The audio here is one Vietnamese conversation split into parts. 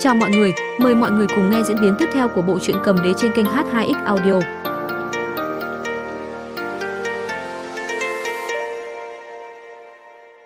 Chào mọi người, mời mọi người cùng nghe diễn biến tiếp theo của bộ truyện cầm đế trên kênh H2X Audio.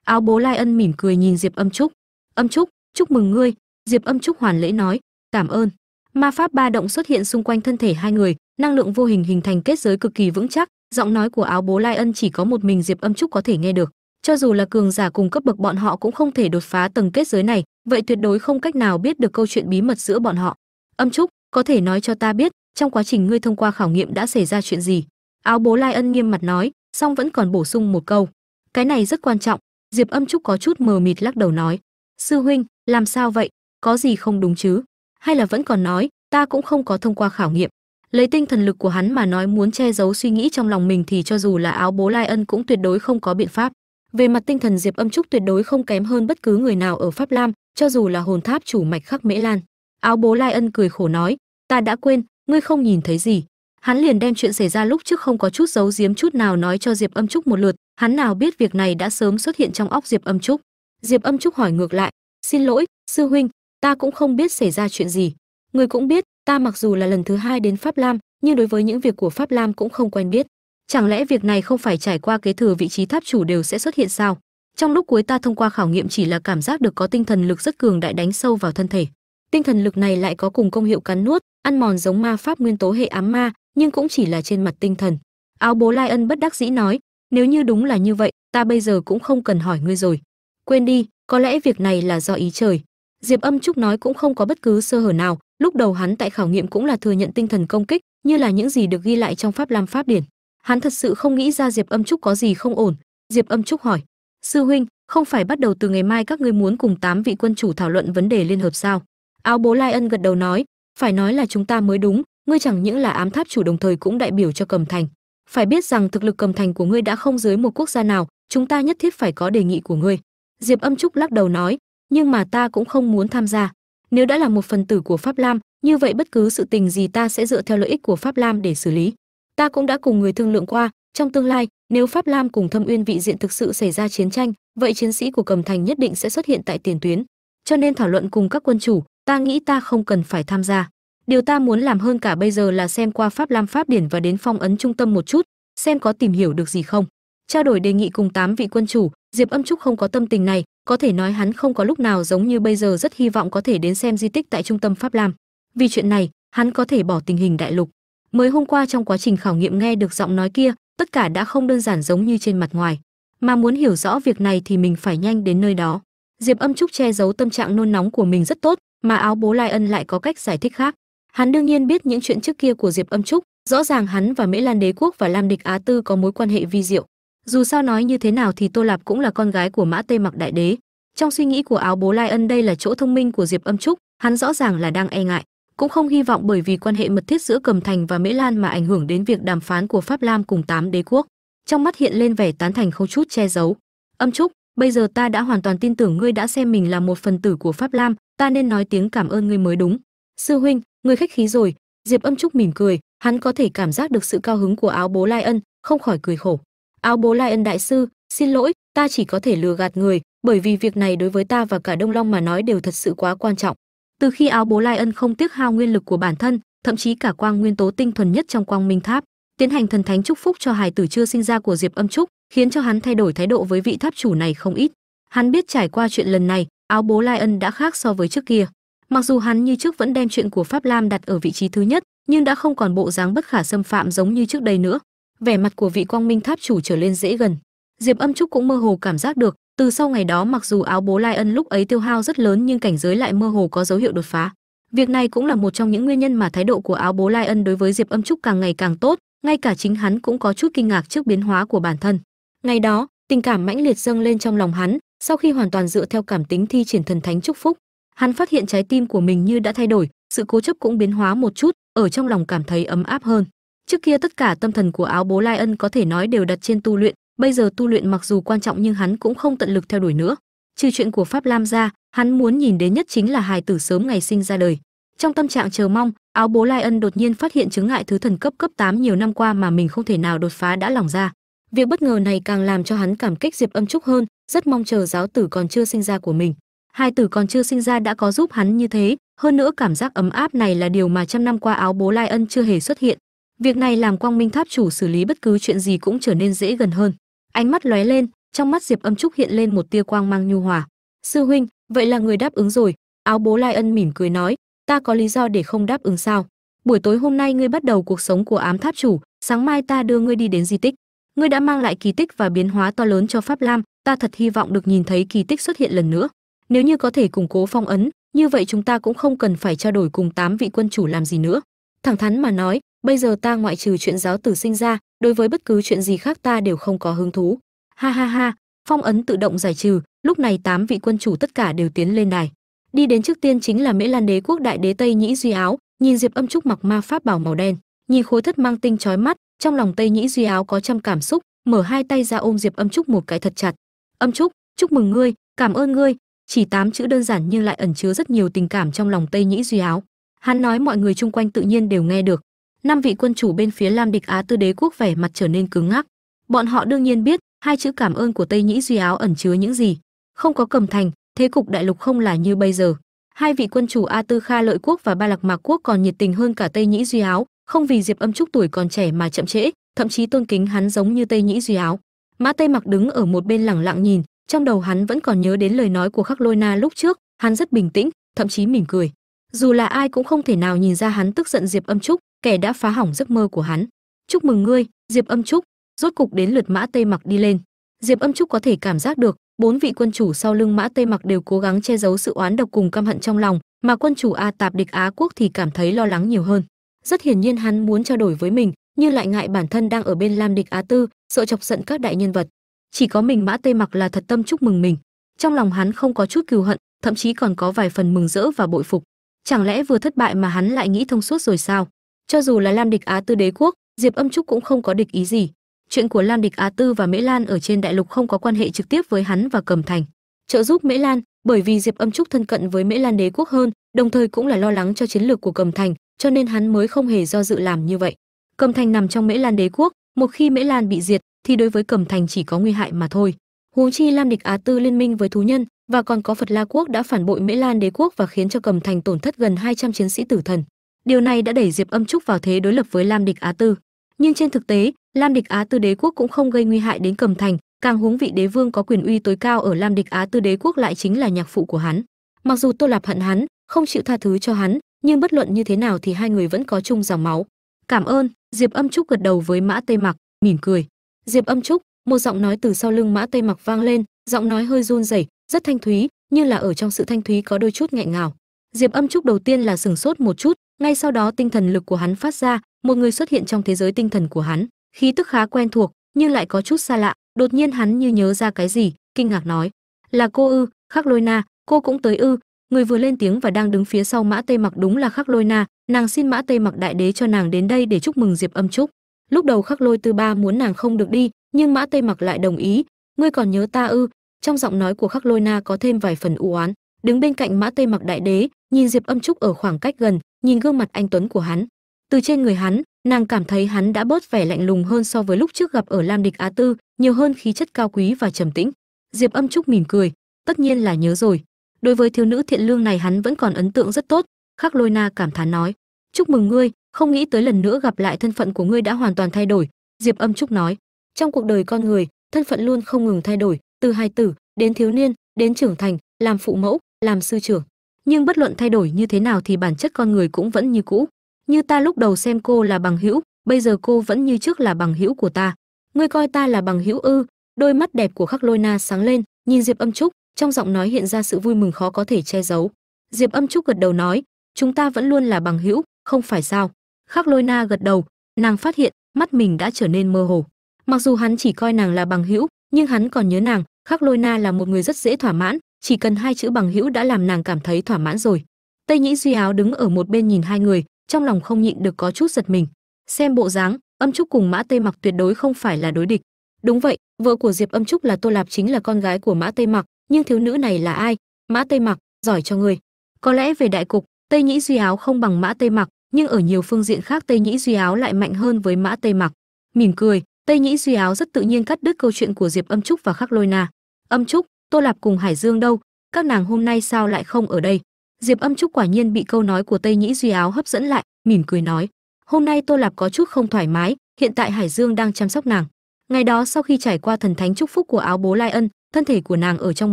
Áo bố Lai Ân mỉm cười nhìn Diệp Âm Trúc. "Âm Trúc, chúc mừng ngươi." Diệp Âm Trúc hoàn lễ nói, "Cảm ơn." Ma pháp ba động xuất hiện xung quanh thân thể hai người, năng lượng vô hình hình thành kết giới cực kỳ vững chắc, giọng nói của áo bố Lai Ân chỉ có một mình Diệp Âm Trúc có thể nghe được. Cho dù là cường giả cùng cấp bậc bọn họ cũng không thể đột phá tầng kết giới này, vậy tuyệt đối không cách nào biết được câu chuyện bí mật giữa bọn họ. Âm Trúc, có thể nói cho ta biết, trong quá trình ngươi thông qua khảo nghiệm đã xảy ra chuyện gì? Áo bố Lai Ân nghiêm mặt nói, song vẫn còn bổ sung một câu. Cái này rất quan trọng. Diệp Âm Trúc có chút mờ mịt lắc đầu nói, sư huynh, làm sao vậy? Có gì không đúng chứ? Hay là vẫn còn nói, ta cũng không có thông qua khảo nghiệm. Lấy tinh thần lực của hắn mà nói muốn che giấu suy nghĩ trong lòng mình thì cho dù là áo bố Lai Ân cũng tuyệt đối không có biện pháp. Về mặt tinh thần Diệp Âm Trúc tuyệt đối không kém hơn bất cứ người nào ở Pháp Lam, cho dù là hồn tháp chủ mạch khắc Mễ Lan. Áo bố Lai Ân cười khổ nói, ta đã quên, ngươi không nhìn thấy gì. Hắn liền đem chuyện xảy ra lúc trước không có chút giấu giếm chút nào nói cho Diệp Âm Trúc một lượt, hắn nào biết việc này đã sớm xuất hiện trong óc Diệp Âm Trúc. Diệp Âm Trúc hỏi ngược lại, "Xin lỗi, sư huynh, ta cũng không biết xảy ra chuyện gì. Người cũng biết, ta mặc dù là lần thứ hai đến Pháp Lam, nhưng đối với những việc của Pháp Lam cũng không quen biết. Chẳng lẽ việc này không phải trải qua kế thừa vị trí tháp chủ đều sẽ xuất hiện sao? Trong lúc cuối ta thông qua khảo nghiệm chỉ là cảm giác được có tinh thần lực rất cường đại đánh sâu vào thân thể. Tinh thần lực này lại có cùng công hiệu cắn nuốt, ăn mòn giống ma pháp nguyên tố hệ ám ma, nhưng cũng chỉ là trên mặt tinh thần. Áo bố Lai Ân bất đắc dĩ nói, nếu như đúng là như vậy, ta bây giờ cũng không cần hỏi ngươi rồi. Quên đi, có lẽ việc này là do ý trời. Diệp Âm Trúc nói cũng không có bất cứ sơ hở nào, lúc đầu hắn tại khảo nghiệm cũng là thừa nhận tinh thần công kích, như là những gì được ghi lại trong pháp lam pháp điển. Hắn thật sự không nghĩ ra Diệp Âm Trúc có gì không ổn. Diệp Âm Trúc hỏi: "Sư huynh, không phải bắt đầu từ ngày mai các ngươi muốn cùng tám vị quân chủ thảo luận vấn đề liên hợp sao?" Áo Bố Lai Ân gật đầu nói: "Phải nói là chúng ta mới đúng, ngươi chẳng những là ám tháp chủ đồng thời cũng đại biểu cho Cầm Thành. Phải biết rằng thực lực Cầm Thành của ngươi đã không dưới một quốc gia nào, chúng ta nhất thiết phải có đề nghị của ngươi." Diệp Âm Trúc lắc đầu nói: "Nhưng mà ta cũng không muốn tham gia. Nếu đã là một phần tử của Pháp Lam, như vậy bất cứ sự tình gì ta sẽ dựa theo lợi ích của Pháp Lam để xử lý." Ta cũng đã cùng người thương lượng qua, trong tương lai, nếu pháp lam cùng thâm uyên vị diện thực sự xảy ra chiến tranh, vậy chiến sĩ của cầm thành nhất định sẽ xuất hiện tại tiền tuyến. Cho nên thảo luận cùng các quân chủ, ta nghĩ ta không cần phải tham gia. Điều ta muốn làm hơn cả bây giờ là xem qua pháp lam pháp điển và đến phong ấn trung tâm một chút, xem có tìm hiểu được gì không. Trao đổi đề nghị cùng tám vị quân chủ, diệp âm trúc không có tâm tình này, có thể nói hắn không có lúc nào giống như bây giờ rất hy vọng có thể đến xem di tích tại trung tâm pháp lam. Vì chuyện này, hắn có thể bỏ tình hình đại lục mới hôm qua trong quá trình khảo nghiệm nghe được giọng nói kia, tất cả đã không đơn giản giống như trên mặt ngoài. Mà muốn hiểu rõ việc này thì mình phải nhanh đến nơi đó. Diệp âm trúc che giấu tâm trạng nôn nóng của mình rất tốt, mà áo bố lai ân lại có cách giải thích khác. Hắn đương nhiên biết những chuyện trước kia của diệp âm trúc, rõ ràng hắn và mễ lan đế quốc và lam địch á tư có mối quan hệ vi diệu. Dù sao nói như thế nào thì tô lạp cũng là con gái của mã tê mặc đại đế. Trong suy nghĩ của áo bố lai ân đây là chỗ thông minh của diệp âm trúc, hắn rõ ràng là đang e ngại cũng không hy vọng bởi vì quan hệ mật thiết giữa Cầm Thành và Mễ Lan mà ảnh hưởng đến việc đàm phán của Pháp Lam cùng tám đế quốc. Trong mắt hiện lên vẻ tán thành không chút che giấu. Âm Trúc, bây giờ ta đã hoàn toàn tin tưởng ngươi đã xem mình là một phần tử của Pháp Lam, ta nên nói tiếng cảm ơn ngươi mới đúng. Sư huynh, ngươi khách khí rồi. Diệp Âm Trúc mỉm cười, hắn có thể cảm giác được sự cao hứng của áo bố Lai Ân, không khỏi cười khổ. Áo bố Lai Ân đại sư, xin lỗi, ta chỉ có thể lừa gạt người, bởi vì việc này đối với ta và cả Đông Long mà nói đều thật sự quá quan trọng. Từ khi áo bố Lai Ân không tiếc hao nguyên lực của bản thân, thậm chí cả quang nguyên tố tinh thuần nhất trong quang minh tháp, tiến hành thần thánh chúc phúc cho hài tử chưa sinh ra của Diệp Âm Trúc, khiến cho hắn thay đổi thái độ với vị tháp chủ này không ít. Hắn biết trải qua chuyện lần này, áo bố Lai Ân đã khác so với trước kia. Mặc dù hắn như trước vẫn đem chuyện của Pháp Lam đặt ở vị trí thứ nhất, nhưng đã không còn bộ dáng bất khả xâm phạm giống như trước đây nữa. Vẻ mặt của vị quang minh tháp chủ trở lên dễ gần. Diệp Âm Trúc cũng mơ hồ cảm giác được, từ sau ngày đó, mặc dù áo bố lai ân lúc ấy tiêu hao rất lớn nhưng cảnh giới lại mơ hồ có dấu hiệu đột phá. Việc này cũng là một trong những nguyên nhân mà thái độ của áo bố lai ân đối với diệp âm trúc càng ngày càng tốt, ngay cả chính hắn cũng có chút kinh ngạc trước biến hóa của bản thân. Ngày đó, tình cảm mãnh liệt dâng lên trong lòng hắn, sau khi hoàn toàn dựa theo cảm tính thi triển thần thánh chúc phúc, hắn phát hiện trái tim của mình như đã thay đổi, sự cố chấp cũng biến hóa một chút, ở trong lòng cảm thấy ấm áp hơn. Trước kia tất cả tâm thần của áo bố lai ân có thể nói đều đặt trên tu luyện bây giờ tu luyện mặc dù quan trọng nhưng hắn cũng không tận lực theo đuổi nữa. Trừ chuyện của pháp lam ra, hắn muốn nhìn đến nhất chính là hài tử sớm ngày sinh ra đời. Trong tâm trạng chờ mong, áo bố lai ân đột nhiên phát hiện chứng ngại thứ thần cấp cấp 8 nhiều năm qua mà mình không thể nào đột phá đã lỏng ra. Việc bất ngờ này càng làm cho hắn cảm kích diệp âm trúc hơn, rất mong chờ giáo tử còn chưa sinh ra của mình. Hai tử còn chưa sinh ra đã có giúp hắn như thế, hơn nữa cảm giác ấm áp này là điều mà trăm năm qua áo bố lai ân chưa hề xuất hiện. Việc này làm quang minh tháp chủ xử lý bất cứ chuyện gì cũng trở nên dễ gần hơn ánh mắt lóe lên, trong mắt diệp âm trúc hiện lên một tia quang mang nhu hòa. Sư huynh, vậy là người đáp ứng rồi. Áo bố lai ân mỉm cười nói, ta có lý do để không đáp ứng sao? Buổi tối hôm nay ngươi bắt đầu cuộc sống của ám tháp chủ, sáng mai ta đưa ngươi đi đến di tích. Ngươi đã mang lại kỳ tích và biến hóa to lớn cho pháp lam, ta thật hy vọng được nhìn thấy kỳ tích xuất hiện lần nữa. Nếu như có thể củng cố phong ấn, như vậy chúng ta cũng không cần phải trao đổi cùng tám vị quân chủ làm gì nữa. Thẳng thắn mà nói bây giờ ta ngoại trừ chuyện giáo tử sinh ra, đối với bất cứ chuyện gì khác ta đều không có hứng thú. Ha ha ha, phong ấn tự động giải trừ, lúc này tám vị quân chủ tất cả đều tiến lên đài. Đi đến trước tiên chính là mễ lan đế quốc đại đế tây nhĩ duy áo, nhìn diệp âm trúc mặc ma pháp bảo màu đen. Nhìn khối thất mang tinh chói mắt, trong lòng tây nhĩ duy áo có trăm cảm xúc, mở hai tay ra ôm diệp âm trúc một cái thật chặt. Âm trúc, chúc mừng ngươi, cảm ơn ngươi. Chỉ tám chữ đơn giản nhưng lại ẩn chứa rất nhiều tình cảm trong lòng tây nhĩ duy áo. Hắn nói mọi người chung quanh tự nhiên đều nghe được năm vị quân chủ bên phía lam địch á tư đế quốc vẻ mặt trở nên cứng ngắc. Bọn họ đương nhiên biết, hai chữ cảm ơn của tây nhĩ duy áo ẩn chứa những gì. Không có cầm thành, thế cục đại lục không là như bây giờ. Hai vị quân chủ a tư kha lợi quốc và ba lạc mạc quốc còn nhiệt tình hơn cả tây nhĩ duy áo, không vì diệp âm trúc tuổi còn trẻ mà chậm trễ, thậm chí tôn kính hắn giống như tây nhĩ duy áo. Mã tây mặc đứng ở một bên lẳng lặng nhìn, trong đầu hắn vẫn còn nhớ đến lời nói của khắc lôi na lúc trước, hắn rất bình tĩnh, thậm chí mỉm cười. Dù là ai cũng không thể nào nhìn ra hắn tức giận diệp âm trúc kẻ đã phá hỏng giấc mơ của hắn. Chúc mừng ngươi, diệp âm trúc. Rốt cục đến lượt mã tây mặc đi lên. Diệp âm trúc có thể cảm giác được, bốn vị quân chủ sau lưng mã tây mặc đều cố gắng che giấu sự oán độc cùng căm hận trong lòng, mà quân chủ a tạp địch á quốc thì cảm thấy lo lắng nhiều hơn. Rất hiển nhiên hắn muốn trao đổi với mình, nhưng lại ngại bản thân đang ở bên lam địch á tư, sợ chọc giận các đại nhân vật. Chỉ có mình mã tây mặc là thật tâm chúc mừng mình. Trong lòng hắn không có chút cừu hận, thậm chí còn có vài phần mừng rỡ và bội phục. Chẳng lẽ vừa thất bại mà hắn lại nghĩ thông suốt rồi sao? Cho dù là lam địch á tư đế quốc, diệp âm trúc cũng không có địch ý gì. Chuyện của lam địch á tư và mễ lan ở trên đại lục không có quan hệ trực tiếp với hắn và cầm thành. Trợ giúp mễ lan, bởi vì diệp âm trúc thân cận với mễ lan đế quốc hơn, đồng thời cũng là lo lắng cho chiến lược của cầm thành, cho nên hắn mới không hề do dự làm như vậy. Cầm thành nằm trong mễ lan đế quốc, một khi mễ lan bị diệt, thì đối với cầm thành chỉ có nguy hại mà thôi. Huống chi lam địch á tư liên minh với thú nhân, và còn có phật la quốc đã phản bội mễ lan đế quốc và khiến cho cầm thành tổn thất gần 200 chiến sĩ tử thần điều này đã đẩy diệp âm trúc vào thế đối lập với lam địch á tư. Nhưng trên thực tế, lam địch á tư đế quốc cũng không gây nguy hại đến cầm thành, càng huống vị đế vương có quyền uy tối cao ở lam địch á tư đế quốc lại chính là nhạc phụ của hắn. Mặc dù tô lạp hận hắn, không chịu tha thứ cho hắn, nhưng bất luận như thế nào thì hai người vẫn có chung dòng máu. Cảm ơn, diệp âm trúc gật đầu với mã tây mặc, mỉm cười. Diệp âm trúc, một giọng nói từ sau lưng mã tây mặc vang lên, giọng nói hơi run rẩy, rất thanh thúy, nhưng là ở trong sự thanh thúy có đôi chút nghẹn ngào. Diệp âm trúc đầu tiên là sừng sốt một chút ngay sau đó tinh thần lực của hắn phát ra, một người xuất hiện trong thế giới tinh thần của hắn, khí tức khá quen thuộc, nhưng lại có chút xa lạ. Đột nhiên hắn như nhớ ra cái gì, kinh ngạc nói, là cô ư, khắc lôi na, cô cũng tới ư? Người vừa lên tiếng và đang đứng phía sau mã tây mặc đúng là khắc lôi na, nàng xin mã tây mặc đại đế cho nàng đến đây để chúc mừng diệp âm trúc. Lúc đầu khắc lôi tư ba muốn nàng không được đi, nhưng mã tây mặc lại đồng ý, ngươi còn nhớ ta ư? Trong giọng nói của khắc lôi na có thêm vài phần u oán. Đứng bên cạnh mã tây mặc đại đế, nhìn diệp âm trúc ở khoảng cách gần nhìn gương mặt anh tuấn của hắn, từ trên người hắn, nàng cảm thấy hắn đã bớt vẻ lạnh lùng hơn so với lúc trước gặp ở lam địch á tư, nhiều hơn khí chất cao quý và trầm tĩnh. Diệp âm trúc mỉm cười, tất nhiên là nhớ rồi. Đối với thiếu nữ thiện lương này hắn vẫn còn ấn tượng rất tốt. Khắc lôi na cảm thán nói, chúc mừng ngươi, không nghĩ tới lần nữa gặp lại thân phận của ngươi đã hoàn toàn thay đổi. Diệp âm trúc nói, trong cuộc đời con người, thân phận luôn không ngừng thay đổi, từ hài tử đến thiếu niên đến trưởng thành, làm phụ mẫu, làm sư trưởng nhưng bất luận thay đổi như thế nào thì bản chất con người cũng vẫn như cũ. Như ta lúc đầu xem cô là bằng hữu, bây giờ cô vẫn như trước là bằng hữu của ta. Ngươi coi ta là bằng hữu ư? Đôi mắt đẹp của khắc lôi na sáng lên, nhìn diệp âm trúc, trong giọng nói hiện ra sự vui mừng khó có thể che giấu. Diệp âm trúc gật đầu nói, chúng ta vẫn luôn là bằng hữu, không phải sao? Khắc lôi na gật đầu, nàng phát hiện, mắt mình đã trở nên mơ hồ. Mặc dù hắn chỉ coi nàng là bằng hữu, nhưng hắn còn nhớ nàng, khắc lôi na là một người rất dễ thỏa mãn chỉ cần hai chữ bằng hữu đã làm nàng cảm thấy thỏa mãn rồi. Tây nhĩ duy áo đứng ở một bên nhìn hai người, trong lòng không nhịn được có chút giật mình. Xem bộ dáng, âm trúc cùng mã tây mặc tuyệt đối không phải là đối địch. Đúng vậy, vợ của diệp âm trúc là tô lạp chính là con gái của mã tây mặc, nhưng thiếu nữ này là ai? Mã tây mặc, giỏi cho người. Có lẽ về đại cục, tây nhĩ duy áo không bằng mã tây mặc, nhưng ở nhiều phương diện khác tây nhĩ duy áo lại mạnh hơn với mã tây mặc. Mỉm cười, tây nhĩ duy áo rất tự nhiên cắt đứt câu chuyện của diệp âm trúc và khắc lôi na. Âm trúc tô lạp cùng hải dương đâu? Các nàng hôm nay sao lại không ở đây? Diệp âm trúc quả nhiên bị câu nói của tây nhĩ duy áo hấp dẫn lại, mỉm cười nói, hôm nay tô lạp có chút không thoải mái, hiện tại hải dương đang chăm sóc nàng. Ngày đó sau khi trải qua thần thánh chúc phúc của áo bố lai ân, thân thể của nàng ở trong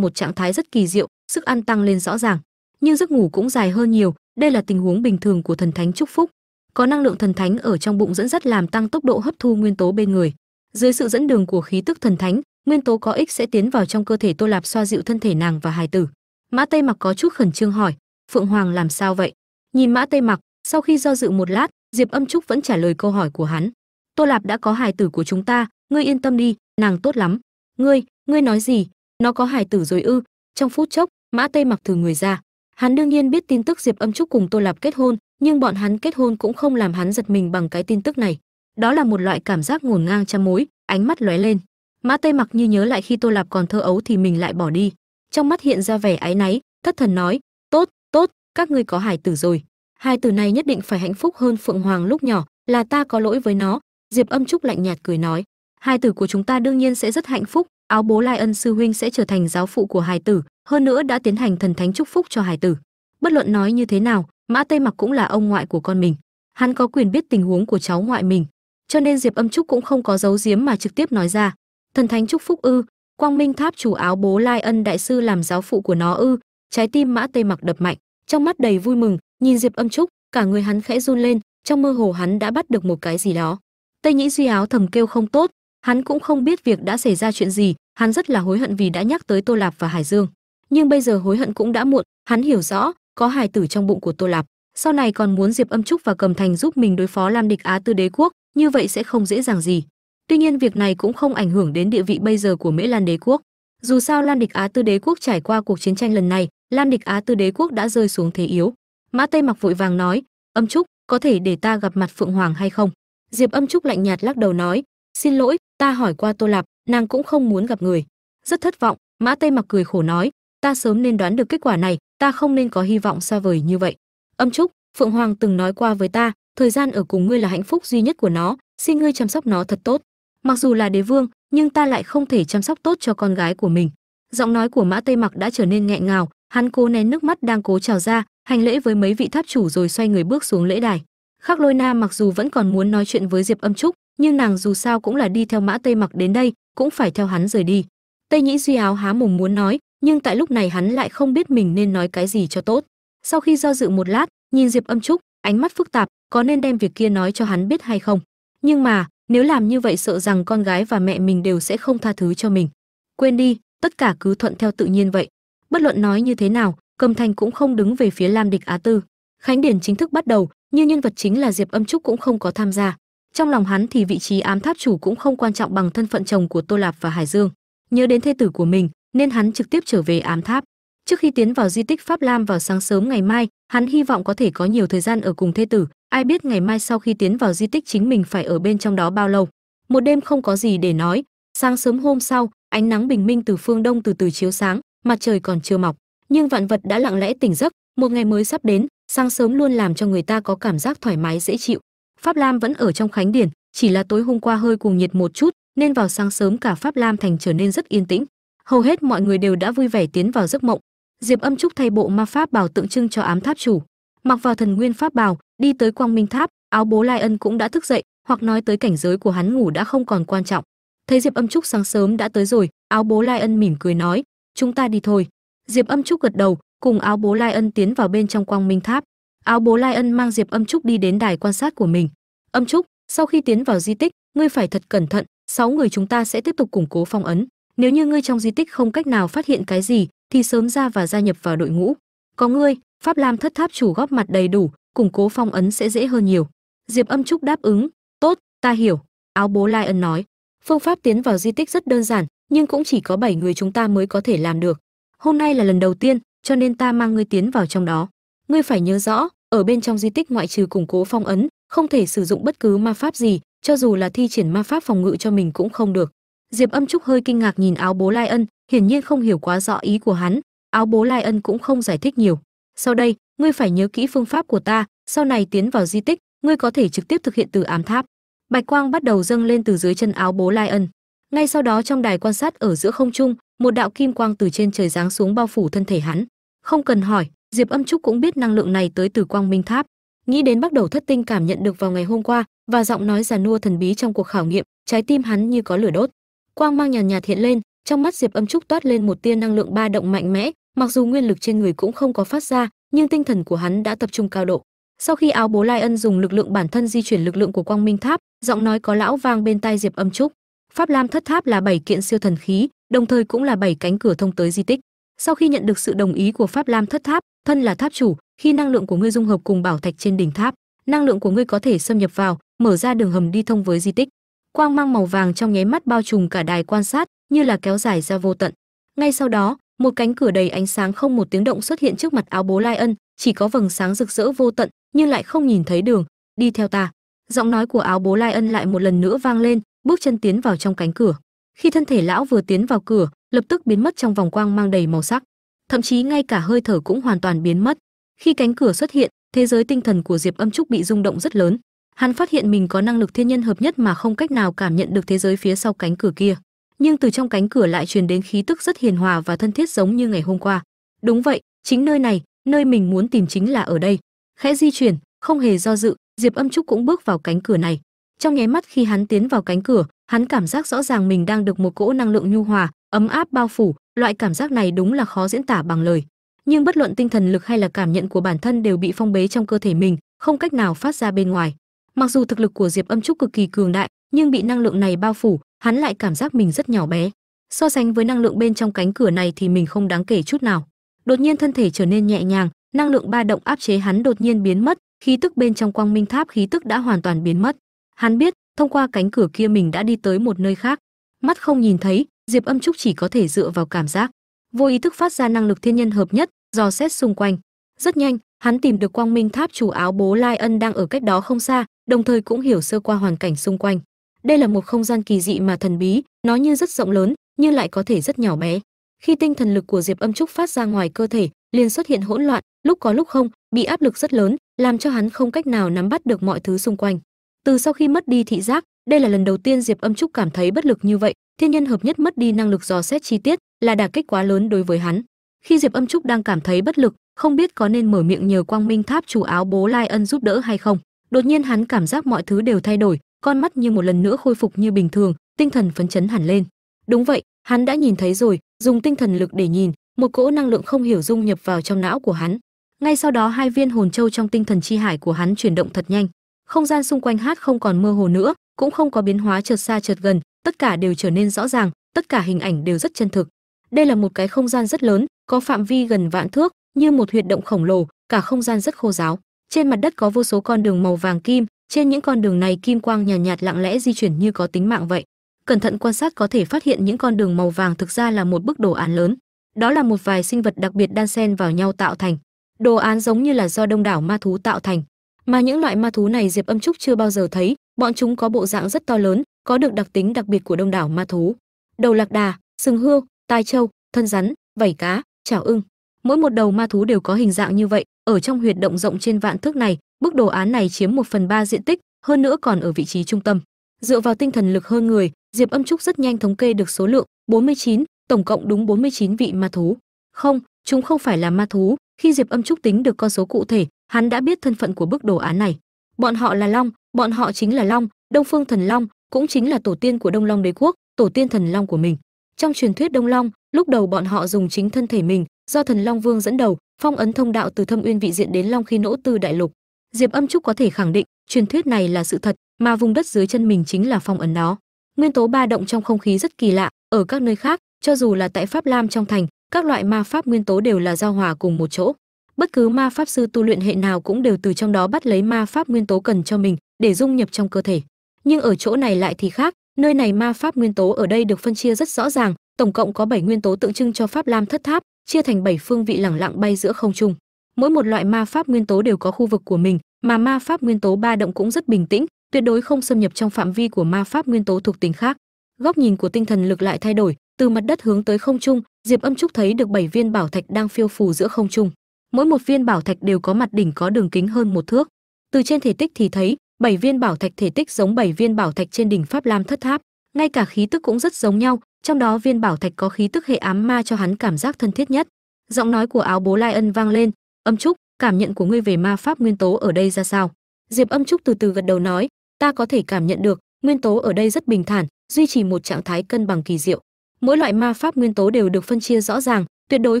một trạng thái rất kỳ diệu, sức ăn tăng lên rõ ràng. Nhưng giấc ngủ cũng dài hơn nhiều, đây là tình huống bình thường của thần thánh chúc phúc. Có năng lượng thần thánh ở trong bụng dẫn dắt làm tăng tốc độ hấp thu nguyên tố bên người. Dưới sự dẫn đường của khí tức thần thánh nguyên tố có ích sẽ tiến vào trong cơ thể tô lạp xoa dịu thân thể nàng và hài tử. Mã tây mặc có chút khẩn trương hỏi, phượng hoàng làm sao vậy? Nhìn mã tây mặc, sau khi do dự một lát, diệp âm trúc vẫn trả lời câu hỏi của hắn, tô lạp đã có hài tử của chúng ta, ngươi yên tâm đi, nàng tốt lắm. Ngươi ngươi nói gì? Nó có hài tử rồi ư? Trong phút chốc, mã tây mặc thử người ra. Hắn đương nhiên biết tin tức diệp âm trúc cùng tô lạp kết hôn, nhưng bọn hắn kết hôn cũng không làm hắn giật mình bằng cái tin tức này. Đó là một loại cảm giác ngổn ngang trăm mối, ánh mắt lóe lên mã tây mặc như nhớ lại khi tô lạp còn thơ ấu thì mình lại bỏ đi. Trong mắt hiện ra vẻ áy náy, thất thần nói, tốt tốt, các ngươi có hài tử rồi. Hai tử này nhất định phải hạnh phúc hơn phượng hoàng lúc nhỏ, là ta có lỗi với nó. Diệp âm trúc lạnh nhạt cười nói hai tử của chúng ta đương nhiên sẽ rất hạnh phúc, áo bố lai ân sư huynh sẽ trở thành giáo phụ của hài tử, hơn nữa đã tiến hành thần thánh chúc phúc cho hài tử. Bất luận nói như thế nào, mã tây mặc cũng là ông ngoại của con mình. Hắn có quyền biết tình huống của cháu ngoại mình. Cho nên diệp âm trúc cũng không có giấu giếm mà trực tiếp nói ra thần thánh chúc phúc ư, quang minh tháp chủ áo bố lai ân đại sư làm giáo phụ của nó ư, trái tim mã tây mặc đập mạnh. Trong mắt đầy vui mừng, nhìn diệp âm trúc, cả người hắn khẽ run lên, trong mơ hồ hắn đã bắt được một cái gì đó. Tây nhĩ duy áo thầm kêu không tốt, hắn cũng không biết việc đã xảy ra chuyện gì, hắn rất là hối hận vì đã nhắc tới tô lạp và hải dương. Nhưng bây giờ hối hận cũng đã muộn, hắn hiểu rõ, có hài tử trong bụng của tô lạp. Sau này còn muốn diệp âm trúc và cầm thành giúp mình đối phó lam địch á tư đế quốc, như vậy sẽ không dễ dàng gì tuy nhiên việc này cũng không ảnh hưởng đến địa vị bây giờ của mễ lan đế quốc. Dù sao lan địch á tư đế quốc trải qua cuộc chiến tranh lần này, lan địch á tư đế quốc đã rơi xuống thế yếu. Mã tây mặc vội vàng nói, âm trúc, có thể để ta gặp mặt phượng hoàng hay không? Diệp âm trúc lạnh nhạt lắc đầu nói, xin lỗi, ta hỏi qua tô lạp, nàng cũng không muốn gặp người. Rất thất vọng, mã tây mặc cười khổ nói, ta sớm nên đoán được kết quả này, ta không nên có hy vọng xa vời như vậy. Âm trúc, phượng hoàng từng nói qua với ta, thời gian ở cùng ngươi là hạnh phúc duy nhất của nó, xin ngươi chăm sóc nó thật tốt mặc dù là đế vương, nhưng ta lại không thể chăm sóc tốt cho con gái của mình. Giọng nói của mã tây mặc đã trở nên nghẹn ngào, hắn cố nén nước mắt đang cố trào ra, hành lễ với mấy vị tháp chủ rồi xoay người bước xuống lễ đài. Khắc lôi na mặc dù vẫn còn muốn nói chuyện với diệp âm trúc, nhưng nàng dù sao cũng là đi theo mã tây mặc đến đây, cũng phải theo hắn rời đi. Tây nhĩ duy áo há mồm muốn nói, nhưng tại lúc này hắn lại không biết mình nên nói cái gì cho tốt. Sau khi do dự một lát, nhìn diệp âm trúc, ánh mắt phức tạp, có nên đem việc kia nói cho hắn biết hay không? Nhưng mà nếu làm như vậy sợ rằng con gái và mẹ mình đều sẽ không tha thứ cho mình. Quên đi, tất cả cứ thuận theo tự nhiên vậy. Bất luận nói như thế nào, cầm thành cũng không đứng về phía lam địch á tư. Khánh điển chính thức bắt đầu như nhân vật chính là diệp âm trúc cũng không có tham gia. Trong lòng hắn thì vị trí ám tháp chủ cũng không quan trọng bằng thân phận chồng của tô lạp và hải dương. Nhớ đến thê tử của mình, nên hắn trực tiếp trở về ám tháp. Trước khi tiến vào di tích pháp lam vào sáng sớm ngày mai, hắn hy vọng có thể có nhiều thời gian ở cùng thê tử ai biết ngày mai sau khi tiến vào di tích chính mình phải ở bên trong đó bao lâu? Một đêm không có gì để nói. Sáng sớm hôm sau, ánh nắng bình minh từ phương đông từ từ chiếu sáng, mặt trời còn chưa mọc. Nhưng vạn vật đã lặng lẽ tỉnh giấc. Một ngày mới sắp đến, sáng sớm luôn làm cho người ta có cảm giác thoải mái, dễ chịu. Pháp lam vẫn ở trong khánh điển, chỉ là tối hôm qua hơi cuồng nhiệt một chút, nên vào sáng sớm cả pháp lam thành trở nên rất yên tĩnh. Hầu hết mọi người đều đã vui vẻ tiến vào giấc mộng. Diệp âm trúc thay bộ ma pháp bảo tượng trưng cho ám tháp chủ. Mặc vào thần nguyên pháp bào đi tới quang minh tháp, áo bố lai ân cũng đã thức dậy, hoặc nói tới cảnh giới của hắn ngủ đã không còn quan trọng. Thấy diệp âm trúc sáng sớm đã tới rồi, áo bố lai ân mỉm cười nói, chúng ta đi thôi. Diệp âm trúc gật đầu, cùng áo bố lai ân tiến vào bên trong quang minh tháp. Áo bố lai ân mang diệp âm trúc đi đến đài quan sát của mình. Âm trúc, sau khi tiến vào di tích, ngươi phải thật cẩn thận, sáu người chúng ta sẽ tiếp tục củng cố phong ấn. Nếu như ngươi trong di tích không cách nào phát hiện cái gì, thì sớm ra và gia nhập vào đội ngũ. Có ngươi, pháp lam thất tháp chủ góp mặt đầy đủ củng cố phong ấn sẽ dễ hơn nhiều. Diệp âm trúc đáp ứng, tốt, ta hiểu. Áo bố lai ân nói, phương pháp tiến vào di tích rất đơn giản, nhưng cũng chỉ có 7 người chúng ta mới có thể làm được. Hôm nay là lần đầu tiên, cho nên ta mang ngươi tiến vào trong đó. Ngươi phải nhớ rõ, ở bên trong di tích ngoại trừ củng cố phong ấn, không thể sử dụng bất cứ ma pháp gì, cho dù là thi triển ma pháp phòng ngự cho mình cũng không được. Diệp âm trúc hơi kinh ngạc nhìn áo bố lai ân, hiển nhiên không hiểu quá rõ ý của hắn. Áo bố lai ân cũng không giải thích nhiều. Sau đây ngươi phải nhớ kỹ phương pháp của ta, sau này tiến vào di tích, ngươi có thể trực tiếp thực hiện từ ám tháp. Bạch quang bắt đầu dâng lên từ dưới chân áo bố lai ân. Ngay sau đó trong đài quan sát ở giữa không trung, một đạo kim quang từ trên trời giáng xuống bao phủ thân thể hắn. Không cần hỏi, diệp âm trúc cũng biết năng lượng này tới từ quang minh tháp. Nghĩ đến bắt đầu thất tinh cảm nhận được vào ngày hôm qua, và giọng nói già nua thần bí trong cuộc khảo nghiệm, trái tim hắn như có lửa đốt. Quang mang nhàn nhạt hiện lên, trong mắt diệp âm trúc toát lên một tia năng lượng ba động mạnh mẽ, mặc dù nguyên lực trên người cũng không có phát ra nhưng tinh thần của hắn đã tập trung cao độ. Sau khi áo bố lai ân dùng lực lượng bản thân di chuyển lực lượng của quang minh tháp, giọng nói có lão vang bên tai diệp âm trúc. Pháp lam thất tháp là bảy kiện siêu thần khí, đồng thời cũng là bảy cánh cửa thông tới di tích. Sau khi nhận được sự đồng ý của pháp lam thất tháp, thân là tháp chủ, khi năng lượng của ngươi dung hợp cùng bảo thạch trên đỉnh tháp, năng lượng của ngươi có thể xâm nhập vào, mở ra đường hầm đi thông với di tích. Quang mang màu vàng trong nháy mắt bao trùm cả đài quan sát, như là kéo dài ra vô tận. Ngay sau đó một cánh cửa đầy ánh sáng không một tiếng động xuất hiện trước mặt áo bố lai ân chỉ có vầng sáng rực rỡ vô tận, nhưng lại không nhìn thấy đường. Đi theo ta. Giọng nói của áo bố lai ân lại một lần nữa vang lên, bước chân tiến vào trong cánh cửa. Khi thân thể lão vừa tiến vào cửa, lập tức biến mất trong vòng quang mang đầy màu sắc. Thậm chí ngay cả hơi thở cũng hoàn toàn biến mất. Khi cánh cửa xuất hiện, thế giới tinh thần của diệp âm trúc bị rung động rất lớn. Hắn phát hiện mình có năng lực thiên nhân hợp nhất mà không cách nào cảm nhận được thế giới phía sau cánh cửa kia nhưng từ trong cánh cửa lại truyền đến khí tức rất hiền hòa và thân thiết giống như ngày hôm qua. Đúng vậy, chính nơi này, nơi mình muốn tìm chính là ở đây. Khẽ di chuyển, không hề do dự, diệp âm trúc cũng bước vào cánh cửa này. Trong nháy mắt khi hắn tiến vào cánh cửa, hắn cảm giác rõ ràng mình đang được một cỗ năng lượng nhu hòa, ấm áp bao phủ, loại cảm giác này đúng là khó diễn tả bằng lời. Nhưng bất luận tinh thần lực hay là cảm nhận của bản thân đều bị phong bế trong cơ thể mình, không cách nào phát ra bên ngoài. Mặc dù thực lực của diệp âm trúc cực kỳ cường đại, nhưng bị năng lượng này bao phủ hắn lại cảm giác mình rất nhỏ bé. So sánh với năng lượng bên trong cánh cửa này thì mình không đáng kể chút nào. Đột nhiên thân thể trở nên nhẹ nhàng, năng lượng ba động áp chế hắn đột nhiên biến mất, khí tức bên trong quang minh tháp khí tức đã hoàn toàn biến mất. Hắn biết, thông qua cánh cửa kia mình đã đi tới một nơi khác. Mắt không nhìn thấy, diệp âm trúc chỉ có thể dựa vào cảm giác. Vô ý thức phát ra năng lực thiên nhân hợp nhất, dò xét xung quanh. Rất nhanh, hắn tìm được quang minh tháp chủ áo bố lai ân đang ở cách đó không xa, đồng thời cũng hiểu sơ qua hoàn cảnh xung quanh đây là một không gian kỳ dị mà thần bí, nó như rất rộng lớn, nhưng lại có thể rất nhỏ bé. Khi tinh thần lực của diệp âm trúc phát ra ngoài cơ thể, liền xuất hiện hỗn loạn, lúc có lúc không, bị áp lực rất lớn, làm cho hắn không cách nào nắm bắt được mọi thứ xung quanh. Từ sau khi mất đi thị giác, đây là lần đầu tiên diệp âm trúc cảm thấy bất lực như vậy, thiên nhân hợp nhất mất đi năng lực dò xét chi tiết, là đả kích quá lớn đối với hắn. Khi diệp âm trúc đang cảm thấy bất lực, không biết có nên mở miệng nhờ quang minh tháp chủ áo bố lai ân giúp đỡ hay không, đột nhiên hắn cảm giác mọi thứ đều thay đổi con mắt như một lần nữa khôi phục như bình thường, tinh thần phấn chấn hẳn lên. Đúng vậy, hắn đã nhìn thấy rồi, dùng tinh thần lực để nhìn, một cỗ năng lượng không hiểu dung nhập vào trong não của hắn. Ngay sau đó hai viên hồn châu trong tinh thần chi hải của hắn chuyển động thật nhanh. Không gian xung quanh hát không còn mơ hồ nữa, cũng không có biến hóa chợt xa chợt gần, tất cả đều trở nên rõ ràng, tất cả hình ảnh đều rất chân thực. Đây là một cái không gian rất lớn, có phạm vi gần vạn thước, như một huyệt động khổng lồ, cả không gian rất khô giáo. Trên mặt đất có vô số con đường màu vàng kim trên những con đường này kim quang nhàn nhạt, nhạt lặng lẽ di chuyển như có tính mạng vậy. Cẩn thận quan sát có thể phát hiện những con đường màu vàng thực ra là một bức đồ án lớn. Đó là một vài sinh vật đặc biệt đan xen vào nhau tạo thành. Đồ án giống như là do đông đảo ma thú tạo thành. Mà những loại ma thú này diệp âm trúc chưa bao giờ thấy. Bọn chúng có bộ dạng rất to lớn có được đặc tính đặc biệt của đông đảo ma thú. Đầu lạc đà sừng hươu tai trâu thân rắn vảy cá chảo ưng. Mỗi một đầu ma thú đều có hình dạng như vậy. Ở trong huyệt động rộng trên vạn thước này bức đồ án này chiếm một phần ba diện tích hơn nữa còn ở vị trí trung tâm. Dựa vào tinh thần lực hơn người diệp âm trúc rất nhanh thống kê được số lượng 49, tổng cộng đúng 49 vị ma thú. Không chúng không phải là ma thú. Khi diệp âm trúc tính được con số cụ thể hắn đã biết thân phận của bức đồ án này. Bọn họ là long bọn họ chính là long đông phương thần long cũng chính là tổ tiên của đông long đế quốc tổ tiên thần long của mình. Trong truyền thuyết đông long lúc đầu bọn họ dùng chính thân thể mình do thần long vương dẫn đầu phong ấn thông đạo từ thâm uyên vị diện đến long khi nỗ tư đại lục diệp âm trúc có thể khẳng định, truyền thuyết này là sự thật, mà vùng đất dưới chân mình chính là phong ấn đó. Nguyên tố ba động trong không khí rất kỳ lạ, ở các nơi khác, cho dù là tại pháp lam trong thành, các loại ma pháp nguyên tố đều là giao hòa cùng một chỗ. Bất cứ ma pháp sư tu luyện hệ nào cũng đều từ trong đó bắt lấy ma pháp nguyên tố cần cho mình, để dung nhập trong cơ thể. Nhưng ở chỗ này lại thì khác, nơi này ma pháp nguyên tố ở đây được phân chia rất rõ ràng, tổng cộng có 7 nguyên tố tượng trưng cho pháp lam thất tháp, chia thành 7 phương vị lẳng lặng bay giữa không trung mỗi một loại ma pháp nguyên tố đều có khu vực của mình, mà ma pháp nguyên tố ba động cũng rất bình tĩnh, tuyệt đối không xâm nhập trong phạm vi của ma pháp nguyên tố thuộc tính khác. Góc nhìn của tinh thần lực lại thay đổi, từ mặt đất hướng tới không trung, diệp âm trúc thấy được bảy viên bảo thạch đang phiêu phù giữa không trung. Mỗi một viên bảo thạch đều có mặt đỉnh có đường kính hơn một thước. Từ trên thể tích thì thấy, bảy viên bảo thạch thể tích giống bảy viên bảo thạch trên đỉnh pháp lam thất tháp. Ngay cả khí tức cũng rất giống nhau, trong đó viên bảo thạch có khí tức hệ ám ma cho hắn cảm giác thân thiết nhất. Giọng nói của áo bố lai ân vang lên âm trúc, cảm nhận của ngươi về ma pháp nguyên tố ở đây ra sao? Diệp âm trúc từ từ gật đầu nói, ta có thể cảm nhận được, nguyên tố ở đây rất bình thản, duy trì một trạng thái cân bằng kỳ diệu. Mỗi loại ma pháp nguyên tố đều được phân chia rõ ràng, tuyệt đối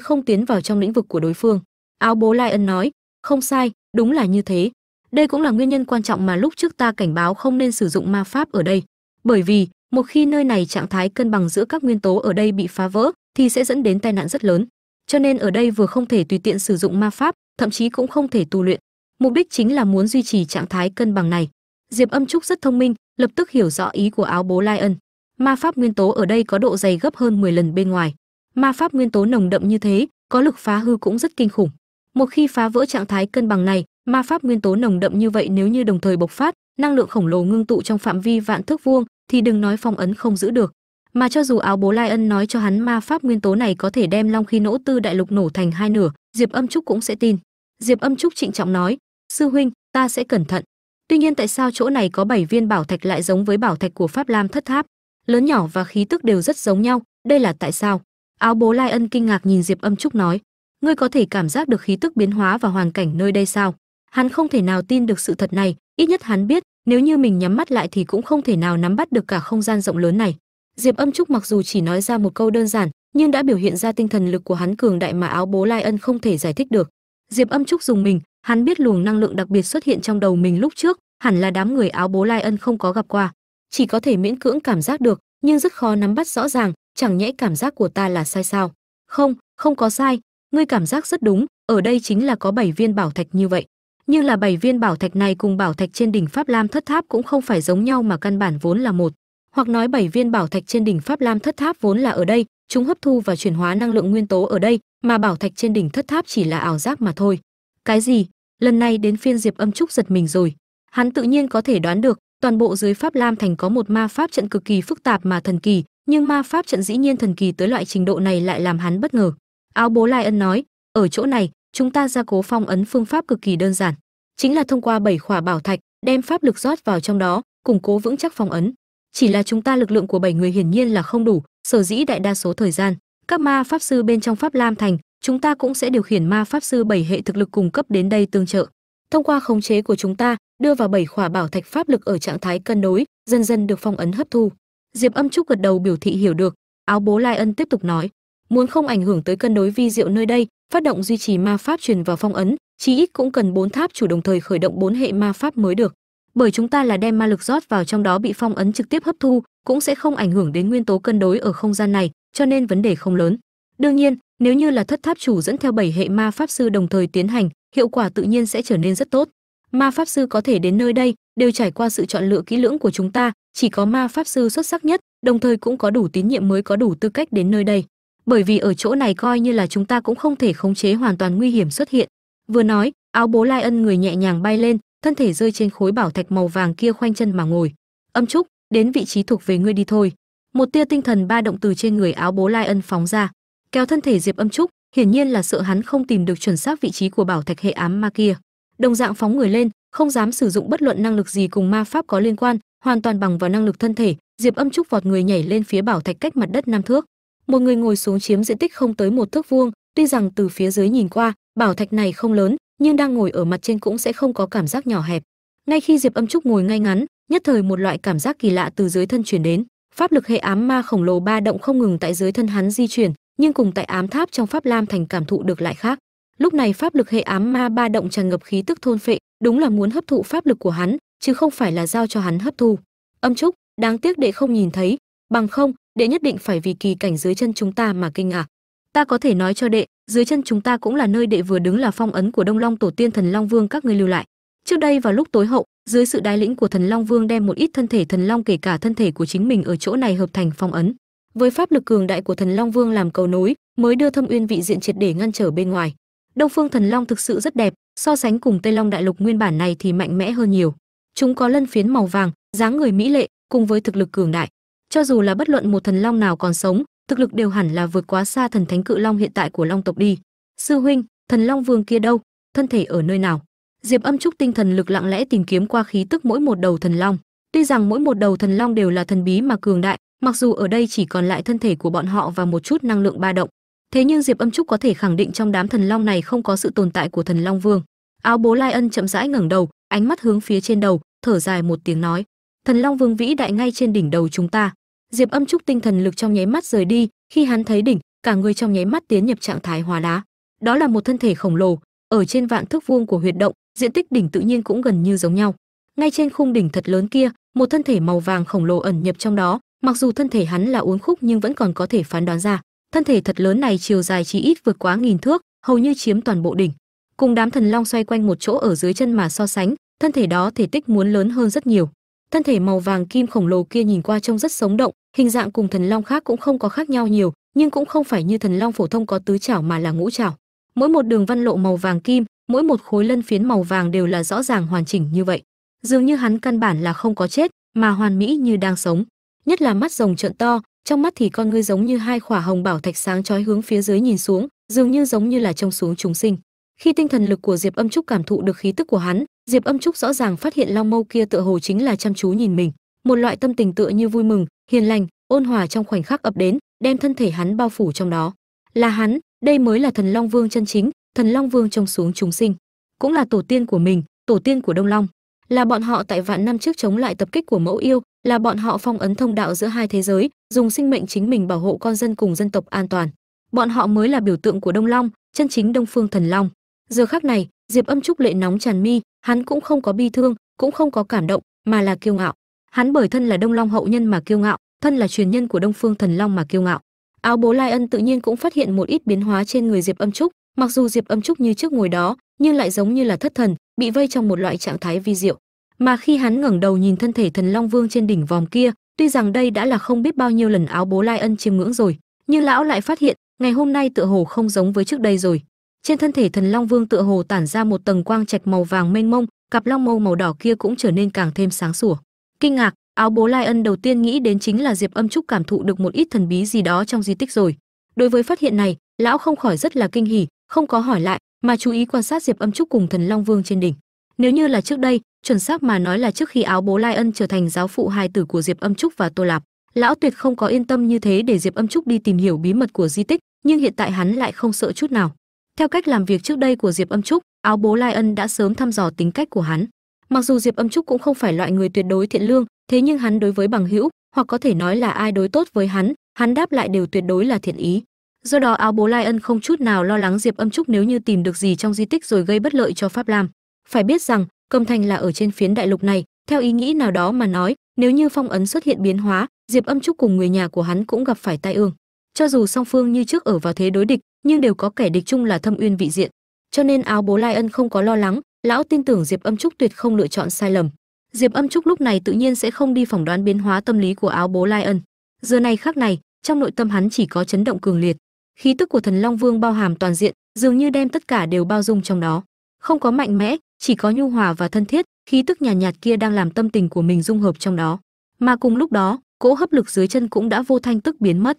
không tiến vào trong lĩnh vực của đối phương. Áo bố lai ân nói, không sai, đúng là như thế. Đây cũng là nguyên nhân quan trọng mà lúc trước ta cảnh báo không nên sử dụng ma pháp ở đây. Bởi vì, một khi nơi này trạng thái cân bằng giữa các nguyên tố ở đây bị phá vỡ, thì sẽ dẫn đến tai nạn rất lớn cho nên ở đây vừa không thể tùy tiện sử dụng ma pháp, thậm chí cũng không thể tu luyện. Mục đích chính là muốn duy trì trạng thái cân bằng này. Diệp âm trúc rất thông minh, lập tức hiểu rõ ý của áo bố lai ân. Ma pháp nguyên tố ở đây có độ dày gấp hơn 10 lần bên ngoài. Ma pháp nguyên tố nồng đậm như thế, có lực phá hư cũng rất kinh khủng. Một khi phá vỡ trạng thái cân bằng này, ma pháp nguyên tố nồng đậm như vậy nếu như đồng thời bộc phát, năng lượng khổng lồ ngưng tụ trong phạm vi vạn thước vuông, thì đừng nói phong ấn không giữ được mà cho dù áo bố lai ân nói cho hắn ma pháp nguyên tố này có thể đem long khí nỗ tư đại lục nổ thành hai nửa, diệp âm trúc cũng sẽ tin. Diệp âm trúc trịnh trọng nói, sư huynh, ta sẽ cẩn thận. Tuy nhiên tại sao chỗ này có bảy viên bảo thạch lại giống với bảo thạch của pháp lam thất tháp? Lớn nhỏ và khí tức đều rất giống nhau, đây là tại sao? Áo bố lai ân kinh ngạc nhìn diệp âm trúc nói, ngươi có thể cảm giác được khí tức biến hóa và hoàn cảnh nơi đây sao? Hắn không thể nào tin được sự thật này, ít nhất hắn biết, nếu như mình nhắm mắt lại thì cũng không thể nào nắm bắt được cả không gian rộng lớn này diệp âm trúc mặc dù chỉ nói ra một câu đơn giản, nhưng đã biểu hiện ra tinh thần lực của hắn cường đại mà áo bố lai ân không thể giải thích được. Diệp âm trúc dùng mình, hắn biết luồng năng lượng đặc biệt xuất hiện trong đầu mình lúc trước, hẳn là đám người áo bố lai ân không có gặp qua. Chỉ có thể miễn cưỡng cảm giác được, nhưng rất khó nắm bắt rõ ràng, chẳng nhẽ cảm giác của ta là sai sao? Không không có sai, ngươi cảm giác rất đúng, ở đây chính là có bảy viên bảo thạch như vậy. Nhưng là bảy viên bảo thạch này cùng bảo thạch trên đỉnh pháp lam thất tháp cũng không phải giống nhau mà căn bản vốn là một hoặc nói bảy viên bảo thạch trên đỉnh pháp lam thất tháp vốn là ở đây, chúng hấp thu và chuyển hóa năng lượng nguyên tố ở đây, mà bảo thạch trên đỉnh thất tháp chỉ là ảo giác mà thôi. Cái gì? Lần này đến phiên diệp âm trúc giật mình rồi. Hắn tự nhiên có thể đoán được, toàn bộ dưới pháp lam thành có một ma pháp trận cực kỳ phức tạp mà thần kỳ, nhưng ma pháp trận dĩ nhiên thần kỳ tới loại trình độ này lại làm hắn bất ngờ. Áo bố lai ân nói, ở chỗ này, chúng ta gia cố phong ấn phương pháp cực kỳ đơn giản. Chính là thông qua bảy khỏa bảo thạch, đem pháp lực rót vào trong đó, củng cố vững chắc phong ấn chỉ là chúng ta lực lượng của bảy người hiển nhiên là không đủ, sở dĩ đại đa số thời gian, các ma pháp sư bên trong pháp lam thành, chúng ta cũng sẽ điều khiển ma pháp sư bảy hệ thực lực cung cấp đến đây tương trợ. Thông qua khống chế của chúng ta, đưa vào bảy khỏa bảo thạch pháp lực ở trạng thái cân đối, dần dần được phong ấn hấp thu. Diệp âm trúc gật đầu biểu thị hiểu được, áo bố lai ân tiếp tục nói, muốn không ảnh hưởng tới cân đối vi diệu nơi đây, phát động duy trì ma pháp truyền vào phong ấn, chí ít cũng cần bốn tháp chủ đồng thời khởi động bốn hệ ma pháp mới được bởi chúng ta là đem ma lực rót vào trong đó bị phong ấn trực tiếp hấp thu, cũng sẽ không ảnh hưởng đến nguyên tố cân đối ở không gian này, cho nên vấn đề không lớn. Đương nhiên, nếu như là thất tháp chủ dẫn theo bảy hệ ma pháp sư đồng thời tiến hành, hiệu quả tự nhiên sẽ trở nên rất tốt. Ma pháp sư có thể đến nơi đây, đều trải qua sự chọn lựa kỹ lưỡng của chúng ta, chỉ có ma pháp sư xuất sắc nhất, đồng thời cũng có đủ tín nhiệm mới có đủ tư cách đến nơi đây. Bởi vì ở chỗ này coi như là chúng ta cũng không thể khống chế hoàn toàn nguy hiểm xuất hiện. Vừa nói, áo bố lai ân người nhẹ nhàng bay lên thân thể rơi trên khối bảo thạch màu vàng kia khoanh chân mà ngồi. Âm trúc, đến vị trí thuộc về ngươi đi thôi. Một tia tinh thần ba động từ trên người áo bố lai ân phóng ra. Kéo thân thể diệp âm trúc, hiển nhiên là sợ hắn không tìm được chuẩn xác vị trí của bảo thạch hệ ám ma kia. Đồng dạng phóng người lên, không dám sử dụng bất luận năng lực gì cùng ma pháp có liên quan, hoàn toàn bằng vào năng lực thân thể, diệp âm trúc vọt người nhảy lên phía bảo thạch cách mặt đất năm thước. Một người ngồi xuống chiếm diện tích không tới một thước vuông, tuy rằng từ phía dưới nhìn qua, bảo thạch này không lớn nhưng đang ngồi ở mặt trên cũng sẽ không có cảm giác nhỏ hẹp. Ngay khi diệp âm trúc ngồi ngay ngắn, nhất thời một loại cảm giác kỳ lạ từ dưới thân chuyển đến. Pháp lực hệ ám ma khổng lồ ba động không ngừng tại dưới thân hắn di chuyển, nhưng cùng tại ám tháp trong pháp lam thành cảm thụ được lại khác. Lúc này pháp lực hệ ám ma ba động tràn ngập khí tức thôn phệ, đúng là muốn hấp thụ pháp lực của hắn, chứ không phải là giao cho hắn hấp thu. Âm trúc, đáng tiếc đệ không nhìn thấy. Bằng không, đệ nhất định phải vì kỳ cảnh dưới chân chúng ta mà kinh ngạc. Ta có thể nói cho đệ dưới chân chúng ta cũng là nơi đệ vừa đứng là phong ấn của đông long tổ tiên thần long vương các ngươi lưu lại. Trước đây vào lúc tối hậu, dưới sự đái lĩnh của thần long vương đem một ít thân thể thần long kể cả thân thể của chính mình ở chỗ này hợp thành phong ấn. Với pháp lực cường đại của thần long vương làm cầu nối, mới đưa thâm uyên vị diện triệt để ngăn trở bên ngoài. Đông phương thần long thực sự rất đẹp, so sánh cùng tây long đại lục nguyên bản này thì mạnh mẽ hơn nhiều. Chúng có lân phiến màu vàng, dáng người mỹ lệ, cùng với thực lực cường đại. Cho dù là bất luận một thần long nào còn sống thực lực đều hẳn là vượt quá xa thần thánh cự long hiện tại của long tộc đi. Sư huynh, thần long vương kia đâu? Thân thể ở nơi nào? Diệp âm trúc tinh thần lực lặng lẽ tìm kiếm qua khí tức mỗi một đầu thần long. Tuy rằng mỗi một đầu thần long đều là thần bí mà cường đại, mặc dù ở đây chỉ còn lại thân thể của bọn họ và một chút năng lượng ba động. Thế nhưng diệp âm trúc có thể khẳng định trong đám thần long này không có sự tồn tại của thần long vương. Áo bố lai ân chậm rãi ngẩng đầu, ánh mắt hướng phía trên đầu, thở dài một tiếng nói. Thần long vương vĩ đại ngay trên đỉnh đầu chúng ta diệp âm trúc tinh thần lực trong nháy mắt rời đi, khi hắn thấy đỉnh, cả người trong nháy mắt tiến nhập trạng thái hóa đá. Đó là một thân thể khổng lồ, ở trên vạn thước vuông của huyệt động, diện tích đỉnh tự nhiên cũng gần như giống nhau. Ngay trên khung đỉnh thật lớn kia, một thân thể màu vàng khổng lồ ẩn nhập trong đó, mặc dù thân thể hắn là uốn khúc nhưng vẫn còn có thể phán đoán ra. Thân thể thật lớn này chiều dài chỉ ít vượt quá nghìn thước, hầu như chiếm toàn bộ đỉnh. Cùng đám thần long xoay quanh một chỗ ở dưới chân mà so sánh, thân thể đó thể tích muốn lớn hơn rất nhiều thân thể màu vàng kim khổng lồ kia nhìn qua trông rất sống động, hình dạng cùng thần long khác cũng không có khác nhau nhiều, nhưng cũng không phải như thần long phổ thông có tứ chảo mà là ngũ chảo. Mỗi một đường văn lộ màu vàng kim, mỗi một khối lân phiến màu vàng đều là rõ ràng hoàn chỉnh như vậy. Dường như hắn căn bản là không có chết, mà hoàn mỹ như đang sống. Nhất là mắt rồng trợn to, trong mắt thì con ngươi giống như hai khỏa hồng bảo thạch sáng chói hướng phía dưới nhìn xuống, dường như giống như là trông xuống chúng sinh khi tinh thần lực của diệp âm trúc cảm thụ được khí tức của hắn, diệp âm trúc rõ ràng phát hiện long mâu kia tựa hồ chính là chăm chú nhìn mình. Một loại tâm tình tựa như vui mừng, hiền lành, ôn hòa trong khoảnh khắc ập đến, đem thân thể hắn bao phủ trong đó. Là hắn, đây mới là thần long vương chân chính, thần long vương trông xuống chúng sinh. Cũng là tổ tiên của mình, tổ tiên của đông long. Là bọn họ tại vạn năm trước chống lại tập kích của mẫu yêu, là bọn họ phong ấn thông đạo giữa hai thế giới, dùng sinh mệnh chính mình bảo hộ con dân cùng dân tộc an toàn. Bọn họ mới là biểu tượng của đông long, chân chính đông phương thần long giờ khắc này, diệp âm trúc lệ nóng tràn mi, hắn cũng không có bi thương, cũng không có cảm động, mà là kiêu ngạo. Hắn bởi thân là đông long hậu nhân mà kiêu ngạo, thân là truyền nhân của đông phương thần long mà kiêu ngạo. Áo bố lai ân tự nhiên cũng phát hiện một ít biến hóa trên người diệp âm trúc, mặc dù diệp âm trúc như trước ngồi đó, nhưng lại giống như là thất thần, bị vây trong một loại trạng thái vi diệu. Mà khi hắn ngẩng đầu nhìn thân thể thần long vương trên đỉnh vòm kia, tuy rằng đây đã là không biết bao nhiêu lần áo bố lai ân chiêm ngưỡng rồi, nhưng lão lại phát hiện, ngày hôm nay tựa hồ không giống với trước đây rồi trên thân thể thần long vương tựa hồ tản ra một tầng quang trạch màu vàng mênh mông, cặp long mâu màu đỏ kia cũng trở nên càng thêm sáng sủa. Kinh ngạc, áo bố lai ân đầu tiên nghĩ đến chính là diệp âm trúc cảm thụ được một ít thần bí gì đó trong di tích rồi. Đối với phát hiện này, lão không khỏi rất là kinh hỉ, không có hỏi lại, mà chú ý quan sát diệp âm trúc cùng thần long vương trên đỉnh. Nếu như là trước đây, chuẩn xác mà nói là trước khi áo bố lai ân trở thành giáo phụ hài tử của diệp âm trúc và tô lạp, lão tuyệt không có yên tâm như thế để diệp âm trúc đi tìm hiểu bí mật của di tích, nhưng hiện tại hắn lại không sợ chút nào theo cách làm việc trước đây của diệp âm trúc, áo bố lai ân đã sớm thăm dò tính cách của hắn. Mặc dù diệp âm trúc cũng không phải loại người tuyệt đối thiện lương, thế nhưng hắn đối với bằng hữu, hoặc có thể nói là ai đối tốt với hắn hắn đáp lại đều tuyệt đối là thiện ý. Do đó áo bố lai ân không chút nào lo lắng diệp âm trúc nếu như tìm được gì trong di tích rồi gây bất lợi cho pháp lam. Phải biết rằng, cầm thành là ở trên phiến đại lục này, theo ý nghĩ nào đó mà nói, nếu như phong ấn xuất hiện biến hóa, diệp âm trúc cùng người nhà của hắn cũng gặp phải tai ương. Cho dù song phương như trước ở vào thế đối địch nhưng đều có kẻ địch chung là thâm uyên vị diện. Cho nên áo bố lai ân không có lo lắng lão tin tưởng diệp âm trúc tuyệt không lựa chọn sai lầm. Diệp âm trúc lúc này tự nhiên sẽ không đi phỏng đoán biến hóa tâm lý của áo bố lai ân. Giờ này khác này trong nội tâm hắn chỉ có chấn động cường liệt. Khí tức của thần long vương bao hàm toàn diện dường như đem tất cả đều bao dung trong đó. Không có mạnh mẽ chỉ có nhu hòa và thân thiết khí tức nhàn nhạt, nhạt kia đang làm tâm tình của mình dung hợp trong đó. Mà cùng lúc đó cỗ hấp lực dưới chân cũng đã vô thanh tức biến mất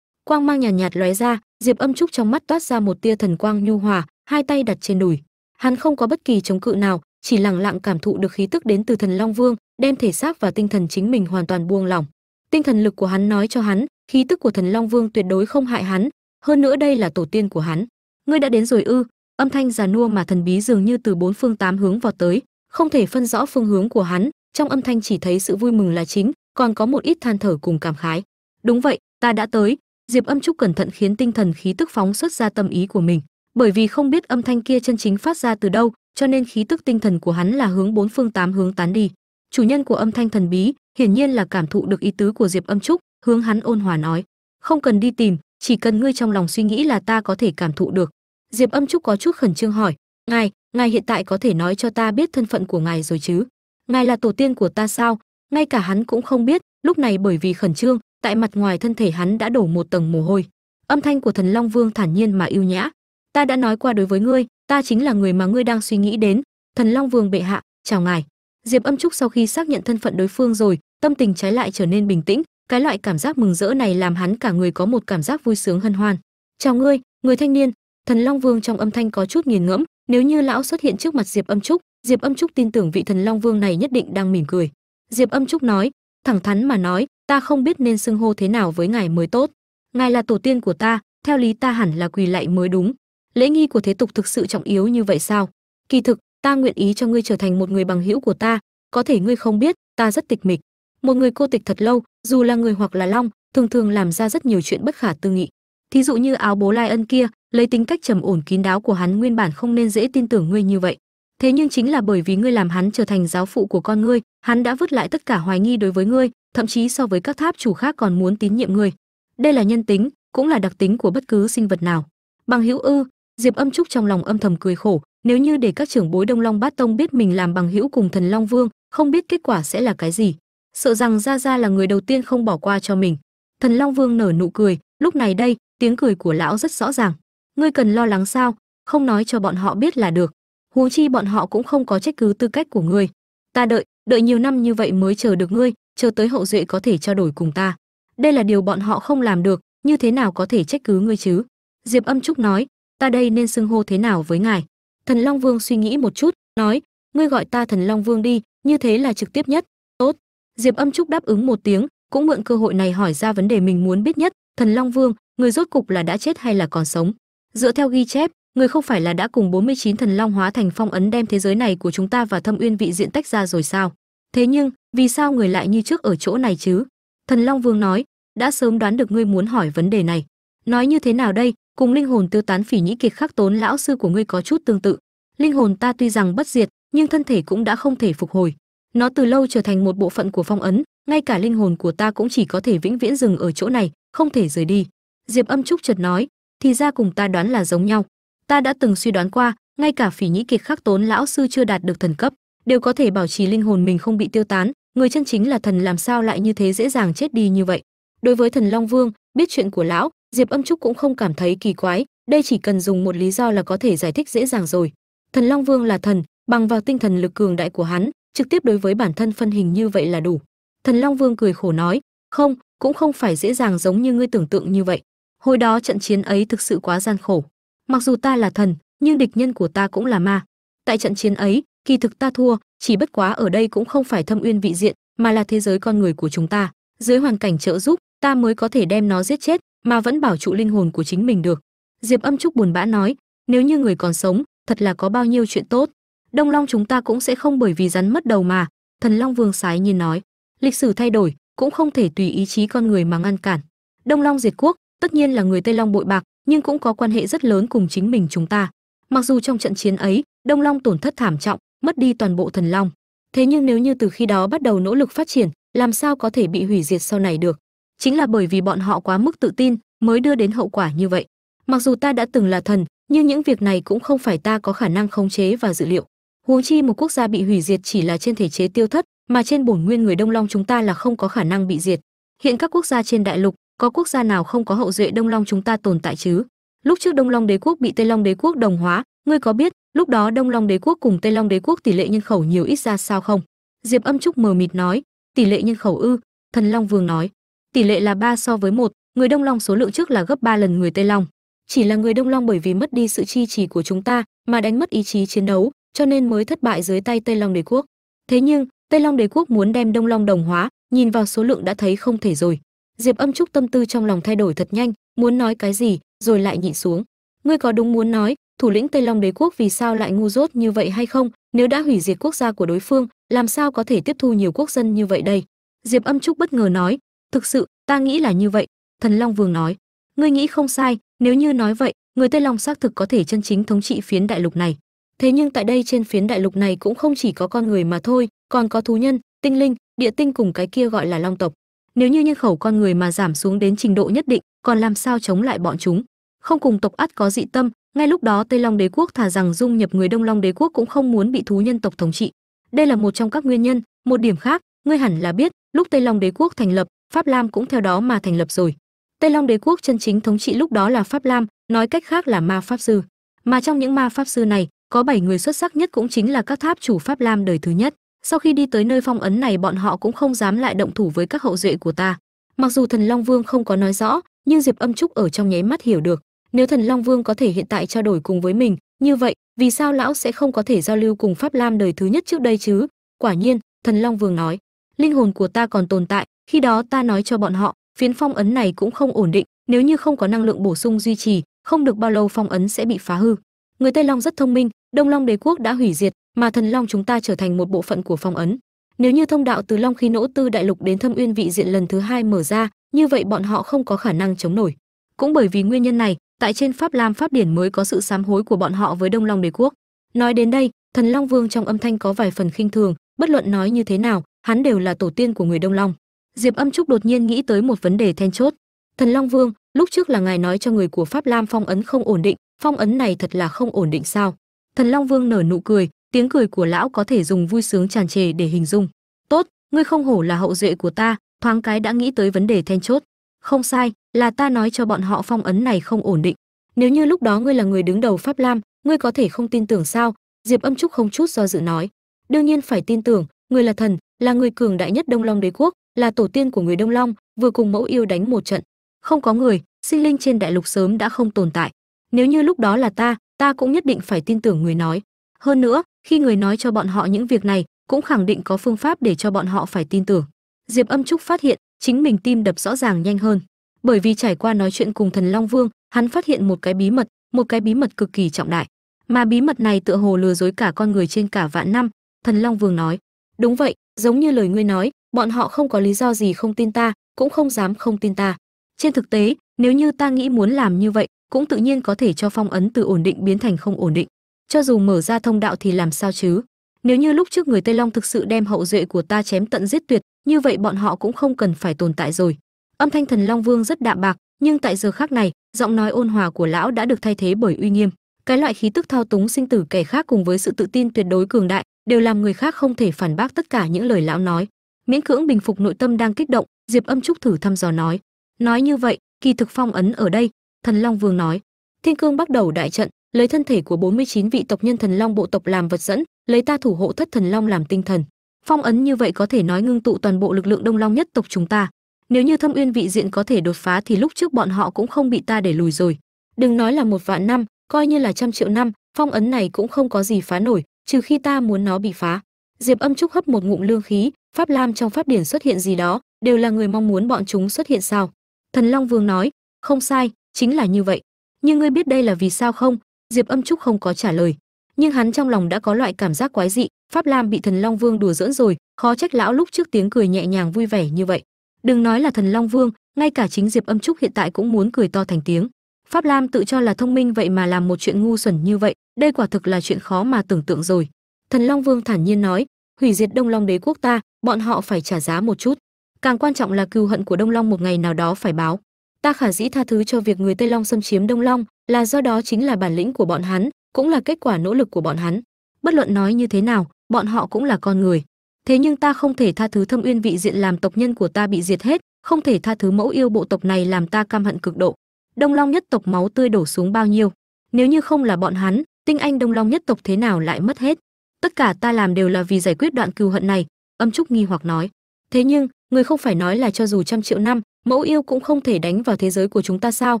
quang mang nhàn nhạt, nhạt lóe ra diệp âm trúc trong mắt toát ra một tia thần quang nhu hòa hai tay đặt trên đùi. Hắn không có bất kỳ chống cự nào chỉ lặng lặng cảm thụ được khí tức đến từ thần long vương đem thể xác và tinh thần chính mình hoàn toàn buông lỏng. Tinh thần lực của hắn nói cho hắn khí tức của thần long vương tuyệt đối không hại hắn hơn nữa đây là tổ tiên của hắn. Ngươi đã đến rồi ư? Âm thanh già nua mà thần bí dường như từ bốn phương tám hướng vào tới không thể phân rõ phương hướng của hắn trong âm thanh chỉ thấy sự vui mừng là chính còn có một ít than thở cùng cảm khái. Đúng vậy ta đã tới diệp âm trúc cẩn thận khiến tinh thần khí tức phóng xuất ra tâm ý của mình. Bởi vì không biết âm thanh kia chân chính phát ra từ đâu, cho nên khí tức tinh thần của hắn là hướng bốn phương tám hướng tán đi. Chủ nhân của âm thanh thần bí, hiển nhiên là cảm thụ được ý tứ của diệp âm trúc, hướng hắn ôn hòa nói, không cần đi tìm, chỉ cần ngươi trong lòng suy nghĩ là ta có thể cảm thụ được. Diệp âm trúc có chút khẩn trương hỏi, ngài ngài hiện tại có thể nói cho ta biết thân phận của ngài rồi chứ? Ngài là tổ tiên của ta sao? Ngay cả hắn cũng không biết, lúc này bởi vì khẩn trương tại mặt ngoài thân thể hắn đã đổ một tầng mồ hôi. Âm thanh của thần long vương thản nhiên mà yêu nhã. Ta đã nói qua đối với ngươi, ta chính là người mà ngươi đang suy nghĩ đến. Thần long vương bệ hạ, chào ngài. Diệp âm trúc sau khi xác nhận thân phận đối phương rồi, tâm tình trái lại trở nên bình tĩnh. Cái loại cảm giác mừng rỡ này làm hắn cả người có một cảm giác vui sướng hân hoan. Chào ngươi, người thanh niên. Thần long vương trong âm thanh có chút nghiền ngẫm. Nếu như lão xuất hiện trước mặt diệp âm trúc, diệp âm trúc tin tưởng vị thần long vương này nhất định đang mỉm cười. Diệp âm trúc nói thẳng thắn mà nói, ta không biết nên xưng hô thế nào với ngài mới tốt. Ngài là tổ tiên của ta, theo lý ta hẳn là quỳ lạy mới đúng. Lễ nghi của thế tục thực sự trọng yếu như vậy sao? Kỳ thực, ta nguyện ý cho ngươi trở thành một người bằng hữu của ta. Có thể ngươi không biết, ta rất tịch mịch. Một người cô tịch thật lâu, dù là người hoặc là long, thường thường làm ra rất nhiều chuyện bất khả tư nghị. Thí dụ như áo bố lai ân kia, lấy tính cách trầm ổn kín đáo của hắn nguyên bản không nên dễ tin tưởng ngươi như vậy thế nhưng chính là bởi vì ngươi làm hắn trở thành giáo phụ của con ngươi, hắn đã vứt lại tất cả hoài nghi đối với ngươi, thậm chí so với các tháp chủ khác còn muốn tín nhiệm ngươi. Đây là nhân tính, cũng là đặc tính của bất cứ sinh vật nào. Bằng hữu ư, diệp âm trúc trong lòng âm thầm cười khổ, nếu như để các trưởng bối đông long bát tông biết mình làm bằng hữu cùng thần long vương, không biết kết quả sẽ là cái gì. Sợ rằng gia gia là người đầu tiên không bỏ qua cho mình. Thần long vương nở nụ cười, lúc này đây, tiếng cười của lão rất rõ ràng. Ngươi cần lo lắng sao? Không nói cho bọn họ biết là được huống chi bọn họ cũng không có trách cứ tư cách của ngươi. Ta đợi đợi nhiều năm như vậy mới chờ được ngươi, chờ tới hậu duệ có thể trao đổi cùng ta. Đây là điều bọn họ không làm được, như thế nào có thể trách cứ ngươi chứ? Diệp âm trúc nói, ta đây nên xưng hô thế nào với ngài? Thần long vương suy nghĩ một chút, nói, ngươi gọi ta thần long vương đi, như thế là trực tiếp nhất. Tốt. Diệp âm trúc đáp ứng một tiếng, cũng mượn cơ hội này hỏi ra vấn đề mình muốn biết nhất. Thần long vương người rốt cục là đã chết hay là còn sống? Dựa theo ghi chép người không phải là đã cùng 49 thần long hóa thành phong ấn đem thế giới này của chúng ta và thâm uyên vị diện tách ra rồi sao? Thế nhưng, vì sao người lại như trước ở chỗ này chứ? Thần long vương nói, đã sớm đoán được ngươi muốn hỏi vấn đề này. Nói như thế nào đây? Cùng linh hồn tiêu tán phỉ nhĩ kiệt khắc tốn lão sư của ngươi có chút tương tự. Linh hồn ta tuy rằng bất diệt, nhưng thân thể cũng đã không thể phục hồi. Nó từ lâu trở thành một bộ phận của phong ấn, ngay cả linh hồn của ta cũng chỉ có thể vĩnh viễn dừng ở chỗ này, không thể rời đi. Diệp âm trúc chợt nói, thì ra cùng ta đoán là giống nhau ta đã từng suy đoán qua, ngay cả phỉ nhĩ kiệt khắc tốn lão sư chưa đạt được thần cấp, đều có thể bảo trì linh hồn mình không bị tiêu tán, người chân chính là thần làm sao lại như thế dễ dàng chết đi như vậy. Đối với thần long vương, biết chuyện của lão, diệp âm trúc cũng không cảm thấy kỳ quái, đây chỉ cần dùng một lý do là có thể giải thích dễ dàng rồi. Thần long vương là thần, bằng vào tinh thần lực cường đại của hắn, trực tiếp đối với bản thân phân hình như vậy là đủ. Thần long vương cười khổ nói, không, cũng không phải dễ dàng giống như ngươi tưởng tượng như vậy. Hồi đó trận chiến ấy thực sự quá gian khổ mặc dù ta là thần, nhưng địch nhân của ta cũng là ma. Tại trận chiến ấy, kỳ thực ta thua, chỉ bất quá ở đây cũng không phải thâm uyên vị diện, mà là thế giới con người của chúng ta. Dưới hoàn cảnh trợ giúp, ta mới có thể đem nó giết chết, mà vẫn bảo trụ linh hồn của chính mình được. Diệp âm trúc buồn bã nói, nếu như người còn sống, thật là có bao nhiêu chuyện tốt. Đông long chúng ta cũng sẽ không bởi vì rắn mất đầu mà. Thần long vương sái nhiên nói, lịch sử thay đổi, cũng không thể tùy ý chí con người mà ngăn cản. Đông long diệt quốc, tất nhiên là người tây long bội bạc nhưng cũng có quan hệ rất lớn cùng chính mình chúng ta. Mặc dù trong trận chiến ấy, đông long tổn thất thảm trọng, mất đi toàn bộ thần long. Thế nhưng nếu như từ khi đó bắt đầu nỗ lực phát triển, làm sao có thể bị hủy diệt sau này được? Chính là bởi vì bọn họ quá mức tự tin mới đưa đến hậu quả như vậy. Mặc dù ta đã từng là thần, nhưng những việc này cũng không phải ta có khả năng khống chế và dự liệu. Huống chi một quốc gia bị hủy diệt chỉ là trên thể chế tiêu thất, mà trên bổn nguyên người đông long chúng ta là không có khả năng bị diệt. Hiện các quốc gia trên đại lục có quốc gia nào không có hậu duệ đông long chúng ta tồn tại chứ? Lúc trước đông long đế quốc bị tây long đế quốc đồng hóa, ngươi có biết, lúc đó đông long đế quốc cùng tây long đế quốc tỷ lệ nhân khẩu nhiều ít ra sao không? Diệp âm trúc mờ mịt nói, tỷ lệ nhân khẩu ư? Thần long vương nói, tỷ lệ là ba so với một, người đông long số lượng trước là gấp ba lần người tây long. Chỉ là người đông long bởi vì mất đi sự chi trì của chúng ta mà đánh mất ý chí chiến đấu, cho nên mới thất bại dưới tay tây long đế quốc. Thế nhưng, tây long đế quốc muốn đem đông long đồng hóa, nhìn vào số lượng đã thấy không thể rồi diệp âm trúc tâm tư trong lòng thay đổi thật nhanh, muốn nói cái gì, rồi lại nhịn xuống. Ngươi có đúng muốn nói, thủ lĩnh tây long đế quốc vì sao lại ngu dốt như vậy hay không? Nếu đã hủy diệt quốc gia của đối phương, làm sao có thể tiếp thu nhiều quốc dân như vậy đây? Diệp âm trúc bất ngờ nói, thực sự, ta nghĩ là như vậy. Thần long vương nói, ngươi nghĩ không sai, nếu như nói vậy, người tây long xác thực có thể chân chính thống trị phiến đại lục này. Thế nhưng tại đây trên phiến đại lục này cũng không chỉ có con người mà thôi, còn có thú nhân, tinh linh, địa tinh cùng cái kia gọi là long tộc nếu như nhân khẩu con người mà giảm xuống đến trình độ nhất định, còn làm sao chống lại bọn chúng? Không cùng tộc ắt có dị tâm, ngay lúc đó tây long đế quốc thà rằng dung nhập người đông long đế quốc cũng không muốn bị thú nhân tộc thống trị. Đây là một trong các nguyên nhân. Một điểm khác, ngươi hẳn là biết, lúc tây long đế quốc thành lập, pháp lam cũng theo đó mà thành lập rồi. Tây long đế quốc chân chính thống trị lúc đó là pháp lam, nói cách khác là ma pháp sư. Mà trong những ma pháp sư này, có 7 người xuất sắc nhất cũng chính là các tháp chủ pháp lam đời thứ nhất sau khi đi tới nơi phong ấn này, bọn họ cũng không dám lại động thủ với các hậu duệ của ta. Mặc dù thần long vương không có nói rõ, nhưng diệp âm trúc ở trong nháy mắt hiểu được. Nếu thần long vương có thể hiện tại trao đổi cùng với mình, như vậy, vì sao lão sẽ không có thể giao lưu cùng pháp lam đời thứ nhất trước đây chứ? Quả nhiên, thần long vương nói, linh hồn của ta còn tồn tại, khi đó ta nói cho bọn họ, phiến phong ấn này cũng không ổn định, nếu như không có năng lượng bổ sung duy trì, không được bao lâu phong ấn sẽ bị phá hư. Người tây long rất thông minh đông long đế quốc đã hủy diệt, mà thần long chúng ta trở thành một bộ phận của phong ấn. Nếu như thông đạo từ long khí nỗ tư đại lục đến thâm uyên vị diện lần thứ hai mở ra, như vậy bọn họ không có khả năng chống nổi. Cũng bởi vì nguyên nhân này, tại trên pháp lam pháp điển mới có sự sám hối của bọn họ với đông long đế quốc. Nói đến đây, thần long vương trong âm thanh có vài phần khinh thường, bất luận nói như thế nào, hắn đều là tổ tiên của người đông long. Diệp âm trúc đột nhiên nghĩ tới một vấn đề then chốt. Thần long vương, lúc trước là ngài nói cho người của pháp lam phong ấn không ổn định, phong ấn này thật là không ổn định sao? Thần long vương nở nụ cười, tiếng cười của lão có thể dùng vui sướng tràn trề để hình dung. Tốt, ngươi không hổ là hậu duệ của ta, thoáng cái đã nghĩ tới vấn đề then chốt. Không sai, là ta nói cho bọn họ phong ấn này không ổn định. Nếu như lúc đó ngươi là người đứng đầu pháp lam, ngươi có thể không tin tưởng sao? Diệp âm trúc không chút do dự nói. Đương nhiên phải tin tưởng người là thần, là người cường đại nhất đông long đế quốc, là tổ tiên của người đông long, vừa cùng mẫu yêu đánh một trận. Không có người, sinh linh trên đại lục sớm đã không tồn tại nếu như lúc đó là ta ta cũng nhất định phải tin tưởng người nói. Hơn nữa, khi người nói cho bọn họ những việc này, cũng khẳng định có phương pháp để cho bọn họ phải tin tưởng. Diệp âm trúc phát hiện, chính mình tim đập rõ ràng nhanh hơn. Bởi vì trải qua nói chuyện cùng thần long vương, hắn phát hiện một cái bí mật, một cái bí mật cực kỳ trọng đại. Mà bí mật này tựa hồ lừa dối cả con người trên cả vạn năm, thần long vương nói. Đúng vậy, giống như lời ngươi nói, bọn họ không có lý do gì không tin ta, cũng không dám không tin ta. Trên thực tế, nếu như ta nghĩ muốn làm như vậy cũng tự nhiên có thể cho phong ấn từ ổn định biến thành không ổn định. Cho dù mở ra thông đạo thì làm sao chứ? Nếu như lúc trước người tây long thực sự đem hậu duệ của ta chém tận giết tuyệt, như vậy bọn họ cũng không cần phải tồn tại rồi. Âm thanh thần long vương rất đạm bạc, nhưng tại giờ khác này, giọng nói ôn hòa của lão đã được thay thế bởi uy nghiêm. Cái loại khí tức thao túng sinh tử kẻ khác cùng với sự tự tin tuyệt đối cường đại, đều làm người khác không thể phản bác tất cả những lời lão nói. Miễn cưỡng bình phục nội tâm đang kích động, diệp âm trúc thử thăm dò nói nói như vậy, kỳ thực phong ấn ở đây thần long vương nói. Thiên cương bắt đầu đại trận, lấy thân thể của 49 vị tộc nhân thần long bộ tộc làm vật dẫn, lấy ta thủ hộ thất thần long làm tinh thần. Phong ấn như vậy có thể nói ngưng tụ toàn bộ lực lượng đông long nhất tộc chúng ta. Nếu như thâm uyên vị diện có thể đột phá thì lúc trước bọn họ cũng không bị ta để lùi rồi. Đừng nói là một vạn năm, coi như là trăm triệu năm, phong ấn này cũng không có gì phá nổi, trừ khi ta muốn nó bị phá. Diệp âm trúc hấp một ngụm lương khí, pháp lam trong pháp điển xuất hiện gì đó, đều là người mong muốn bọn chúng xuất hiện sao? Thần long vương nói, không sai chính là như vậy. Nhưng ngươi biết đây là vì sao không? Diệp âm trúc không có trả lời. Nhưng hắn trong lòng đã có loại cảm giác quái dị, pháp lam bị thần long vương đùa giỡn rồi, khó trách lão lúc trước tiếng cười nhẹ nhàng vui vẻ như vậy. Đừng nói là thần long vương, ngay cả chính diệp âm trúc hiện tại cũng muốn cười to thành tiếng. Pháp lam tự cho là thông minh vậy mà làm một chuyện ngu xuẩn như vậy, đây quả thực là chuyện khó mà tưởng tượng rồi. Thần long vương thản nhiên nói, hủy diệt đông long đế quốc ta, bọn họ phải trả giá một chút. Càng quan trọng là cừu hận của đông long một ngày nào đó phải báo ta khả dĩ tha thứ cho việc người tây long xâm chiếm đông long là do đó chính là bản lĩnh của bọn hắn, cũng là kết quả nỗ lực của bọn hắn. Bất luận nói như thế nào, bọn họ cũng là con người. Thế nhưng ta không thể tha thứ thâm uyên vị diện làm tộc nhân của ta bị diệt hết, không thể tha thứ mẫu yêu bộ tộc này làm ta cam hận cực độ. Đông long nhất tộc máu tươi đổ xuống bao nhiêu? Nếu như không là bọn hắn, tinh anh đông long nhất tộc thế nào lại mất hết? Tất cả ta làm đều là vì giải quyết đoạn cừu hận này, âm trúc nghi hoặc nói. Thế nhưng người không phải nói là cho dù trăm triệu năm, mẫu yêu cũng không thể đánh vào thế giới của chúng ta sao?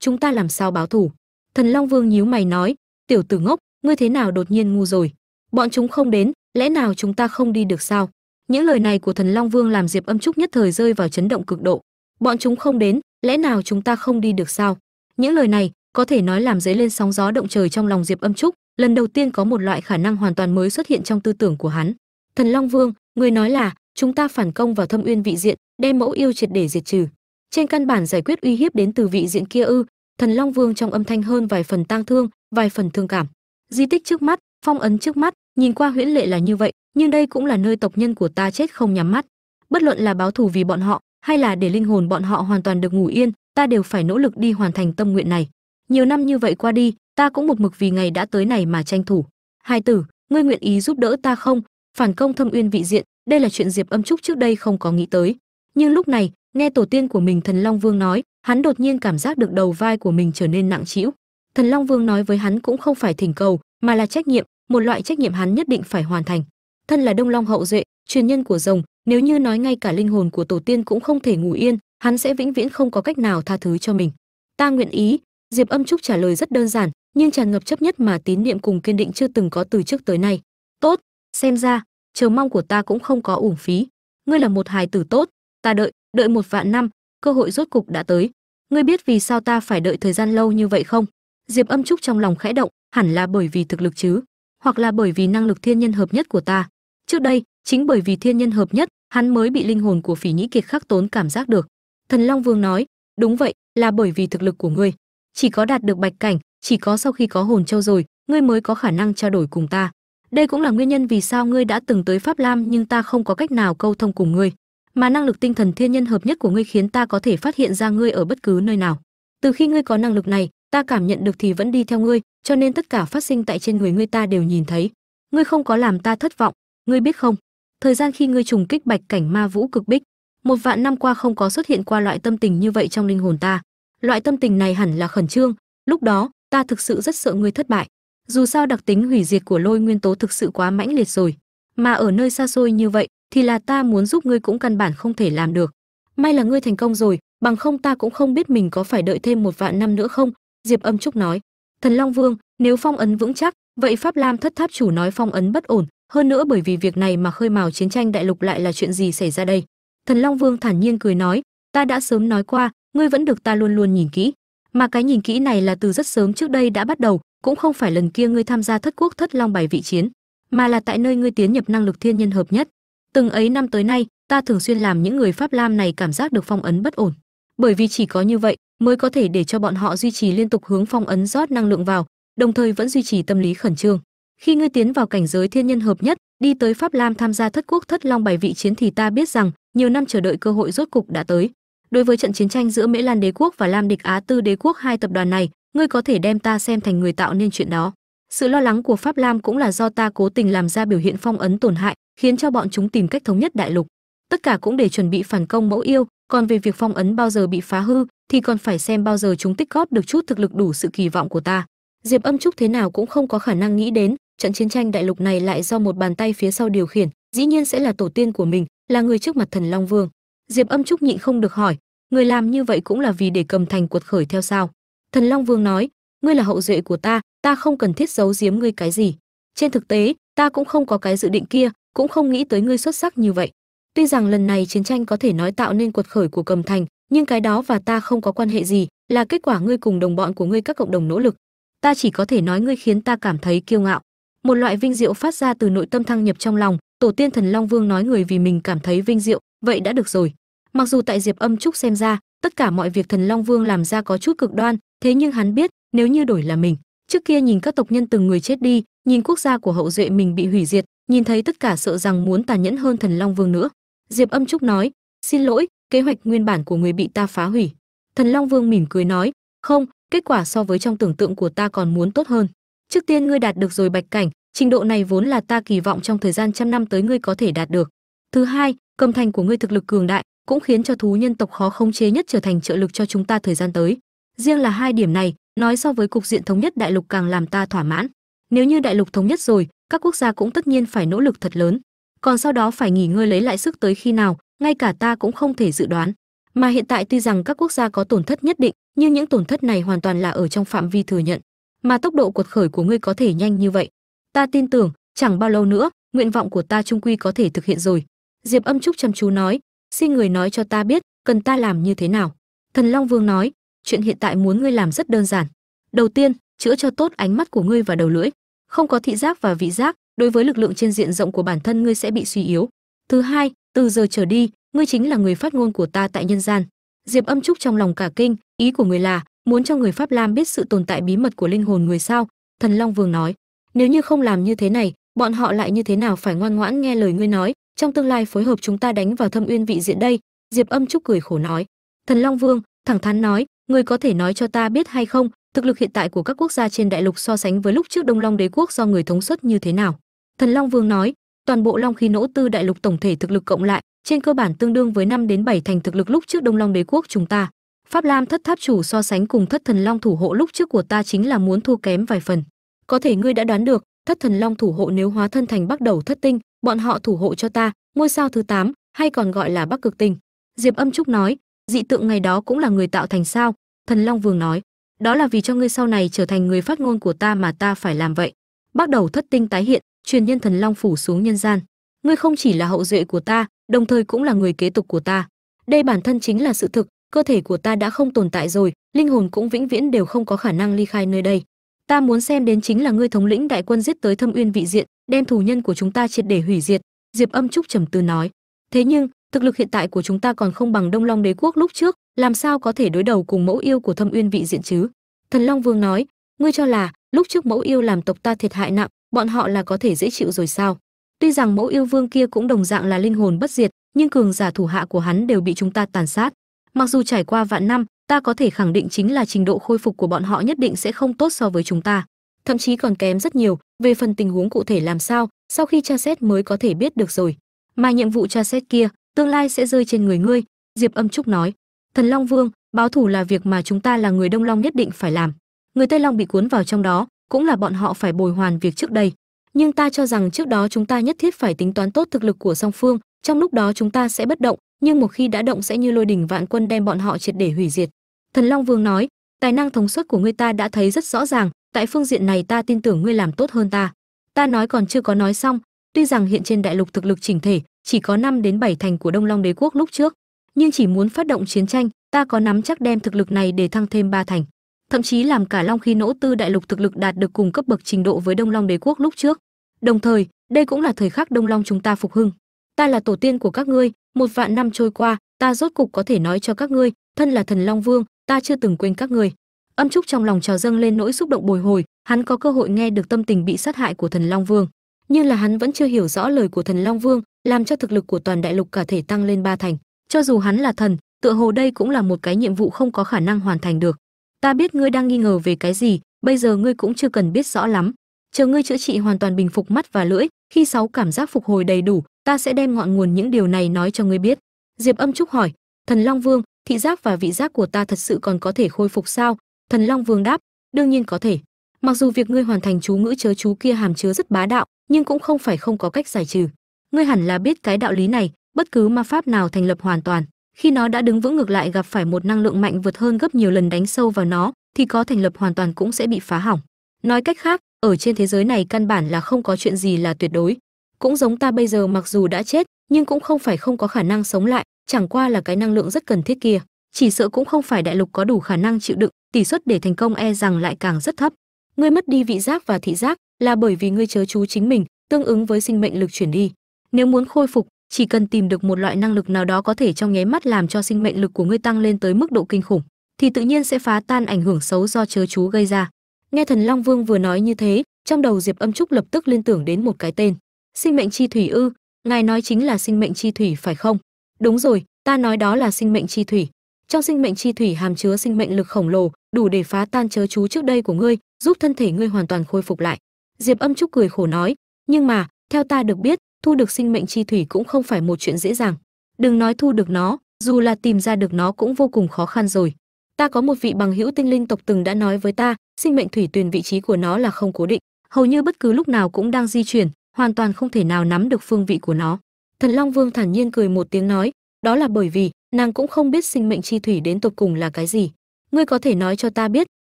Chúng ta làm sao báo thù? Thần long vương nhíu mày nói, tiểu tử ngốc, ngươi thế nào đột nhiên ngu rồi? Bọn chúng không đến, lẽ nào chúng ta không đi được sao? Những lời này của thần long vương làm diệp âm trúc nhất thời rơi vào chấn động cực độ. Bọn chúng không đến, lẽ nào chúng ta không đi được sao? Những lời này có thể nói làm dấy lên sóng gió động trời trong lòng diệp âm trúc. Lần đầu tiên có một loại khả năng hoàn toàn mới xuất hiện trong tư tưởng của hắn. Thần long vương người nói là chúng ta phản công vào thâm uyên vị diện, đem mẫu yêu triệt để diệt trừ. Trên căn bản giải quyết uy hiếp đến từ vị diện kia ư, thần long vương trong âm thanh hơn vài phần tang thương, vài phần thương cảm. Di tích trước mắt, phong ấn trước mắt, nhìn qua huyễn lệ là như vậy, nhưng đây cũng là nơi tộc nhân của ta chết không nhắm mắt. Bất luận là báo thù vì bọn họ, hay là để linh hồn bọn họ hoàn toàn được ngủ yên, ta đều phải nỗ lực đi hoàn thành tâm nguyện này. Nhiều năm như vậy qua đi, ta cũng một mực vì ngày đã tới này mà tranh thủ. Hai tử, ngươi nguyện ý giúp đỡ ta không? Phản công thâm uyên vị diện đây là chuyện diệp âm trúc trước đây không có nghĩ tới. Nhưng lúc này, nghe tổ tiên của mình thần long vương nói, hắn đột nhiên cảm giác được đầu vai của mình trở nên nặng trĩu. Thần long vương nói với hắn cũng không phải thỉnh cầu, mà là trách nhiệm, một loại trách nhiệm hắn nhất định phải hoàn thành. Thân là đông long hậu duệ, truyền nhân của rồng, nếu như nói ngay cả linh hồn của tổ tiên cũng không thể ngủ yên, hắn sẽ vĩnh viễn không có cách nào tha thứ cho mình. Ta nguyện ý, diệp âm trúc trả lời rất đơn giản, nhưng tràn ngập chấp nhất mà tín niệm cùng kiên định chưa từng có từ trước tới nay. Tốt, xem ra chờ mong của ta cũng không có uổng phí. Ngươi là một hài tử tốt. Ta đợi đợi một vạn năm, cơ hội rốt cục đã tới. Ngươi biết vì sao ta phải đợi thời gian lâu như vậy không? Diệp âm trúc trong lòng khẽ động, hẳn là bởi vì thực lực chứ? Hoặc là bởi vì năng lực thiên nhân hợp nhất của ta? Trước đây, chính bởi vì thiên nhân hợp nhất, hắn mới bị linh hồn của phỉ nhĩ kiệt khắc tốn cảm giác được. Thần long vương nói, đúng vậy, là bởi vì thực lực của ngươi. Chỉ có đạt được bạch cảnh, chỉ có sau khi có hồn châu rồi, ngươi mới có khả năng trao đổi cùng ta đây cũng là nguyên nhân vì sao ngươi đã từng tới pháp lam, nhưng ta không có cách nào câu thông cùng ngươi. Mà năng lực tinh thần thiên nhân hợp nhất của ngươi khiến ta có thể phát hiện ra ngươi ở bất cứ nơi nào. Từ khi ngươi có năng lực này, ta cảm nhận được thì vẫn đi theo ngươi, cho nên tất cả phát sinh tại trên người ngươi ta đều nhìn thấy. Ngươi không có làm ta thất vọng, ngươi biết không? Thời gian khi ngươi trùng kích bạch cảnh ma vũ cực bích, một vạn năm qua không có xuất hiện qua loại tâm tình như vậy trong linh hồn ta. Loại tâm tình này hẳn là khẩn trương, lúc đó, ta thực sự rất sợ ngươi thất bại dù sao đặc tính hủy diệt của lôi nguyên tố thực sự quá mãnh liệt rồi. Mà ở nơi xa xôi như vậy, thì là ta muốn giúp ngươi cũng căn bản không thể làm được. May là ngươi thành công rồi, bằng không ta cũng không biết mình có phải đợi thêm một vạn năm nữa không, diệp âm trúc nói. Thần long vương, nếu phong ấn vững chắc, vậy pháp lam thất tháp chủ nói phong ấn bất ổn. Hơn nữa bởi vì việc này mà khơi mào chiến tranh đại lục lại là chuyện gì xảy ra đây? Thần long vương thản nhiên cười nói. Ta đã sớm nói qua, ngươi vẫn được ta luôn luôn nhìn kỹ. Mà cái nhìn kỹ này là từ rất sớm trước đây đã bắt đầu cũng không phải lần kia ngươi tham gia thất quốc thất long bài vị chiến, mà là tại nơi ngươi tiến nhập năng lực thiên nhân hợp nhất. Từng ấy năm tới nay, ta thường xuyên làm những người pháp lam này cảm giác được phong ấn bất ổn. Bởi vì chỉ có như vậy, mới có thể để cho bọn họ duy trì liên tục hướng phong ấn rót năng lượng vào, đồng thời vẫn duy trì tâm lý khẩn trương. Khi ngươi tiến vào cảnh giới thiên nhân hợp nhất, đi tới pháp lam tham gia thất quốc thất long bài vị chiến thì ta biết rằng, nhiều năm chờ đợi cơ hội rốt cục đã tới. Đối với trận chiến tranh giữa mễ lan đế quốc và lam địch á tư đế quốc hai tập đoàn này ngươi có thể đem ta xem thành người tạo nên chuyện đó. Sự lo lắng của pháp lam cũng là do ta cố tình làm ra biểu hiện phong ấn tổn hại, khiến cho bọn chúng tìm cách thống nhất đại lục. Tất cả cũng để chuẩn bị phản công mẫu yêu, còn về việc phong ấn bao giờ bị phá hư, thì còn phải xem bao giờ chúng tích góp được chút thực lực đủ sự kỳ vọng của ta. Diệp âm trúc thế nào cũng không có khả năng nghĩ đến, trận chiến tranh đại lục này lại do một bàn tay phía sau điều khiển, dĩ nhiên sẽ là tổ tiên của mình, là người trước mặt thần long vương. Diệp âm trúc nhịn không được hỏi, người làm như vậy cũng là vì để cầm thành cuột khởi theo sao? Thần long vương nói, ngươi là hậu duệ của ta ta không cần thiết giấu giếm ngươi cái gì. Trên thực tế, ta cũng không có cái dự định kia, cũng không nghĩ tới ngươi xuất sắc như vậy. Tuy rằng lần này chiến tranh có thể nói tạo nên cuộc khởi của cầm thành, nhưng cái đó và ta không có quan hệ gì, là kết quả ngươi cùng đồng bọn của ngươi các cộng đồng nỗ lực. Ta chỉ có thể nói ngươi khiến ta cảm thấy kiêu ngạo. Một loại vinh diệu phát ra từ nội tâm thăng nhập trong lòng, tổ tiên thần long vương nói người vì mình cảm thấy vinh diệu, vậy đã được rồi. Mặc dù tại diệp âm trúc xem ra, tất cả mọi việc thần long vương làm ra có chút cực đoan thế nhưng hắn biết, nếu như đổi là mình, trước kia nhìn các tộc nhân từng người chết đi, nhìn quốc gia của hậu duệ mình bị hủy diệt, nhìn thấy tất cả sợ rằng muốn tàn nhẫn hơn thần long vương nữa. Diệp âm trúc nói, xin lỗi, kế hoạch nguyên bản của người bị ta phá hủy. Thần long vương mỉm cười nói, không, kết quả so với trong tưởng tượng của ta còn muốn tốt hơn. Trước tiên ngươi đạt được rồi bạch cảnh, trình độ này vốn là ta kỳ vọng trong thời gian trăm năm tới ngươi có thể đạt được. Thứ hai, cầm thành của ngươi thực lực cường đại, cũng khiến cho thú nhân tộc khó khống chế nhất trở thành trợ lực cho chúng ta thời gian tới riêng là hai điểm này, nói so với cục diện thống nhất đại lục càng làm ta thỏa mãn. Nếu như đại lục thống nhất rồi, các quốc gia cũng tất nhiên phải nỗ lực thật lớn. Còn sau đó phải nghỉ ngơi lấy lại sức tới khi nào, ngay cả ta cũng không thể dự đoán. Mà hiện tại tuy rằng các quốc gia có tổn thất nhất định, nhưng những tổn thất này hoàn toàn là ở trong phạm vi thừa nhận. Mà tốc độ cuột khởi của ngươi có thể nhanh như vậy. Ta tin tưởng, chẳng bao lâu nữa, nguyện vọng của ta trung quy có thể thực hiện rồi. Diệp âm trúc chăm chú nói, xin người nói cho ta biết, cần ta làm như thế nào. Thần long vương nói chuyện hiện tại muốn ngươi làm rất đơn giản. Đầu tiên, chữa cho tốt ánh mắt của ngươi và đầu lưỡi. Không có thị giác và vị giác, đối với lực lượng trên diện rộng của bản thân ngươi sẽ bị suy yếu. Thứ hai, từ giờ trở đi, ngươi chính là người phát ngôn của ta tại nhân gian. Diệp âm trúc trong lòng cả kinh, ý của người là, muốn cho người pháp lam biết sự tồn tại bí mật của linh hồn người sao? Thần long vương nói, nếu như không làm như thế này, bọn họ lại như thế nào phải ngoan ngoãn nghe lời ngươi nói? Trong tương lai phối hợp chúng ta đánh vào thâm uyên vị diện đây, diệp âm trúc cười khổ nói, thần long vương, thẳng thắn nói người có thể nói cho ta biết hay không thực lực hiện tại của các quốc gia trên đại lục so sánh với lúc trước đông long đế quốc do người thống suất như thế nào? Thần long vương nói toàn bộ long khí nỗ tư đại lục tổng thể thực lực cộng lại trên cơ bản tương đương với 5 đến 7 thành thực lực lúc trước đông long đế quốc chúng ta. Pháp lam thất tháp chủ so sánh cùng thất thần long thủ hộ lúc trước của ta chính là muốn thua kém vài phần. Có thể ngươi đã đoán được thất thần long thủ hộ nếu hóa thân thành bắt đầu thất tinh bọn họ thủ hộ cho ta ngôi sao thứ 8, hay còn gọi là bắc cực tinh. Diệp âm trúc nói dị tượng ngày đó cũng là người tạo thành sao? Thần long vương nói, đó là vì cho ngươi sau này trở thành người phát ngôn của ta mà ta phải làm vậy. Bắt đầu thất tinh tái hiện, truyền nhân thần long phủ xuống nhân gian. Ngươi không chỉ là hậu duệ của ta, đồng thời cũng là người kế tục của ta. Đây bản thân chính là sự thực, cơ thể của ta đã không tồn tại rồi, linh hồn cũng vĩnh viễn đều không có khả năng ly khai nơi đây. Ta muốn xem đến chính là ngươi thống lĩnh đại quân giết tới thâm uyên vị diện, đem thù nhân của chúng ta triệt để hủy diệt. Diệp âm trúc trầm tư nói, thế nhưng thực lực hiện tại của chúng ta còn không bằng đông long đế quốc lúc trước, làm sao có thể đối đầu cùng mẫu yêu của thâm uyên vị diện chứ? Thần long vương nói, ngươi cho là lúc trước mẫu yêu làm tộc ta thiệt hại nặng, bọn họ là có thể dễ chịu rồi sao? Tuy rằng mẫu yêu vương kia cũng đồng dạng là linh hồn bất diệt, nhưng cường giả thủ hạ của hắn đều bị chúng ta tàn sát. Mặc dù trải qua vạn năm, ta có thể khẳng định chính là trình độ khôi phục của bọn họ nhất định sẽ không tốt so với chúng ta. Thậm chí còn kém rất nhiều, về phần tình huống cụ thể làm sao, sau khi tra xét mới có thể biết được rồi. Mà nhiệm vụ tra xét kia tương lai sẽ rơi trên người ngươi, diệp âm trúc nói. Thần long vương, báo thù là việc mà chúng ta là người đông long nhất định phải làm. Người tây long bị cuốn vào trong đó, cũng là bọn họ phải bồi hoàn việc trước đây. Nhưng ta cho rằng trước đó chúng ta nhất thiết phải tính toán tốt thực lực của song phương, trong lúc đó chúng ta sẽ bất động, nhưng một khi đã động sẽ như lôi đình vạn quân đem bọn họ triệt để hủy diệt. Thần long vương nói, tài năng thống suất của ngươi ta đã thấy rất rõ ràng, tại phương diện này ta tin tưởng ngươi làm tốt hơn ta. Ta nói còn chưa có nói xong, tuy rằng hiện trên đại lục thực lực chỉnh thể chỉ có 5 đến 7 thành của đông long đế quốc lúc trước. Nhưng chỉ muốn phát động chiến tranh, ta có nắm chắc đem thực lực này để thăng thêm ba thành. Thậm chí làm cả long khí nỗ tư đại lục thực lực đạt được cùng cấp bậc trình độ với đông long đế quốc lúc trước. Đồng thời, đây cũng là thời khắc đông long chúng ta phục hưng. Ta là tổ tiên của các ngươi, một vạn năm trôi qua, ta rốt cục có thể nói cho các ngươi, thân là thần long vương, ta chưa từng quên các ngươi. Âm trúc trong lòng trào dâng lên nỗi xúc động bồi hồi, hắn có cơ hội nghe được tâm tình bị sát hại của thần long vương. Nhưng là hắn vẫn chưa hiểu rõ lời của thần long vương làm cho thực lực của toàn đại lục cả thể tăng lên ba thành. Cho dù hắn là thần, tựa hồ đây cũng là một cái nhiệm vụ không có khả năng hoàn thành được. Ta biết ngươi đang nghi ngờ về cái gì, bây giờ ngươi cũng chưa cần biết rõ lắm. Chờ ngươi chữa trị hoàn toàn bình phục mắt và lưỡi, khi sáu cảm giác phục hồi đầy đủ, ta sẽ đem ngọn nguồn những điều này nói cho ngươi biết. Diệp âm trúc hỏi, thần long vương, thị giác và vị giác của ta thật sự còn có thể khôi phục sao? Thần long vương đáp, đương nhiên có thể. Mặc dù việc ngươi hoàn thành chú ngữ chớ chú kia hàm chứa rất bá đạo, nhưng cũng không phải không có cách giải trừ ngươi hẳn là biết cái đạo lý này, bất cứ ma pháp nào thành lập hoàn toàn. Khi nó đã đứng vững ngược lại gặp phải một năng lượng mạnh vượt hơn gấp nhiều lần đánh sâu vào nó, thì có thành lập hoàn toàn cũng sẽ bị phá hỏng. Nói cách khác, ở trên thế giới này căn bản là không có chuyện gì là tuyệt đối. Cũng giống ta bây giờ mặc dù đã chết, nhưng cũng không phải không có khả năng sống lại, chẳng qua là cái năng lượng rất cần thiết kia. Chỉ sợ cũng không phải đại lục có đủ khả năng chịu đựng, tỷ suất để thành công e rằng lại càng rất thấp. Ngươi mất đi vị giác và thị giác là bởi vì ngươi chớ chú chính mình, tương ứng với sinh mệnh lực chuyển đi nếu muốn khôi phục, chỉ cần tìm được một loại năng lực nào đó có thể trong nháy mắt làm cho sinh mệnh lực của ngươi tăng lên tới mức độ kinh khủng, thì tự nhiên sẽ phá tan ảnh hưởng xấu do chớ chú gây ra. Nghe thần long vương vừa nói như thế, trong đầu diệp âm trúc lập tức liên tưởng đến một cái tên, sinh mệnh chi thủy ư, ngài nói chính là sinh mệnh chi thủy phải không? Đúng rồi, ta nói đó là sinh mệnh chi thủy. Trong sinh mệnh chi thủy hàm chứa sinh mệnh lực khổng lồ, đủ để phá tan chớ chú trước đây của ngươi, giúp thân thể ngươi hoàn toàn khôi phục lại. Diệp âm trúc cười khổ nói, nhưng mà, theo ta được biết thu được sinh mệnh chi thủy cũng không phải một chuyện dễ dàng. Đừng nói thu được nó, dù là tìm ra được nó cũng vô cùng khó khăn rồi. Ta có một vị bằng hữu tinh linh tộc từng đã nói với ta, sinh mệnh thủy tuyền vị trí của nó là không cố định, hầu như bất cứ lúc nào cũng đang di chuyển, hoàn toàn không thể nào nắm được phương vị của nó. Thần long vương thản nhiên cười một tiếng nói, đó là bởi vì, nàng cũng không biết sinh mệnh chi thủy đến tột cùng là cái gì. Ngươi có thể nói cho ta biết,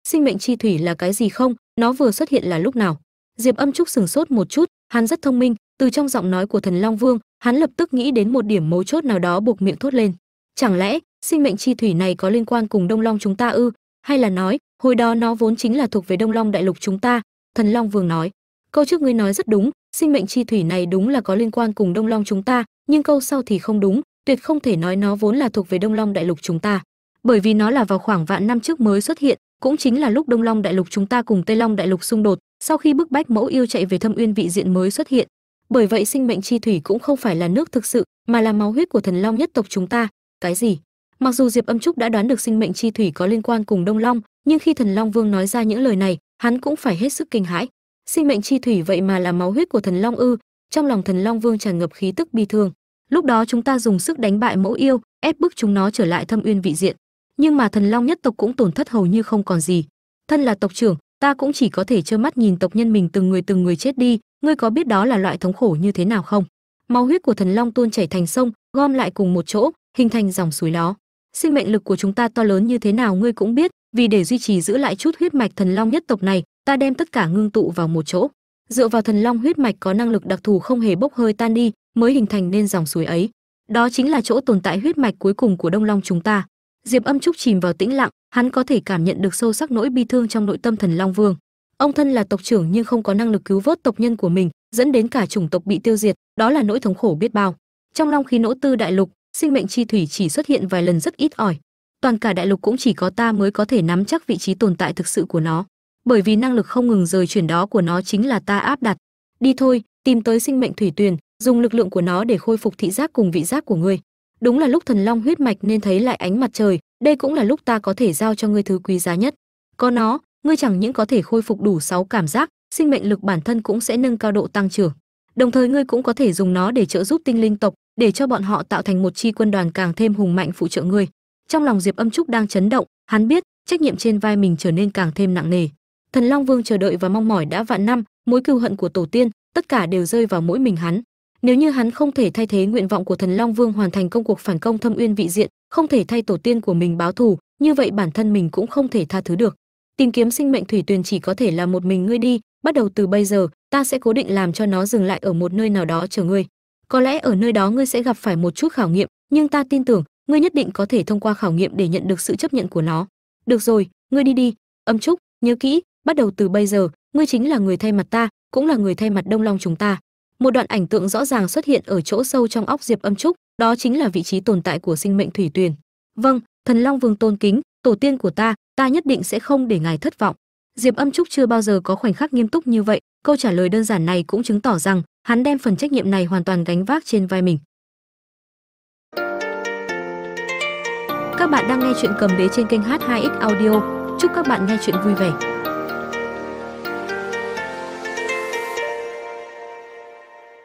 sinh mệnh chi thủy là cái gì không? Nó vừa xuất hiện là lúc nào? Diệp âm trúc sừng sốt một chút, hắn rất thông minh từ trong giọng nói của thần long vương, hắn lập tức nghĩ đến một điểm mấu chốt nào đó buộc miệng thốt lên. Chẳng lẽ, sinh mệnh chi thủy này có liên quan cùng đông long chúng ta ư? Hay là nói, hồi đó nó vốn chính là thuộc về đông long đại lục chúng ta? Thần long vương nói. Câu trước ngươi nói rất đúng, sinh mệnh chi thủy này đúng là có liên quan cùng đông long chúng ta, nhưng câu sau thì không đúng, tuyệt không thể nói nó vốn là thuộc về đông long đại lục chúng ta. Bởi vì nó là vào khoảng vạn năm trước mới xuất hiện, cũng chính là lúc đông long đại lục chúng ta cùng tây long đại lục xung đột, sau khi bức bách mẫu yêu chạy về thâm uyên vị diện mới xuất hiện bởi vậy sinh mệnh chi thủy cũng không phải là nước thực sự, mà là máu huyết của thần long nhất tộc chúng ta. Cái gì? Mặc dù diệp âm trúc đã đoán được sinh mệnh chi thủy có liên quan cùng đông long, nhưng khi thần long vương nói ra những lời này, hắn cũng phải hết sức kinh hãi. Sinh mệnh chi thủy vậy mà là máu huyết của thần long ư? Trong lòng thần long vương tràn ngập khí tức bi thương. Lúc đó chúng ta dùng sức đánh bại mẫu yêu, ép bức chúng nó trở lại thâm uyên vị diện. Nhưng mà thần long nhất tộc cũng tổn thất hầu như không còn gì. Thân là tộc trưởng, ta cũng chỉ có thể trơ mắt nhìn tộc nhân mình từng người từng người chết đi ngươi có biết đó là loại thống khổ như thế nào không? Máu huyết của thần long tuôn chảy thành sông, gom lại cùng một chỗ, hình thành dòng suối đó sinh mệnh lực của chúng ta to lớn như thế nào ngươi cũng biết, vì để duy trì giữ lại chút huyết mạch thần long nhất tộc này, ta đem tất cả ngưng tụ vào một chỗ. Dựa vào thần long huyết mạch có năng lực đặc thù không hề bốc hơi tan đi, mới hình thành nên dòng suối ấy. Đó chính là chỗ tồn tại huyết mạch cuối cùng của đông long chúng ta. Diệp âm trúc chìm vào tĩnh lặng, hắn có thể cảm nhận được sâu sắc nỗi bi thương trong nội tâm thần long vương ông thân là tộc trưởng nhưng không có năng lực cứu vớt tộc nhân của mình, dẫn đến cả chủng tộc bị tiêu diệt, đó là nỗi thống khổ biết bao. Trong long khí nỗ tư đại lục, sinh mệnh chi thủy chỉ xuất hiện vài lần rất ít ỏi. Toàn cả đại lục cũng chỉ có ta mới có thể nắm chắc vị trí tồn tại thực sự của nó. Bởi vì năng lực không ngừng rời chuyển đó của nó chính là ta áp đặt. Đi thôi, tìm tới sinh mệnh thủy tuyền, dùng lực lượng của nó để khôi phục thị giác cùng vị giác của ngươi. Đúng là lúc thần long huyết mạch nên thấy lại ánh mặt trời, đây cũng là lúc ta có thể giao cho ngươi thứ quý giá nhất. Có nó ngươi chẳng những có thể khôi phục đủ 6 cảm giác, sinh mệnh lực bản thân cũng sẽ nâng cao độ tăng trưởng. Đồng thời ngươi cũng có thể dùng nó để trợ giúp tinh linh tộc, để cho bọn họ tạo thành một chi quân đoàn càng thêm hùng mạnh phụ trợ ngươi. Trong lòng diệp âm trúc đang chấn động, hắn biết trách nhiệm trên vai mình trở nên càng thêm nặng nề. Thần long vương chờ đợi và mong mỏi đã vạn năm, mối cừu hận của tổ tiên, tất cả đều rơi vào mỗi mình hắn. Nếu như hắn không thể thay thế nguyện vọng của thần long vương hoàn thành công cuộc phản công thâm uyên vị diện, không thể thay tổ tiên của mình báo thù, như vậy bản thân mình cũng không thể tha thứ được tìm kiếm sinh mệnh thủy tuyền chỉ có thể là một mình ngươi đi, bắt đầu từ bây giờ, ta sẽ cố định làm cho nó dừng lại ở một nơi nào đó chờ ngươi. Có lẽ ở nơi đó ngươi sẽ gặp phải một chút khảo nghiệm, nhưng ta tin tưởng, ngươi nhất định có thể thông qua khảo nghiệm để nhận được sự chấp nhận của nó. Được rồi, ngươi đi đi, âm trúc, nhớ kỹ, bắt đầu từ bây giờ, ngươi chính là người thay mặt ta, cũng là người thay mặt đông long chúng ta. Một đoạn ảnh tượng rõ ràng xuất hiện ở chỗ sâu trong óc diệp âm trúc, đó chính là vị trí tồn tại của sinh mệnh thủy tuyền. Vâng thần long vương tôn kính, tổ tiên của ta ta nhất định sẽ không để ngài thất vọng. Diệp âm trúc chưa bao giờ có khoảnh khắc nghiêm túc như vậy, câu trả lời đơn giản này cũng chứng tỏ rằng hắn đem phần trách nhiệm này hoàn toàn gánh vác trên vai mình. Các bạn đang nghe chuyện cầm đế trên kênh h2x audio. Chúc các bạn nghe chuyện vui vẻ.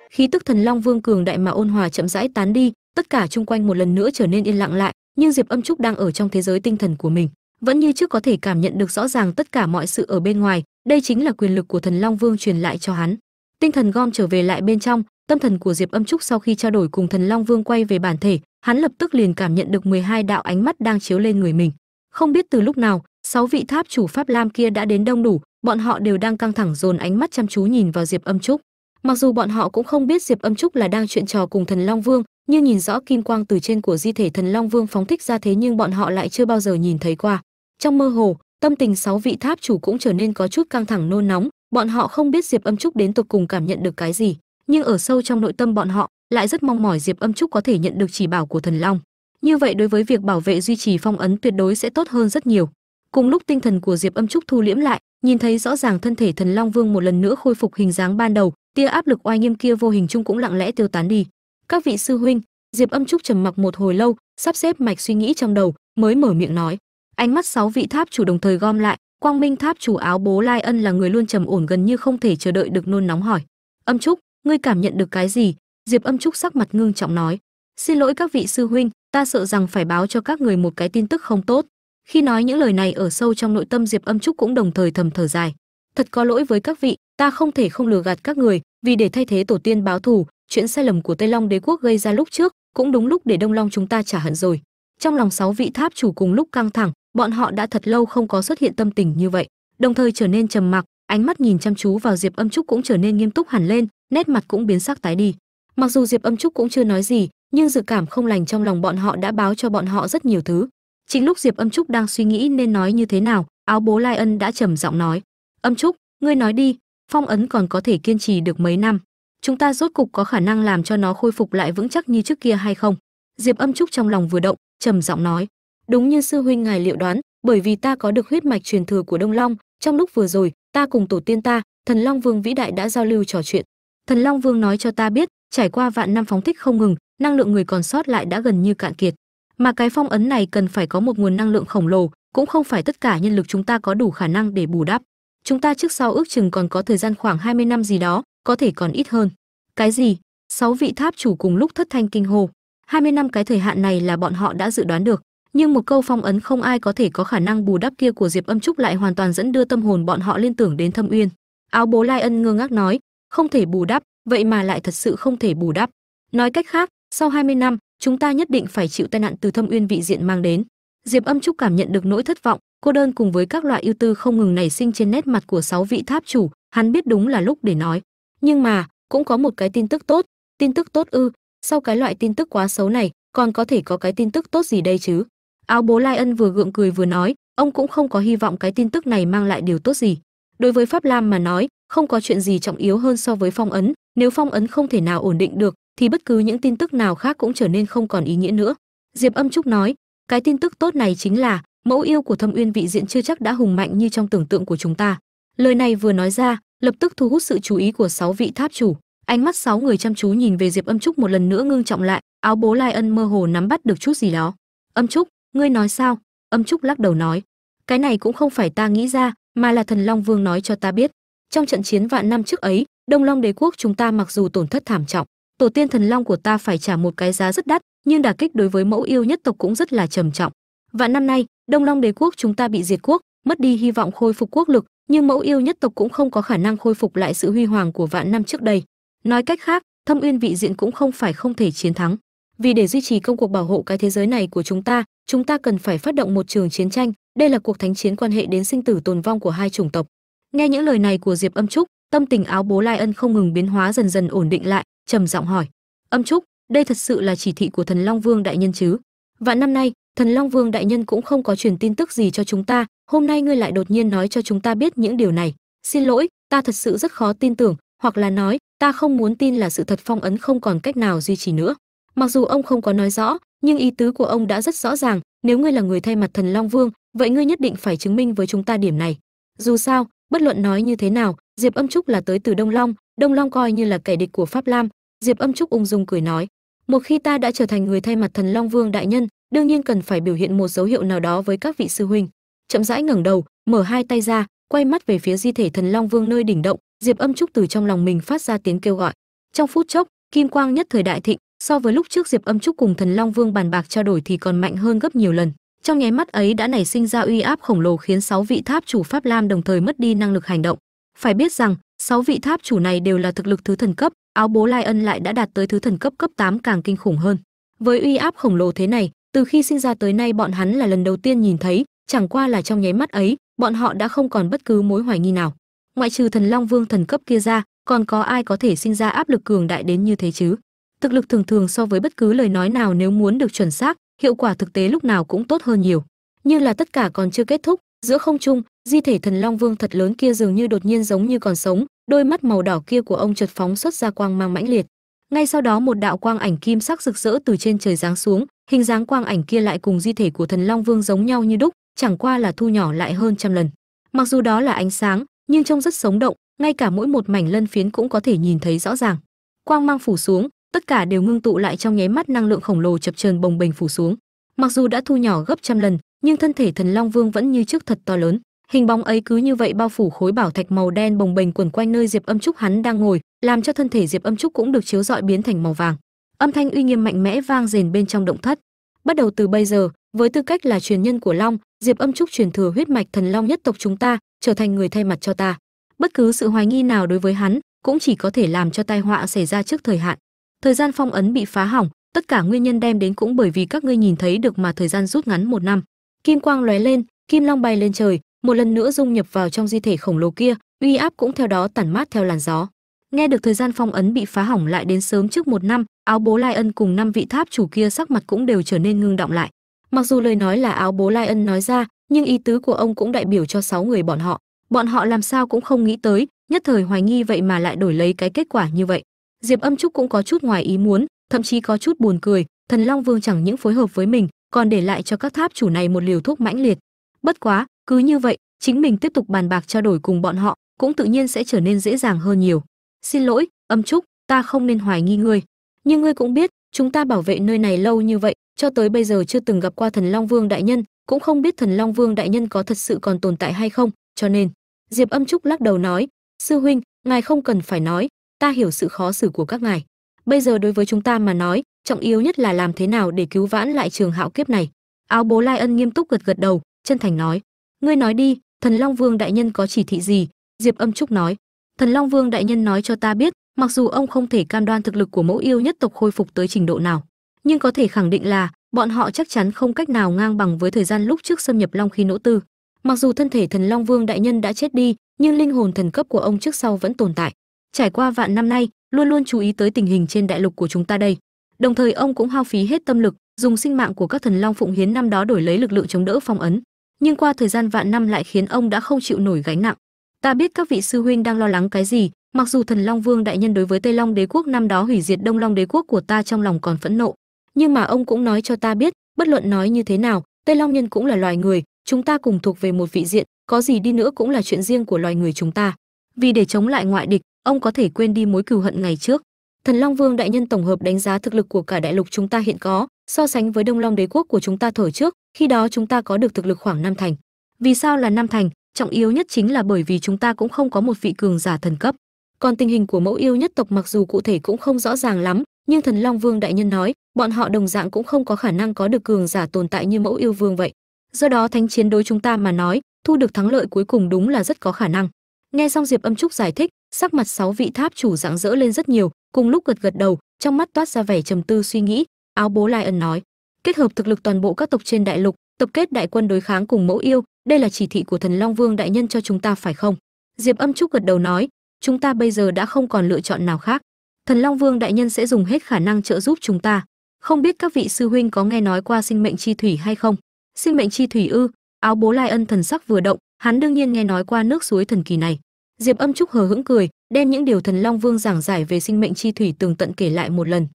Khí tức thần long vương cường đại mà ôn hòa chậm rãi tán đi, tất cả chung quanh một lần nữa trở nên yên lặng lại nhưng diệp âm trúc đang ở trong thế giới tinh thần của mình, vẫn như trước có thể cảm nhận được rõ ràng tất cả mọi sự ở bên ngoài. Đây chính là quyền lực của thần long vương truyền lại cho hắn. Tinh thần gom trở về lại bên trong, tâm thần của diệp âm trúc sau khi trao đổi cùng thần long vương quay về bản thể, hắn lập tức liền cảm nhận được 12 đạo ánh mắt đang chiếu lên người mình. Không biết từ lúc nào, sáu vị tháp chủ pháp lam kia đã đến đông đủ, bọn họ đều đang căng thẳng dồn ánh mắt chăm chú nhìn vào diệp âm trúc. Mặc dù bọn họ cũng không biết diệp âm trúc là đang chuyện trò cùng thần long vương nhưng nhìn rõ kim quang từ trên của di thể thần long vương phóng thích ra thế nhưng bọn họ lại chưa bao giờ nhìn thấy qua. Trong mơ hồ, tâm tình sáu vị tháp chủ cũng trở nên có chút căng thẳng nôn nóng, bọn họ không biết diệp âm trúc đến tục cùng cảm nhận được cái gì, nhưng ở sâu trong nội tâm bọn họ, lại rất mong mỏi diệp âm trúc có thể nhận được chỉ bảo của thần long. Như vậy đối với việc bảo vệ duy trì phong ấn tuyệt đối sẽ tốt hơn rất nhiều. Cùng lúc tinh thần của diệp âm trúc thu liễm lại, nhìn thấy rõ ràng thân thể thần long vương một lần nữa khôi phục hình dáng ban đầu, tia áp lực oai nghiêm kia vô hình chung cũng lặng lẽ tiêu tán đi các vị sư huynh, diệp âm trúc trầm mặc một hồi lâu, sắp xếp mạch suy nghĩ trong đầu, mới mở miệng nói. Ánh mắt sáu vị tháp chủ đồng thời gom lại, quang minh tháp chủ áo bố lai ân là người luôn trầm ổn gần như không thể chờ đợi được nôn nóng hỏi. Âm trúc, ngươi cảm nhận được cái gì? Diệp âm trúc sắc mặt ngưng trọng nói. Xin lỗi các vị sư huynh, ta sợ rằng phải báo cho các người một cái tin tức không tốt. Khi nói những lời này ở sâu trong nội tâm diệp âm trúc cũng đồng thời thầm thở dài. Thật có lỗi với các vị, ta không thể không lừa gạt các người, vì để thay thế tổ tiên báo thù chuyện sai lầm của tây long đế quốc gây ra lúc trước cũng đúng lúc để đông long chúng ta trả hận rồi. Trong lòng sáu vị tháp chủ cùng lúc căng thẳng, bọn họ đã thật lâu không có xuất hiện tâm tình như vậy, đồng thời trở nên trầm mặc, ánh mắt nhìn chăm chú vào diệp âm trúc cũng trở nên nghiêm túc hẳn lên, nét mặt cũng biến sắc tái đi. Mặc dù diệp âm trúc cũng chưa nói gì, nhưng dự cảm không lành trong lòng bọn họ đã báo cho bọn họ rất nhiều thứ. Chính lúc diệp âm trúc đang suy nghĩ nên nói như thế nào, áo bố lai ân đã trầm giọng nói, âm trúc, ngươi nói đi, phong ấn còn có thể kiên trì được mấy năm? Chúng ta rốt cục có khả năng làm cho nó khôi phục lại vững chắc như trước kia hay không? Diệp âm trúc trong lòng vừa động, trầm giọng nói. Đúng như sư huynh ngài liệu đoán, bởi vì ta có được huyết mạch truyền thừa của đông long, trong lúc vừa rồi, ta cùng tổ tiên ta, thần long vương vĩ đại đã giao lưu trò chuyện. Thần long vương nói cho ta biết, trải qua vạn năm phóng thích không ngừng, năng lượng người còn sót lại đã gần như cạn kiệt. Mà cái phong ấn này cần phải có một nguồn năng lượng khổng lồ, cũng không phải tất cả nhân lực chúng ta có đủ khả năng để bù đắp. Chúng ta trước sau ước chừng còn có thời gian khoảng 20 năm gì đó có thể còn ít hơn. Cái gì? Sáu vị tháp chủ cùng lúc thất thanh kinh hô. 20 năm cái thời hạn này là bọn họ đã dự đoán được. Nhưng một câu phong ấn không ai có thể có khả năng bù đắp kia của diệp âm trúc lại hoàn toàn dẫn đưa tâm hồn bọn họ liên tưởng đến thâm uyên. Áo bố lai ân ngơ ngác nói, không thể bù đắp, vậy mà lại thật sự không thể bù đắp. Nói cách khác, sau 20 năm, chúng ta nhất định phải chịu tai nạn từ thâm uyên vị diện mang đến. Diệp âm trúc cảm nhận được nỗi thất vọng, cô đơn cùng với các loại ưu tư không ngừng nảy sinh trên nét mặt của sáu vị tháp chủ. Hắn biết đúng là lúc để nói nhưng mà, cũng có một cái tin tức tốt. Tin tức tốt ư, sau cái loại tin tức quá xấu này, còn có thể có cái tin tức tốt gì đây chứ? Áo bố lai ân vừa gượng cười vừa nói, ông cũng không có hy vọng cái tin tức này mang lại điều tốt gì. Đối với pháp lam mà nói, không có chuyện gì trọng yếu hơn so với phong ấn. Nếu phong ấn không thể nào ổn định được, thì bất cứ những tin tức nào khác cũng trở nên không còn ý nghĩa nữa. Diệp âm trúc nói, cái tin tức tốt này chính là, mẫu yêu của thâm uyên vị diện chưa chắc đã hùng mạnh như trong tưởng tượng của chúng ta. Lời này vừa nói ra lập tức thu hút sự chú ý của sáu vị tháp chủ. Ánh mắt sáu người chăm chú nhìn về diệp âm trúc một lần nữa ngưng trọng lại, áo bố lai ân mơ hồ nắm bắt được chút gì đó. Âm trúc, ngươi nói sao? Âm trúc lắc đầu nói. Cái này cũng không phải ta nghĩ ra, mà là thần long vương nói cho ta biết. Trong trận chiến vạn năm trước ấy, đông long đế quốc chúng ta mặc dù tổn thất thảm trọng, tổ tiên thần long của ta phải trả một cái giá rất đắt, nhưng đả kích đối với mẫu yêu nhất tộc cũng rất là trầm trọng. Vạn năm nay, đông long đế quốc chúng ta bị diệt quốc mất đi hy vọng khôi phục quốc lực, nhưng mẫu yêu nhất tộc cũng không có khả năng khôi phục lại sự huy hoàng của vạn năm trước đây. Nói cách khác, thâm uyên vị diện cũng không phải không thể chiến thắng. Vì để duy trì công cuộc bảo hộ cái thế giới này của chúng ta chúng ta cần phải phát động một trường chiến tranh. Đây là cuộc thánh chiến quan hệ đến sinh tử tồn vong của hai chủng tộc. Nghe những lời này của diệp âm trúc, tâm tình áo bố lai ân không ngừng biến hóa dần dần ổn định lại, trầm giọng hỏi. Âm trúc, đây thật sự là chỉ thị của thần long vương đại nhân chứ? Vạn năm nay, thần long vương đại nhân cũng không có truyền tin tức gì cho chúng ta hôm nay ngươi lại đột nhiên nói cho chúng ta biết những điều này. Xin lỗi, ta thật sự rất khó tin tưởng, hoặc là nói, ta không muốn tin là sự thật phong ấn không còn cách nào duy trì nữa. Mặc dù ông không có nói rõ, nhưng ý tứ của ông đã rất rõ ràng, nếu ngươi là người thay mặt thần long vương, vậy ngươi nhất định phải chứng minh với chúng ta điểm này. Dù sao, bất luận nói như thế nào, diệp âm trúc là tới từ đông long đông long coi như là kẻ địch của pháp lam, diệp âm trúc ung dung cười nói. Một khi ta đã trở thành người thay mặt thần long vương đại nhân, đương nhiên cần phải biểu hiện một dấu hiệu nào đó với các vị sư huynh chậm rãi ngẩng đầu, mở hai tay ra, quay mắt về phía di thể thần long vương nơi đỉnh động. Diệp âm trúc từ trong lòng mình phát ra tiếng kêu gọi. Trong phút chốc, kim quang nhất thời đại thịnh, so với lúc trước diệp âm trúc cùng thần long vương bàn bạc trao đổi thì còn mạnh hơn gấp nhiều lần. Trong nháy mắt ấy đã nảy sinh ra uy áp khổng lồ khiến sáu vị tháp chủ pháp lam đồng thời mất đi năng lực hành động. Phải biết rằng, sáu vị tháp chủ này đều là thực lực thứ thần cấp, áo bố lai ân lại đã đạt tới thứ thần cấp cấp 8 càng kinh khủng hơn. Với uy áp khổng lồ thế này, từ khi sinh ra tới nay bọn hắn là lần đầu tiên nhìn thấy chẳng qua là trong nháy mắt ấy, bọn họ đã không còn bất cứ mối hoài nghi nào. Ngoại trừ thần long vương thần cấp kia ra, còn có ai có thể sinh ra áp lực cường đại đến như thế chứ? Thực lực thường thường so với bất cứ lời nói nào nếu muốn được chuẩn xác, hiệu quả thực tế lúc nào cũng tốt hơn nhiều. Như là tất cả còn chưa kết thúc, giữa không trung, di thể thần long vương thật lớn kia dường như đột nhiên giống như còn sống, đôi mắt màu đỏ kia của ông chợt phóng xuất ra quang mang mãnh liệt. Ngay sau đó một đạo quang ảnh kim sắc rực rỡ từ trên trời giáng xuống, hình dáng quang ảnh kia lại cùng di thể của thần long vương giống nhau như đúc chẳng qua là thu nhỏ lại hơn trăm lần. Mặc dù đó là ánh sáng, nhưng trông rất sống động, ngay cả mỗi một mảnh lân phiến cũng có thể nhìn thấy rõ ràng. Quang mang phủ xuống, tất cả đều ngưng tụ lại trong nháy mắt năng lượng khổng lồ chập chờn bồng bềnh phủ xuống. Mặc dù đã thu nhỏ gấp trăm lần, nhưng thân thể thần long vương vẫn như trước thật to lớn. Hình bóng ấy cứ như vậy bao phủ khối bảo thạch màu đen bồng bềnh quẩn quanh nơi diệp âm trúc hắn đang ngồi, làm cho thân thể diệp âm trúc cũng được chiếu rọi biến thành màu vàng. Âm thanh uy nghiêm mạnh mẽ vang rền bên trong động thất. Bắt đầu từ bây giờ, với tư cách là truyền nhân của long diệp âm trúc truyền thừa huyết mạch thần long nhất tộc chúng ta, trở thành người thay mặt cho ta. Bất cứ sự hoài nghi nào đối với hắn, cũng chỉ có thể làm cho tai họa xảy ra trước thời hạn. Thời gian phong ấn bị phá hỏng, tất cả nguyên nhân đem đến cũng bởi vì các ngươi nhìn thấy được mà thời gian rút ngắn một năm. Kim quang lóe lên, kim long bay lên trời, một lần nữa dung nhập vào trong di thể khổng lồ kia, uy áp cũng theo đó tản mát theo làn gió. Nghe được thời gian phong ấn bị phá hỏng lại đến sớm trước một năm, áo bố lai ân cùng năm vị tháp chủ kia sắc mặt cũng đều trở nên ngưng động lại mặc dù lời nói là áo bố lai ân nói ra, nhưng ý tứ của ông cũng đại biểu cho sáu người bọn họ. Bọn họ làm sao cũng không nghĩ tới, nhất thời hoài nghi vậy mà lại đổi lấy cái kết quả như vậy. Diệp âm trúc cũng có chút ngoài ý muốn, thậm chí có chút buồn cười, thần long vương chẳng những phối hợp với mình, còn để lại cho các tháp chủ này một liều thuốc mãnh liệt. Bất quá, cứ như vậy, chính mình tiếp tục bàn bạc trao đổi cùng bọn họ, cũng tự nhiên sẽ trở nên dễ dàng hơn nhiều. Xin lỗi, âm trúc, ta không nên hoài nghi ngươi. Nhưng ngươi cũng biết, chúng ta bảo vệ nơi này lâu như vậy cho tới bây giờ chưa từng gặp qua thần long vương đại nhân, cũng không biết thần long vương đại nhân có thật sự còn tồn tại hay không, cho nên, diệp âm trúc lắc đầu nói, sư huynh, ngài không cần phải nói, ta hiểu sự khó xử của các ngài. Bây giờ đối với chúng ta mà nói, trọng yếu nhất là làm thế nào để cứu vãn lại trường hạo kiếp này. Áo bố lai ân nghiêm túc gật gật đầu, chân thành nói, ngươi nói đi, thần long vương đại nhân có chỉ thị gì? Diệp âm trúc nói, thần long vương đại nhân nói cho ta biết, mặc dù ông không thể cam đoan thực lực của mẫu yêu nhất tộc khôi phục tới trình độ nào nhưng có thể khẳng định là bọn họ chắc chắn không cách nào ngang bằng với thời gian lúc trước xâm nhập long Khí nỗ tư. Mặc dù thân thể thần long vương đại nhân đã chết đi, nhưng linh hồn thần cấp của ông trước sau vẫn tồn tại. Trải qua vạn năm nay, luôn luôn chú ý tới tình hình trên đại lục của chúng ta đây. Đồng thời, ông cũng hao phí hết tâm lực, dùng sinh mạng của các thần long phụng hiến năm đó đổi lấy lực lượng chống đỡ phong ấn. Nhưng qua thời gian vạn năm lại khiến ông đã không chịu nổi gánh nặng. Ta biết các vị sư huynh đang lo lắng cái gì, mặc dù thần long vương đại nhân đối với tây long đế quốc năm đó hủy diệt đông long đế quốc của ta trong lòng còn phẫn nộ nhưng mà ông cũng nói cho ta biết, bất luận nói như thế nào, tây long nhân cũng là loài người, chúng ta cùng thuộc về một vị diện, có gì đi nữa cũng là chuyện riêng của loài người chúng ta. Vì để chống lại ngoại địch, ông có thể quên đi mối cừu hận ngày trước. Thần long vương đại nhân tổng hợp đánh giá thực lực của cả đại lục chúng ta hiện có, so sánh với đông long đế quốc của chúng ta thổi trước, khi đó chúng ta có được thực lực khoảng năm thành. Vì sao là năm thành? Trọng yếu nhất chính là bởi vì chúng ta cũng không có một vị cường giả thần cấp. Còn tình hình của mẫu yêu nhất tộc mặc dù cụ thể cũng không rõ ràng lắm nhưng thần long vương đại nhân nói, bọn họ đồng dạng cũng không có khả năng có được cường giả tồn tại như mẫu yêu vương vậy. Do đó thánh chiến đối chúng ta mà nói, thu được thắng lợi cuối cùng đúng là rất có khả năng. Nghe xong diệp âm trúc giải thích, sắc mặt sáu vị tháp chủ rạng rỡ lên rất nhiều, cùng lúc gật gật đầu, trong mắt toát ra vẻ trầm tư suy nghĩ, áo bố lai ân nói, kết hợp thực lực toàn bộ các tộc trên đại lục, tập kết đại quân đối kháng cùng mẫu yêu, đây là chỉ thị của thần long vương đại nhân cho chúng ta phải không? Diệp âm trúc gật đầu nói, chúng ta bây giờ đã không còn lựa chọn nào khác thần long vương đại nhân sẽ dùng hết khả năng trợ giúp chúng ta. Không biết các vị sư huynh có nghe nói qua sinh mệnh chi thủy hay không? Sinh mệnh chi thủy ư? Áo bố lai ân thần sắc vừa động, hắn đương nhiên nghe nói qua nước suối thần kỳ này. Diệp âm trúc hờ hững cười, đem những điều thần long vương giảng giải về sinh mệnh chi thủy tường tận kể lại một lần.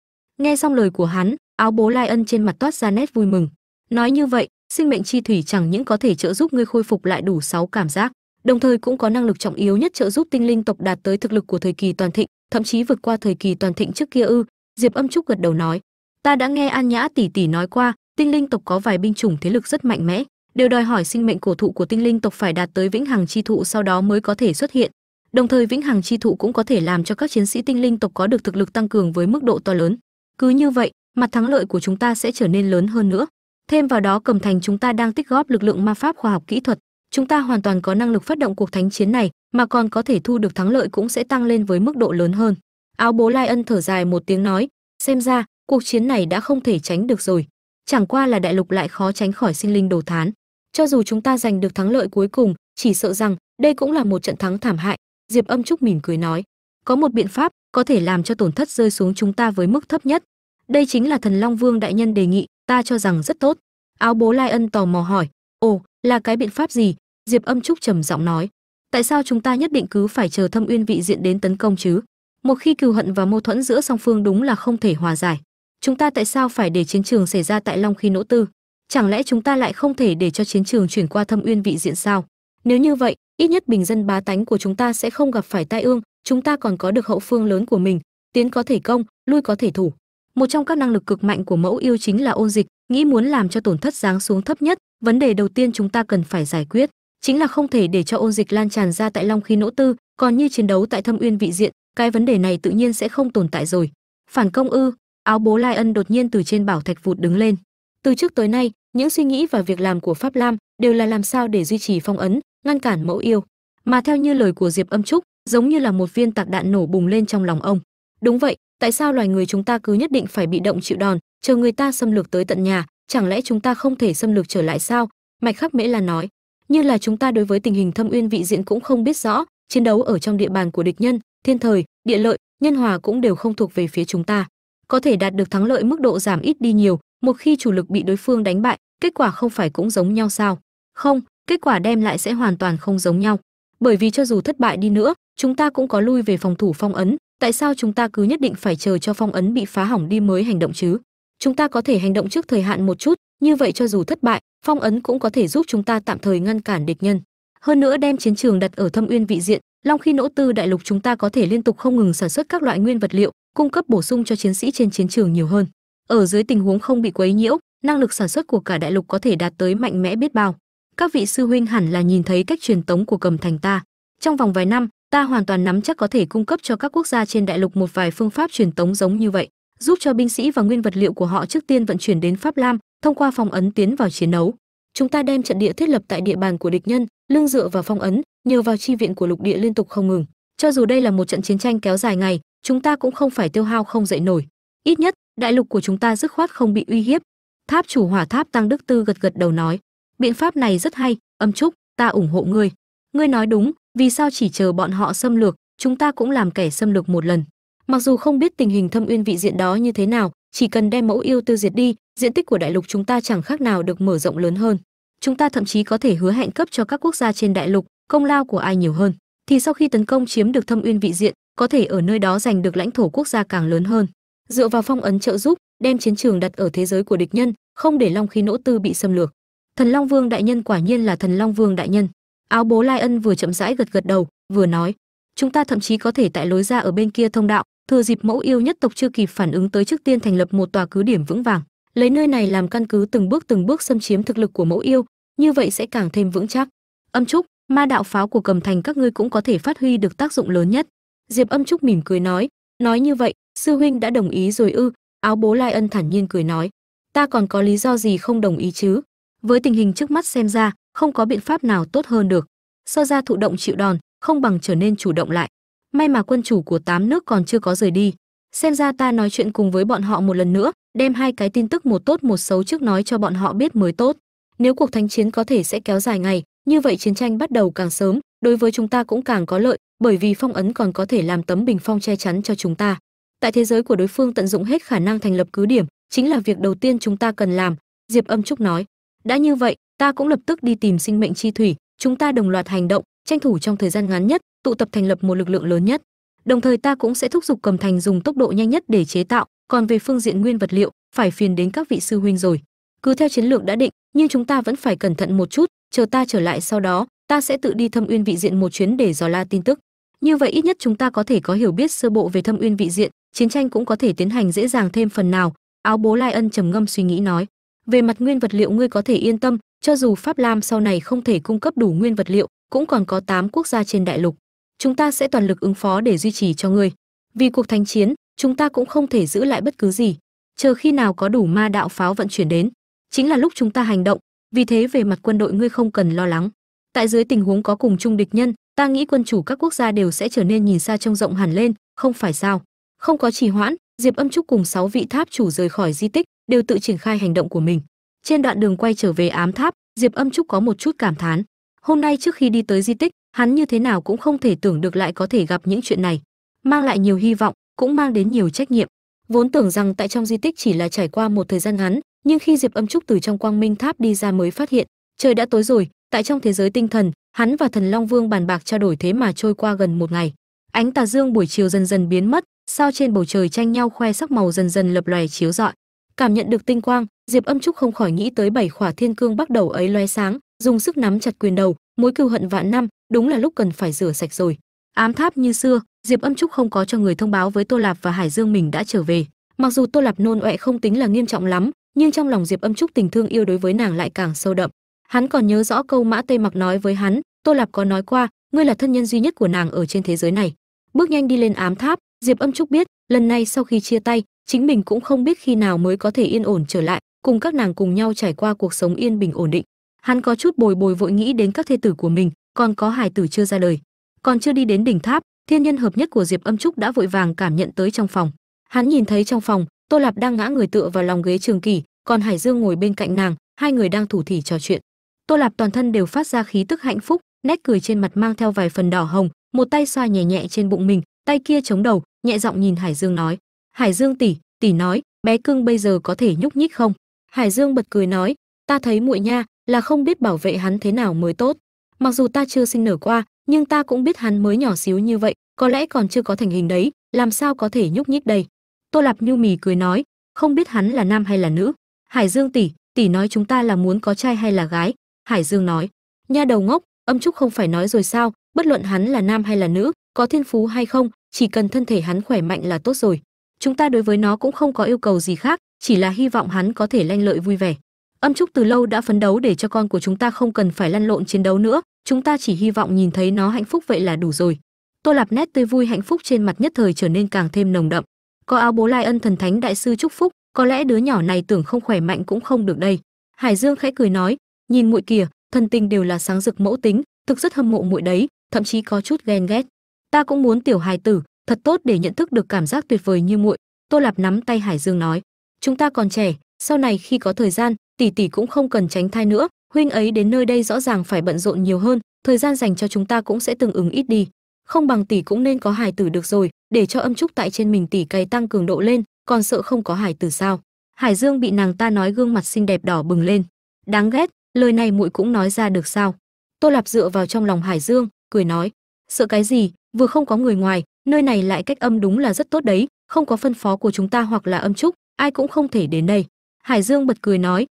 Nghe xong lời của hắn, áo bố lai ân trên mặt toát ra nét vui mừng. Nói như vậy, sinh mệnh chi thủy chẳng những có thể trợ giúp ngươi khôi phục lại đủ sáu cảm giác, đồng thời cũng có năng lực trọng yếu nhất trợ giúp tinh linh tộc đạt tới thực lực của thời kỳ toàn thịnh thậm chí vượt qua thời kỳ toàn thịnh trước kia ư? Diệp âm trúc gật đầu nói, ta đã nghe an nhã tỷ tỷ nói qua, tinh linh tộc có vài binh chủng thế lực rất mạnh mẽ. Đều đòi hỏi sinh mệnh cổ thụ của tinh linh tộc phải đạt tới vĩnh hằng chi thụ sau đó mới có thể xuất hiện. Đồng thời vĩnh hằng chi thụ cũng có thể làm cho các chiến sĩ tinh linh tộc có được thực lực tăng cường với mức độ to lớn. Cứ như vậy, mặt thắng lợi của chúng ta sẽ trở nên lớn hơn nữa. Thêm vào đó cầm thành chúng ta đang tích góp lực lượng ma pháp khoa học kỹ thuật chúng ta hoàn toàn có năng lực phát động cuộc thánh chiến này, mà còn có thể thu được thắng lợi cũng sẽ tăng lên với mức độ lớn hơn. Áo bố lai ân thở dài một tiếng nói, xem ra, cuộc chiến này đã không thể tránh được rồi. Chẳng qua là đại lục lại khó tránh khỏi sinh linh đồ thán. Cho dù chúng ta giành được thắng lợi cuối cùng, chỉ sợ rằng đây cũng là một trận thắng thảm hại. Diệp âm trúc mỉm cười nói, có một biện pháp có thể làm cho tổn thất rơi xuống chúng ta với mức thấp nhất. Đây chính là thần long vương đại nhân đề nghị ta cho rằng rất tốt. Áo bố lai ân tò mò hỏi, ồ, là cái biện pháp gì? Diệp âm trúc trầm giọng nói, tại sao chúng ta nhất định cứ phải chờ thâm uyên vị diện đến tấn công chứ? Một khi cừu hận và mâu thuẫn giữa song phương đúng là không thể hòa giải, chúng ta tại sao phải để chiến trường xảy ra tại long khi nỗ tư? Chẳng lẽ chúng ta lại không thể để cho chiến trường chuyển qua thâm uyên vị diện sao? Nếu như vậy, ít nhất bình dân bá tánh của chúng ta sẽ không gặp phải tai ương, chúng ta còn có được hậu phương lớn của mình, tiến có thể công, lui có thể thủ. Một trong các năng lực cực mạnh của mẫu yêu chính là ôn dịch, nghĩ muốn làm cho tổn thất giáng xuống thấp nhất, vấn đề đầu tiên chúng ta cần phải giải quyết chính là không thể để cho ôn dịch lan tràn ra tại long khí nỗ tư, còn như chiến đấu tại thâm uyên vị diện, cái vấn đề này tự nhiên sẽ không tồn tại rồi. Phản công ư, áo bố lai ân đột nhiên từ trên bảo thạch vụt đứng lên. Từ trước tới nay, những suy nghĩ và việc làm của pháp lam đều là làm sao để duy trì phong ấn, ngăn cản mẫu yêu. Mà theo như lời của diệp âm trúc, giống như là một viên tạc đạn nổ bùng lên trong lòng ông. Đúng vậy, tại sao loài người chúng ta cứ nhất định phải bị động chịu đòn, chờ người ta xâm lược tới tận nhà? Chẳng lẽ chúng ta không thể xâm lược trở lại sao? Mạch khắc mễ là nói như là chúng ta đối với tình hình thâm uyên vị diện cũng không biết rõ, chiến đấu ở trong địa bàn của địch nhân, thiên thời, địa lợi, nhân hòa cũng đều không thuộc về phía chúng ta. Có thể đạt được thắng lợi mức độ giảm ít đi nhiều, một khi chủ lực bị đối phương đánh bại, kết quả không phải cũng giống nhau sao? Không, kết quả đem lại sẽ hoàn toàn không giống nhau. Bởi vì cho dù thất bại đi nữa, chúng ta cũng có lui về phòng thủ phong ấn, tại sao chúng ta cứ nhất định phải chờ cho phong ấn bị phá hỏng đi mới hành động chứ? Chúng ta có thể hành động trước thời hạn một chút như vậy cho dù thất bại, phong ấn cũng có thể giúp chúng ta tạm thời ngăn cản địch nhân. Hơn nữa đem chiến trường đặt ở thâm uyên vị diện, long khi nỗ tư đại lục chúng ta có thể liên tục không ngừng sản xuất các loại nguyên vật liệu, cung cấp bổ sung cho chiến sĩ trên chiến trường nhiều hơn. Ở dưới tình huống không bị quấy nhiễu, năng lực sản xuất của cả đại lục có thể đạt tới mạnh mẽ biết bao. Các vị sư huynh hẳn là nhìn thấy cách truyền tống của cầm thành ta. Trong vòng vài năm, ta hoàn toàn nắm chắc có thể cung cấp cho các quốc gia trên đại lục một vài phương pháp truyền tống giống như vậy giúp cho binh sĩ và nguyên vật liệu của họ trước tiên vận chuyển đến pháp lam thông qua phong ấn tiến vào chiến đấu. Chúng ta đem trận địa thiết lập tại địa bàn của địch nhân lương dựa vào phong ấn, nhờ vào chi viện của lục địa liên tục không ngừng. Cho dù đây là một trận chiến tranh kéo dài ngày, chúng ta cũng không phải tiêu hao không dậy nổi. Ít nhất, đại lục của chúng ta dứt khoát không bị uy hiếp. Tháp chủ hỏa tháp tăng đức tư gật gật đầu nói, biện pháp này rất hay, âm trúc ta ủng hộ ngươi. Ngươi nói đúng, vì sao chỉ chờ bọn họ xâm lược, chúng ta cũng làm kẻ xâm lược một lần mặc dù không biết tình hình thâm uyên vị diện đó như thế nào, chỉ cần đem mẫu yêu tiêu diệt đi, diện tích của đại lục chúng ta chẳng khác nào được mở rộng lớn hơn. Chúng ta thậm chí có thể hứa hẹn cấp cho các quốc gia trên đại lục công lao của ai nhiều hơn. Thì sau khi tấn công chiếm được thâm uyên vị diện, có thể ở nơi đó giành được lãnh thổ quốc gia càng lớn hơn. Dựa vào phong ấn trợ giúp, đem chiến trường đặt ở thế giới của địch nhân, không để long khí nỗ tư bị xâm lược. Thần long vương đại nhân quả nhiên là thần long vương đại nhân. Áo bố lai ân vừa chậm rãi gật gật đầu, vừa nói, chúng ta thậm chí có thể tại lối ra ở bên kia thông đạo thừa dịp mẫu yêu nhất tộc chưa kịp phản ứng tới trước tiên thành lập một tòa cứ điểm vững vàng, lấy nơi này làm căn cứ từng bước từng bước xâm chiếm thực lực của mẫu yêu, như vậy sẽ càng thêm vững chắc. Âm trúc, ma đạo pháo của cầm thành các ngươi cũng có thể phát huy được tác dụng lớn nhất. Diệp âm trúc mỉm cười nói nói như vậy, sư huynh đã đồng ý rồi ư? Áo bố lai ân thản nhiên cười nói, ta còn có lý do gì không đồng ý chứ? Với tình hình trước mắt xem ra, không có biện pháp nào tốt hơn được. So ra thụ động chịu đòn, không bằng trở nên chủ động lại may mà quân chủ của tám nước còn chưa có rời đi. Xem ra ta nói chuyện cùng với bọn họ một lần nữa, đem hai cái tin tức một tốt một xấu trước nói cho bọn họ biết mới tốt. Nếu cuộc thánh chiến có thể sẽ kéo dài ngày, như vậy chiến tranh bắt đầu càng sớm, đối với chúng ta cũng càng có lợi, bởi vì phong ấn còn có thể làm tấm bình phong che chắn cho chúng ta. Tại thế giới của đối phương tận dụng hết khả năng thành lập cứ điểm, chính là việc đầu tiên chúng ta cần làm, diệp âm trúc nói. Đã như vậy, ta cũng lập tức đi tìm sinh mệnh chi thủy, chúng ta đồng loạt hành động, tranh thủ trong thời gian ngắn nhất tụ tập thành lập một lực lượng lớn nhất. Đồng thời ta cũng sẽ thúc giục cầm thành dùng tốc độ nhanh nhất để chế tạo. Còn về phương diện nguyên vật liệu, phải phiền đến các vị sư huynh rồi. Cứ theo chiến lược đã định, nhưng chúng ta vẫn phải cẩn thận một chút, chờ ta trở lại sau đó, ta sẽ tự đi thâm uyên vị diện một chuyến để dò la tin tức. Như vậy ít nhất chúng ta có thể có hiểu biết sơ bộ về thâm uyên vị diện, chiến tranh cũng có thể tiến hành dễ dàng thêm phần nào, áo bố lai ân trầm ngâm suy nghĩ nói. Về mặt nguyên vật liệu ngươi có thể yên tâm, cho dù pháp lam sau này không thể cung cấp đủ nguyên vật liệu, cũng còn có 8 quốc gia trên đại lục chúng ta sẽ toàn lực ứng phó để duy trì cho ngươi. Vì cuộc thánh chiến, chúng ta cũng không thể giữ lại bất cứ gì. Chờ khi nào có đủ ma đạo pháo vận chuyển đến, chính là lúc chúng ta hành động. Vì thế về mặt quân đội ngươi không cần lo lắng. Tại dưới tình huống có cùng chung địch nhân, ta nghĩ quân chủ các quốc gia đều sẽ trở nên nhìn xa trông rộng hẳn lên, không phải sao? Không có trì hoãn, diệp âm trúc cùng sáu vị tháp chủ rời khỏi di tích, đều tự triển khai hành động của mình. Trên đoạn đường quay trở về ám tháp, diệp âm trúc có một chút cảm thán. Hôm nay trước khi đi tới di tích hắn như thế nào cũng không thể tưởng được lại có thể gặp những chuyện này. Mang lại nhiều hy vọng, cũng mang đến nhiều trách nhiệm. Vốn tưởng rằng tại trong di tích chỉ là trải qua một thời gian ngắn, nhưng khi diệp âm trúc từ trong quang minh tháp đi ra mới phát hiện, trời đã tối rồi, tại trong thế giới tinh thần, hắn và thần long vương bàn bạc trao đổi thế mà trôi qua gần một ngày. Ánh tà dương buổi chiều dần dần biến mất, sao trên bầu trời tranh nhau khoe sắc màu dần dần lập lòe chiếu rọi. Cảm nhận được tinh quang, diệp âm trúc không khỏi nghĩ tới bảy khỏa thiên cương bắt đầu ấy loe sáng, dùng sức nắm chặt quyền đầu, mối cừu hận vạn năm đúng là lúc cần phải rửa sạch rồi. Ám tháp như xưa, diệp âm trúc không có cho người thông báo với tô lạp và hải dương mình đã trở về. Mặc dù tô lạp nôn ọe không tính là nghiêm trọng lắm, nhưng trong lòng diệp âm trúc tình thương yêu đối với nàng lại càng sâu đậm. Hắn còn nhớ rõ câu mã tây mặc nói với hắn, tô lạp có nói qua, ngươi là thân nhân duy nhất của nàng ở trên thế giới này. Bước nhanh đi lên ám tháp, diệp âm trúc biết, lần này sau khi chia tay, chính mình cũng không biết khi nào mới có thể yên ổn trở lại, cùng các nàng cùng nhau trải qua cuộc sống yên bình ổn định. Hắn có chút bồi bồi vội nghĩ đến các thê tử của mình còn có hài tử chưa ra đời? Còn chưa đi đến đỉnh tháp, thiên nhân hợp nhất của diệp âm trúc đã vội vàng cảm nhận tới trong phòng. Hắn nhìn thấy trong phòng, tô lạp đang ngã người tựa vào lòng ghế trường kỳ còn hải dương ngồi bên cạnh nàng, hai người đang thủ thỉ trò chuyện. Tô lạp toàn thân đều phát ra khí tức hạnh phúc, nét cười trên mặt mang theo vài phần đỏ hồng, một tay xoa nhẹ nhẹ trên bụng mình, tay kia chống đầu, nhẹ giọng nhìn hải dương nói. Hải dương tỷ tỷ nói, bé cưng bây giờ có thể nhúc nhích không? Hải dương bật cười nói, ta thấy muội nha, là không biết bảo vệ hắn thế nào mới tốt mặc dù ta chưa sinh nở qua, nhưng ta cũng biết hắn mới nhỏ xíu như vậy, có lẽ còn chưa có thành hình đấy, làm sao có thể nhúc nhích đây? Tô lạp nhu mì cười nói, không biết hắn là nam hay là nữ? Hải dương tỷ tỷ nói chúng ta là muốn có trai hay là gái? Hải dương nói, nha đầu ngốc, âm trúc không phải nói rồi sao, bất luận hắn là nam hay là nữ, có thiên phú hay không, chỉ cần thân thể hắn khỏe mạnh là tốt rồi. Chúng ta đối với nó cũng không có yêu cầu gì khác, chỉ là hy vọng hắn có thể lanh lợi vui vẻ. Âm trúc từ lâu đã phấn đấu để cho con của chúng ta không cần phải lăn lộn chiến đấu nữa chúng ta chỉ hy vọng nhìn thấy nó hạnh phúc vậy là đủ rồi. Tô lạp nét tươi vui hạnh phúc trên mặt nhất thời trở nên càng thêm nồng đậm. Có áo bố lai ân thần thánh đại sư chúc phúc, có lẽ đứa nhỏ này tưởng không khỏe mạnh cũng không được đây. Hải dương khẽ cười nói, nhìn muội kìa, thần tình đều là sáng rực mẫu tính, thực rất hâm mộ muội đấy, thậm chí có chút ghen ghét. Ta cũng muốn tiểu hài tử, thật tốt để nhận thức được cảm giác tuyệt vời như muội. Tô lạp nắm tay hải dương nói, chúng ta còn trẻ, sau này khi có thời gian, tỷ tỷ cũng không cần tránh thai nữa huynh ấy đến nơi đây rõ ràng phải bận rộn nhiều hơn, thời gian dành cho chúng ta cũng sẽ từng ứng ít đi. Không bằng tỷ cũng nên có hài tử được rồi, để cho âm trúc tại trên mình tỷ cày tăng cường độ lên, còn sợ không có hải tử sao? Hải dương bị nàng ta nói gương mặt xinh đẹp đỏ bừng lên. Đáng ghét, lời này muội cũng nói ra được sao? Tô lạp dựa vào trong lòng hải dương, cười nói, sợ cái gì, vừa không có người ngoài, nơi này lại cách âm đúng là rất tốt đấy, không có phân phó của chúng ta hoặc là âm trúc, ai cũng không thể đến đây. Hải dương bật cười nói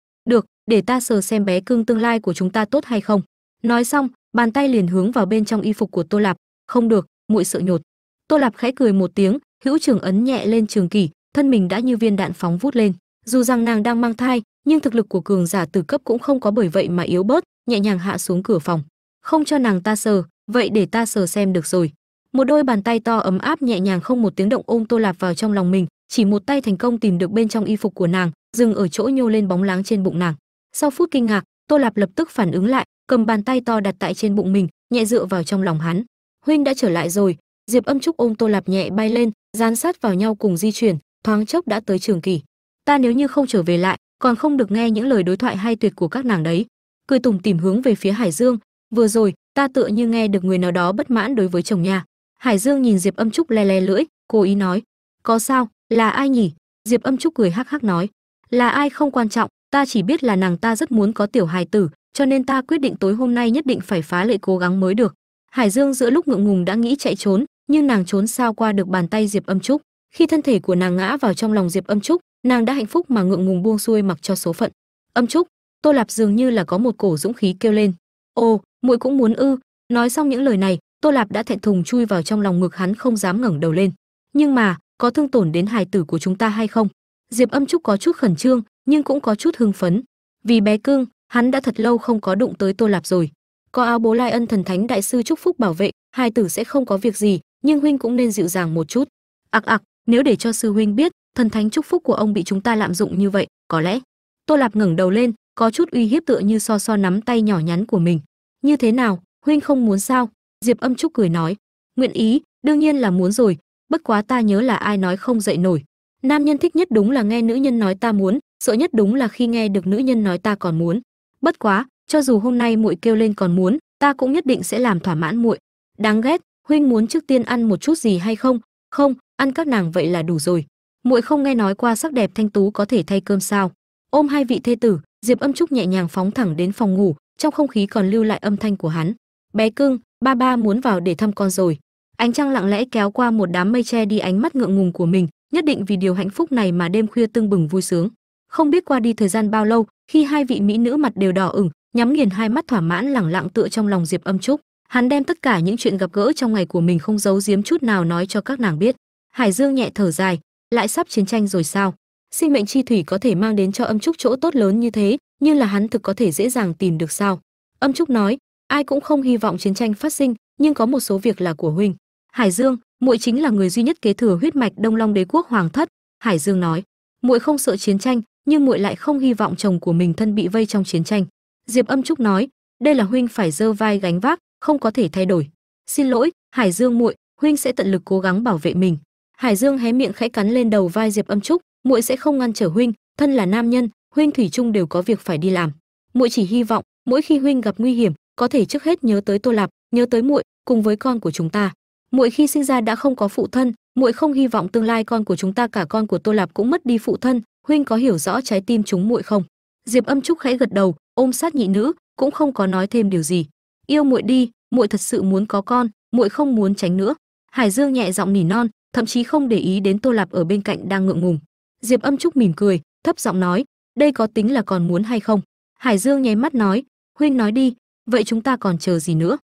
để ta sờ xem bé cưng tương lai của chúng ta tốt hay không. Nói xong, bàn tay liền hướng vào bên trong y phục của tô lạp. Không được, muội sợ nhột. Tô lạp khẽ cười một tiếng, hữu trường ấn nhẹ lên trường kỷ, thân mình đã như viên đạn phóng vút lên. Dù rằng nàng đang mang thai, nhưng thực lực của cường giả từ cấp cũng không có bởi vậy mà yếu bớt, nhẹ nhàng hạ xuống cửa phòng. Không cho nàng ta sờ, vậy để ta sờ xem được rồi. Một đôi bàn tay to ấm áp nhẹ nhàng không một tiếng động ôm tô lạp vào trong lòng mình, chỉ một tay thành công tìm được bên trong y phục của nàng, dừng ở chỗ nhô lên bóng láng trên bụng nàng sau phút kinh ngạc, tô lạp lập tức phản ứng lại, cầm bàn tay to đặt tại trên bụng mình, nhẹ dựa vào trong lòng hắn. Huynh đã trở lại rồi. Diệp âm trúc ôm tô lạp nhẹ bay lên, dán sát vào nhau cùng di chuyển, thoáng chốc đã tới trường kỳ. Ta nếu như không trở về lại, còn không được nghe những lời đối thoại hay tuyệt của các nàng đấy. Cười tùng tìm hướng về phía hải dương. Vừa rồi, ta tựa như nghe được người nào đó bất mãn đối với chồng nhà. Hải dương nhìn diệp âm trúc le le lưỡi, cố ý nói, có sao? Là ai nhỉ? Diệp âm trúc cười hắc hắc nói, là ai không quan trọng ta chỉ biết là nàng ta rất muốn có tiểu hài tử, cho nên ta quyết định tối hôm nay nhất định phải phá lệ cố gắng mới được. Hải dương giữa lúc ngượng ngùng đã nghĩ chạy trốn, nhưng nàng trốn sao qua được bàn tay diệp âm trúc. Khi thân thể của nàng ngã vào trong lòng diệp âm trúc, nàng đã hạnh phúc mà ngượng ngùng buông xuôi mặc cho số phận. Âm trúc, tô lạp dường như là có một cổ dũng khí kêu lên. Ô muội cũng muốn ư. Nói xong những lời này, tô lạp đã thẹn thùng chui vào trong lòng ngực hắn không dám ngẩng đầu lên. Nhưng mà, có thương tổn đến hài tử của chúng ta hay không? Diệp âm trúc có chút khẩn trương, nhưng cũng có chút hưng phấn. Vì bé cưng, hắn đã thật lâu không có đụng tới tô lạp rồi. Có áo bố lai ân thần thánh đại sư chúc phúc bảo vệ, hai tử sẽ không có việc gì, nhưng huynh cũng nên dịu dàng một chút. Ặc ặc nếu để cho sư huynh biết, thần thánh chúc phúc của ông bị chúng ta lạm dụng như vậy, có lẽ. Tô lạp ngẩng đầu lên, có chút uy hiếp tựa như so so nắm tay nhỏ nhắn của mình. Như thế nào, huynh không muốn sao? Diệp âm trúc cười nói. Nguyện ý, đương nhiên là muốn rồi, bất quá ta nhớ là ai nói không dậy nổi nam nhân thích nhất đúng là nghe nữ nhân nói ta muốn, sợ nhất đúng là khi nghe được nữ nhân nói ta còn muốn. Bất quá, cho dù hôm nay muội kêu lên còn muốn, ta cũng nhất định sẽ làm thỏa mãn muội. Đáng ghét, huynh muốn trước tiên ăn một chút gì hay không? Không, ăn các nàng vậy là đủ rồi. Muội không nghe nói qua sắc đẹp thanh tú có thể thay cơm sao? Ôm hai vị thê tử, diệp âm trúc nhẹ nhàng phóng thẳng đến phòng ngủ, trong không khí còn lưu lại âm thanh của hắn. Bé cưng ba ba muốn vào để thăm con rồi. Ánh trăng lặng lẽ kéo qua một đám mây che đi ánh mắt ngượng ngùng của mình nhất định vì điều hạnh phúc này mà đêm khuya tưng bừng vui sướng. Không biết qua đi thời gian bao lâu, khi hai vị mỹ nữ mặt đều đỏ ửng, nhắm nghiền hai mắt thỏa mãn lẳng lặng tựa trong lòng diệp âm trúc, hắn đem tất cả những chuyện gặp gỡ trong ngày của mình không giấu giếm chút nào nói cho các nàng biết. Hải dương nhẹ thở dài, lại sắp chiến tranh rồi sao? Sinh mệnh chi thủy có thể mang đến cho âm trúc chỗ tốt lớn như thế nhưng là hắn thực có thể dễ dàng tìm được sao? Âm trúc nói, ai cũng không hy vọng chiến tranh phát sinh, nhưng có một số việc là của huynh hải dương muội chính là người duy nhất kế thừa huyết mạch đông long đế quốc hoàng thất, hải dương nói. Muội không sợ chiến tranh, nhưng muội lại không hy vọng chồng của mình thân bị vây trong chiến tranh. Diệp âm trúc nói, đây là huynh phải dơ vai gánh vác, không có thể thay đổi. Xin lỗi, hải dương muội, huynh sẽ tận lực cố gắng bảo vệ mình. Hải dương hé miệng khẽ cắn lên đầu vai diệp âm trúc, muội sẽ không ngăn trở huynh, thân là nam nhân, huynh thủy chung đều có việc phải đi làm. Muội chỉ hy vọng, mỗi khi huynh gặp nguy hiểm, có thể trước hết nhớ tới tô lạp, nhớ tới muội, cùng với con của chúng ta muội khi sinh ra đã không có phụ thân, muội không hy vọng tương lai con của chúng ta cả con của tô lạp cũng mất đi phụ thân. Huynh có hiểu rõ trái tim chúng muội không? Diệp âm trúc khẽ gật đầu, ôm sát nhị nữ, cũng không có nói thêm điều gì. Yêu muội đi, muội thật sự muốn có con, muội không muốn tránh nữa. Hải dương nhẹ giọng nỉ non, thậm chí không để ý đến tô lạp ở bên cạnh đang ngượng ngùng. Diệp âm trúc mỉm cười, thấp giọng nói, đây có tính là còn muốn hay không? Hải dương nháy mắt nói, huynh nói đi, vậy chúng ta còn chờ gì nữa?